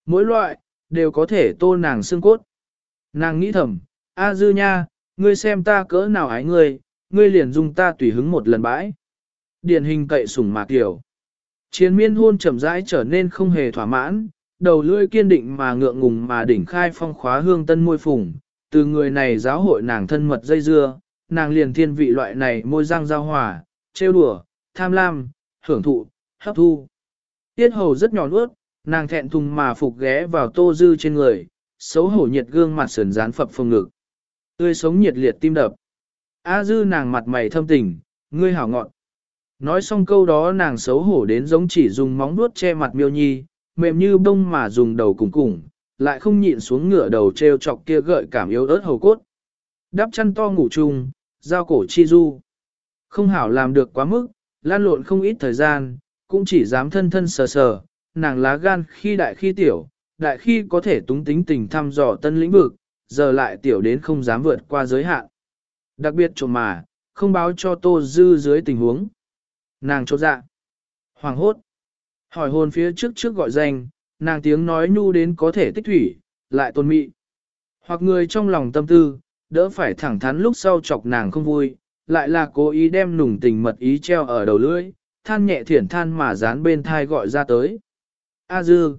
Mỗi loại, đều có thể tô nàng xương cốt. Nàng nghĩ thầm, A dư nha, ngươi xem ta cỡ nào ái ngươi, ngươi liền dùng ta tùy hứng một lần bãi. Điển hình cậy sủng mạc tiểu. Chiến miên hôn chậm rãi trở nên không hề thỏa mãn, đầu lưỡi kiên định mà ngượng ngùng mà đỉnh khai phong khóa hương tân môi phùng, từ người này giáo hội nàng thân mật dây dưa, nàng liền thiên vị loại này môi răng giao hòa, trêu đùa, tham lam, hưởng thụ, hấp thu. Tiết hầu rất nhỏ nuốt, nàng thẹn thùng mà phục ghé vào tô dư trên người, xấu hổ nhiệt gương mặt sườn dán phập phồng ngực. Tươi sống nhiệt liệt tim đập. A dư nàng mặt mày thâm tình, ngươi hảo ngọn. Nói xong câu đó nàng xấu hổ đến giống chỉ dùng móng vuốt che mặt miêu nhi, mềm như bông mà dùng đầu cùng cùng, lại không nhịn xuống ngửa đầu treo chọc kia gợi cảm yếu ớt hầu cốt. Đắp chăn to ngủ chung, giao cổ chi du. Không hảo làm được quá mức, lan lộn không ít thời gian, cũng chỉ dám thân thân sờ sờ, nàng lá gan khi đại khi tiểu, đại khi có thể túng tính tình thăm dò tân lĩnh vực, giờ lại tiểu đến không dám vượt qua giới hạn. Đặc biệt trộm mà, không báo cho Tô Dư dưới tình huống. Nàng chột dạ. Hoàng hốt. Hỏi hồn phía trước trước gọi danh, nàng tiếng nói nhu đến có thể tích thủy, lại tôn mị. Hoặc người trong lòng tâm tư, đỡ phải thẳng thắn lúc sau chọc nàng không vui, lại là cố ý đem nùng tình mật ý treo ở đầu lưỡi, than nhẹ thiển than mà dán bên thai gọi ra tới. A dư.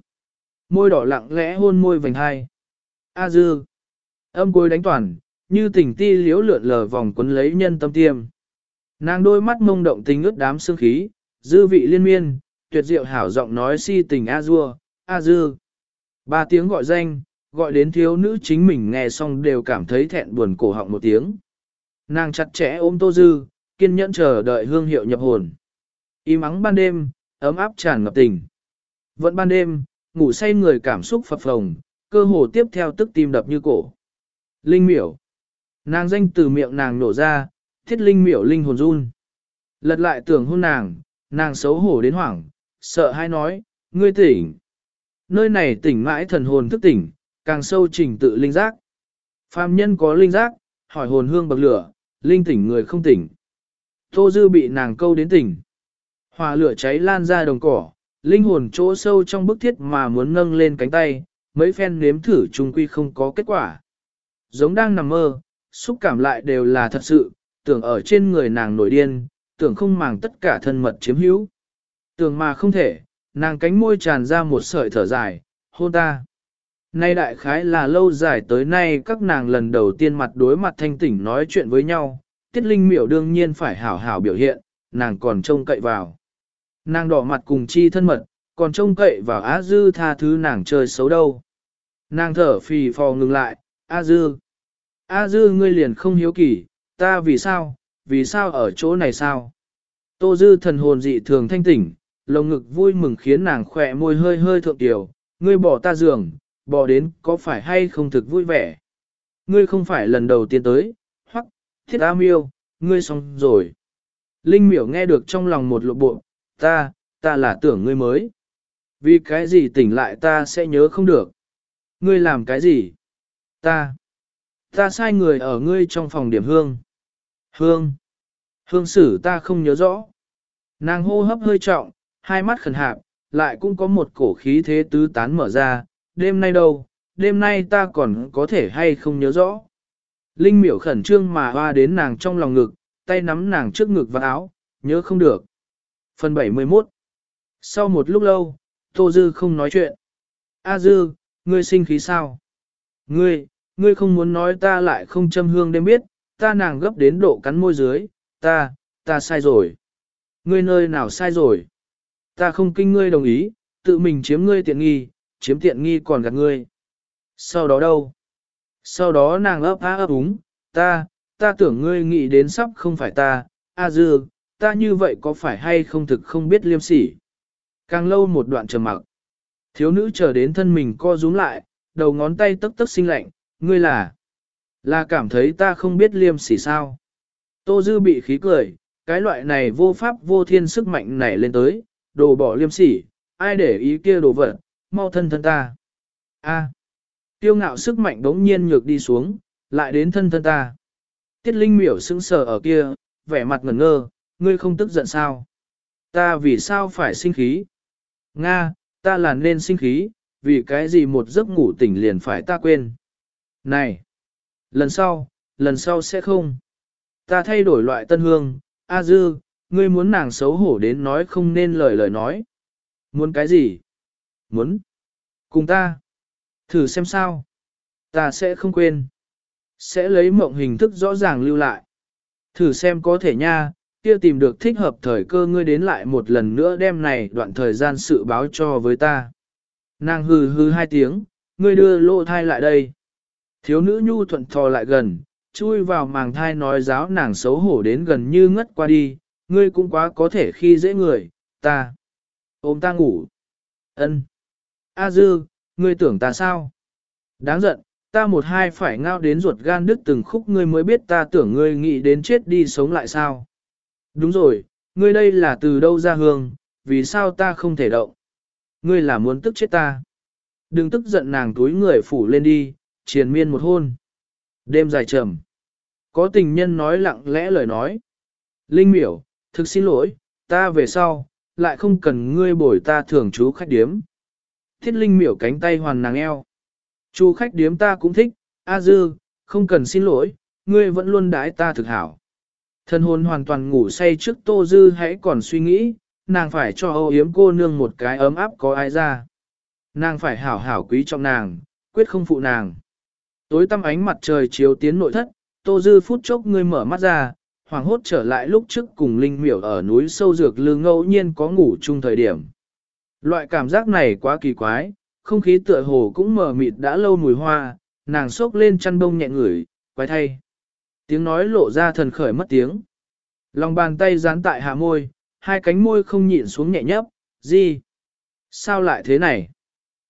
Môi đỏ lặng lẽ hôn môi vành hai. A dư. Âm cuối đánh toàn, như tình ti liếu lượn lờ vòng quấn lấy nhân tâm tiêm. Nàng đôi mắt mông động tình ướt đám sương khí, dư vị liên miên, tuyệt diệu hảo giọng nói si tình a dua, a dư. Ba tiếng gọi danh, gọi đến thiếu nữ chính mình nghe xong đều cảm thấy thẹn buồn cổ họng một tiếng. Nàng chặt chẽ ôm tô dư, kiên nhẫn chờ đợi hương hiệu nhập hồn. Im ắng ban đêm, ấm áp tràn ngập tình. Vẫn ban đêm, ngủ say người cảm xúc phập phồng, cơ hồ tiếp theo tức tim đập như cổ. Linh miểu. Nàng danh từ miệng nàng nổ ra, thiết linh miểu linh hồn run. Lật lại tưởng hôn nàng, nàng xấu hổ đến hoảng, sợ hay nói, ngươi tỉnh. Nơi này tỉnh mãi thần hồn thức tỉnh, càng sâu trình tự linh giác. Phàm nhân có linh giác, hỏi hồn hương bậc lửa, linh tỉnh người không tỉnh. Tô dư bị nàng câu đến tỉnh. Hỏa lửa cháy lan ra đồng cỏ, linh hồn chỗ sâu trong bức thiết mà muốn nâng lên cánh tay, mấy phen nếm thử trùng quy không có kết quả. Giống đang nằm mơ, xúc cảm lại đều là thật sự, tưởng ở trên người nàng nổi điên, tưởng không màng tất cả thân mật chiếm hữu. Tưởng mà không thể, nàng cánh môi tràn ra một sợi thở dài, hôn ta. Nay đại khái là lâu dài tới nay các nàng lần đầu tiên mặt đối mặt thanh tỉnh nói chuyện với nhau, tiết linh miểu đương nhiên phải hảo hảo biểu hiện, nàng còn trông cậy vào. Nàng đỏ mặt cùng chi thân mật, còn trông cậy vào Á Dư tha thứ nàng chơi xấu đâu. Nàng thở phì phò ngừng lại, A Dư. A Dư ngươi liền không hiếu kỳ, ta vì sao, vì sao ở chỗ này sao? Tô Dư thần hồn dị thường thanh tỉnh, lồng ngực vui mừng khiến nàng khỏe môi hơi hơi thượng tiểu, ngươi bỏ ta giường, bỏ đến có phải hay không thực vui vẻ. Ngươi không phải lần đầu tiên tới, hoặc, thiết A miêu, ngươi xong rồi. Linh miểu nghe được trong lòng một lộ bộ, ta, ta là tưởng ngươi mới. Vì cái gì tỉnh lại ta sẽ nhớ không được. Ngươi làm cái gì? Ta. Ta sai người ở ngươi trong phòng điểm hương. Hương. Hương sử ta không nhớ rõ. Nàng hô hấp hơi trọng, hai mắt khẩn hạp, lại cũng có một cổ khí thế tứ tán mở ra. Đêm nay đâu, đêm nay ta còn có thể hay không nhớ rõ. Linh miểu khẩn trương mà hoa đến nàng trong lòng ngực, tay nắm nàng trước ngực và áo, nhớ không được. Phần 71 Sau một lúc lâu, Tô Dư không nói chuyện. A Dư, ngươi sinh khí sao? Ngươi, ngươi không muốn nói ta lại không châm hương đêm biết, ta nàng gấp đến độ cắn môi dưới, ta, ta sai rồi. Ngươi nơi nào sai rồi? Ta không kinh ngươi đồng ý, tự mình chiếm ngươi tiện nghi, chiếm tiện nghi còn gạt ngươi. Sau đó đâu? Sau đó nàng ấp á ấp úng, ta, ta tưởng ngươi nghĩ đến sắp không phải ta, A Dư, ta như vậy có phải hay không thực không biết liêm sỉ. Càng lâu một đoạn trầm mặc, thiếu nữ chờ đến thân mình co rúm lại, đầu ngón tay tức tức sinh lạnh, ngươi là, là cảm thấy ta không biết liêm sỉ sao. Tô Dư bị khí cười, cái loại này vô pháp vô thiên sức mạnh nảy lên tới, đồ bỏ liêm sỉ, ai để ý kia đồ vật, mau thân thân ta. A. Tiêu ngạo sức mạnh đống nhiên nhược đi xuống, lại đến thân thân ta. Tiết Linh miểu sững sờ ở kia, vẻ mặt ngẩn ngơ, ngươi không tức giận sao? Ta vì sao phải sinh khí? Nga, ta là nên sinh khí, vì cái gì một giấc ngủ tỉnh liền phải ta quên. Này! Lần sau, lần sau sẽ không. Ta thay đổi loại tân hương, A Dư, ngươi muốn nàng xấu hổ đến nói không nên lời lời nói. Muốn cái gì? Muốn. Cùng ta. Thử xem sao. Ta sẽ không quên. Sẽ lấy mộng hình thức rõ ràng lưu lại. Thử xem có thể nha, kia tìm được thích hợp thời cơ ngươi đến lại một lần nữa đem này đoạn thời gian sự báo cho với ta. Nàng hừ hừ hai tiếng, ngươi đưa lô thai lại đây. Thiếu nữ nhu thuận thò lại gần, chui vào màng thai nói giáo nàng xấu hổ đến gần như ngất qua đi, ngươi cũng quá có thể khi dễ người, ta. Ôm ta ngủ. ân A dư, ngươi tưởng ta sao? Đáng giận, ta một hai phải ngao đến ruột gan đứt từng khúc ngươi mới biết ta tưởng ngươi nghĩ đến chết đi sống lại sao? Đúng rồi, ngươi đây là từ đâu ra hương, vì sao ta không thể động? Ngươi là muốn tức chết ta. Đừng tức giận nàng túi người phủ lên đi, triền miên một hôn. Đêm dài trầm. Có tình nhân nói lặng lẽ lời nói. Linh miểu, thực xin lỗi, ta về sau, lại không cần ngươi bồi ta thường chú khách điếm. Thiết Linh miểu cánh tay hoàn nàng eo. Chú khách điếm ta cũng thích, A Dư, không cần xin lỗi, ngươi vẫn luôn đái ta thực hảo. Thân hồn hoàn toàn ngủ say trước Tô Dư hãy còn suy nghĩ, nàng phải cho âu yếm cô nương một cái ấm áp có ai ra. Nàng phải hảo hảo quý trọng nàng, quyết không phụ nàng. Tối tăm ánh mặt trời chiếu tiến nội thất, Tô Dư phút chốc ngươi mở mắt ra, hoàng hốt trở lại lúc trước cùng Linh miểu ở núi sâu dược lương ngẫu nhiên có ngủ chung thời điểm. Loại cảm giác này quá kỳ quái, không khí tựa hồ cũng mờ mịt đã lâu mùi hoa, nàng sốc lên chăn bông nhẹ ngửi, quái thay. Tiếng nói lộ ra thần khởi mất tiếng. Lòng bàn tay dán tại hạ môi, hai cánh môi không nhịn xuống nhẹ nhấp, gì? Sao lại thế này?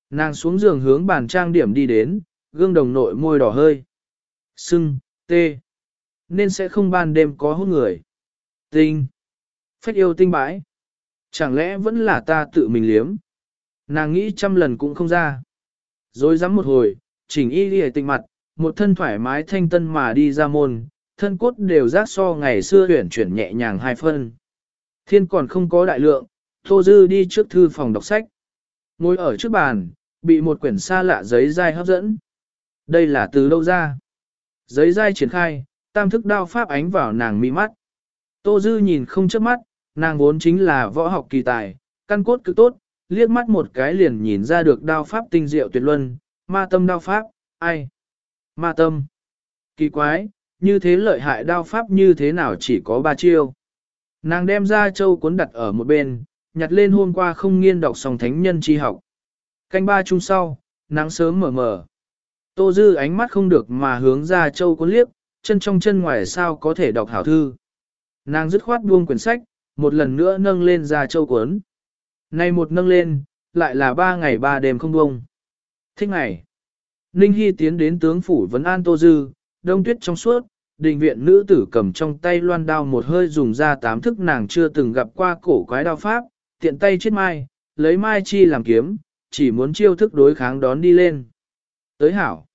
Nàng xuống giường hướng bàn trang điểm đi đến, gương đồng nội môi đỏ hơi. Sưng, tê. Nên sẽ không ban đêm có hút người. Tinh. Phách yêu tinh bãi. Chẳng lẽ vẫn là ta tự mình liếm? Nàng nghĩ trăm lần cũng không ra. Rồi dám một hồi, chỉnh y đi tinh mặt, một thân thoải mái thanh tân mà đi ra môn, thân cốt đều rác so ngày xưa tuyển chuyển nhẹ nhàng hai phân. Thiên còn không có đại lượng, Tô Dư đi trước thư phòng đọc sách. Ngồi ở trước bàn, bị một quyển xa lạ giấy dai hấp dẫn. Đây là từ đâu ra? Giấy dai triển khai, tam thức đao pháp ánh vào nàng mi mắt. Tô Dư nhìn không chớp mắt, nàng vốn chính là võ học kỳ tài, căn cốt cực tốt, liếc mắt một cái liền nhìn ra được đao pháp tinh diệu tuyệt luân, ma tâm đao pháp, ai? Ma tâm. Kỳ quái, như thế lợi hại đao pháp như thế nào chỉ có ba chiêu. Nàng đem ra châu cuốn đặt ở một bên, nhặt lên hôm qua không nghiên đọc song thánh nhân chi học. Canh ba chung sau, nắng sớm mở mở. Tô Dư ánh mắt không được mà hướng ra châu cuốn liếc, chân trong chân ngoài sao có thể đọc hảo thư. Nàng dứt khoát buông quyển sách, một lần nữa nâng lên ra châu cuốn. Nay một nâng lên, lại là ba ngày ba đêm không buông. Thích ngày. Ninh Hy tiến đến tướng phủ vấn an Tô Dư, đông tuyết trong suốt, đình viện nữ tử cầm trong tay loan đao một hơi dùng ra tám thức nàng chưa từng gặp qua cổ quái đao pháp, tiện tay chết mai, lấy mai chi làm kiếm, chỉ muốn chiêu thức đối kháng đón đi lên. Tới hảo,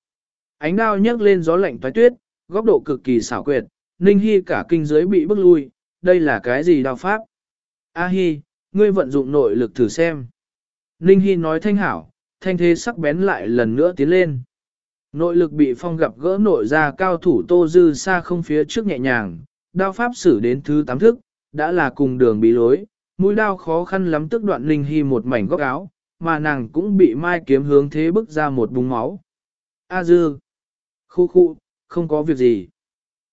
ánh đao nhấc lên gió lạnh toái tuyết, góc độ cực kỳ xảo quyệt, Ninh Hy cả kinh giới bị bức lui, đây là cái gì đao pháp? A Hi, ngươi vận dụng nội lực thử xem. Ninh Hy nói thanh hảo, thanh thế sắc bén lại lần nữa tiến lên. Nội lực bị phong gặp gỡ nội ra cao thủ Tô Dư xa không phía trước nhẹ nhàng, đao pháp xử đến thứ tám thức, đã là cùng đường bị lối, mũi đao khó khăn lắm tức đoạn linh hy một mảnh góc áo, mà nàng cũng bị mai kiếm hướng thế bức ra một búng máu. A Dư, khu khu, không có việc gì.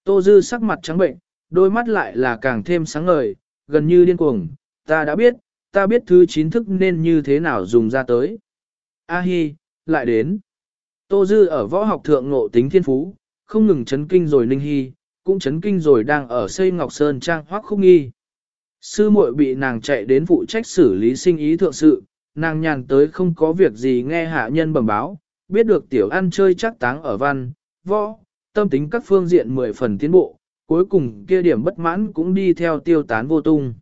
Tô Dư sắc mặt trắng bệnh, đôi mắt lại là càng thêm sáng ngời, gần như điên cuồng, ta đã biết, ta biết thứ chín thức nên như thế nào dùng ra tới. A Hi, lại đến. Tô Dư ở võ học thượng ngộ tính thiên phú, không ngừng chấn kinh rồi Ninh Hy, cũng chấn kinh rồi đang ở xây Ngọc Sơn Trang hoắc khúc nghi. Sư muội bị nàng chạy đến phụ trách xử lý sinh ý thượng sự, nàng nhàn tới không có việc gì nghe hạ nhân bẩm báo, biết được tiểu ăn chơi chắc táng ở văn, võ, tâm tính các phương diện mười phần tiến bộ, cuối cùng kia điểm bất mãn cũng đi theo tiêu tán vô tung.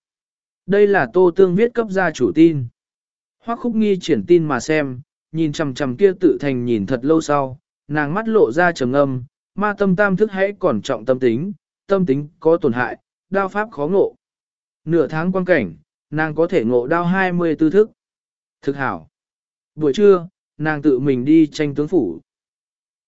Đây là tô tương viết cấp gia chủ tin. Hoắc khúc nghi triển tin mà xem, nhìn chằm chằm kia tự thành nhìn thật lâu sau, nàng mắt lộ ra trầm âm, ma tâm tam thức hãy còn trọng tâm tính, tâm tính có tổn hại, đao pháp khó ngộ. Nửa tháng quan cảnh, nàng có thể ngộ đao 24 thức. Thực hảo. Buổi trưa, nàng tự mình đi tranh tướng phủ.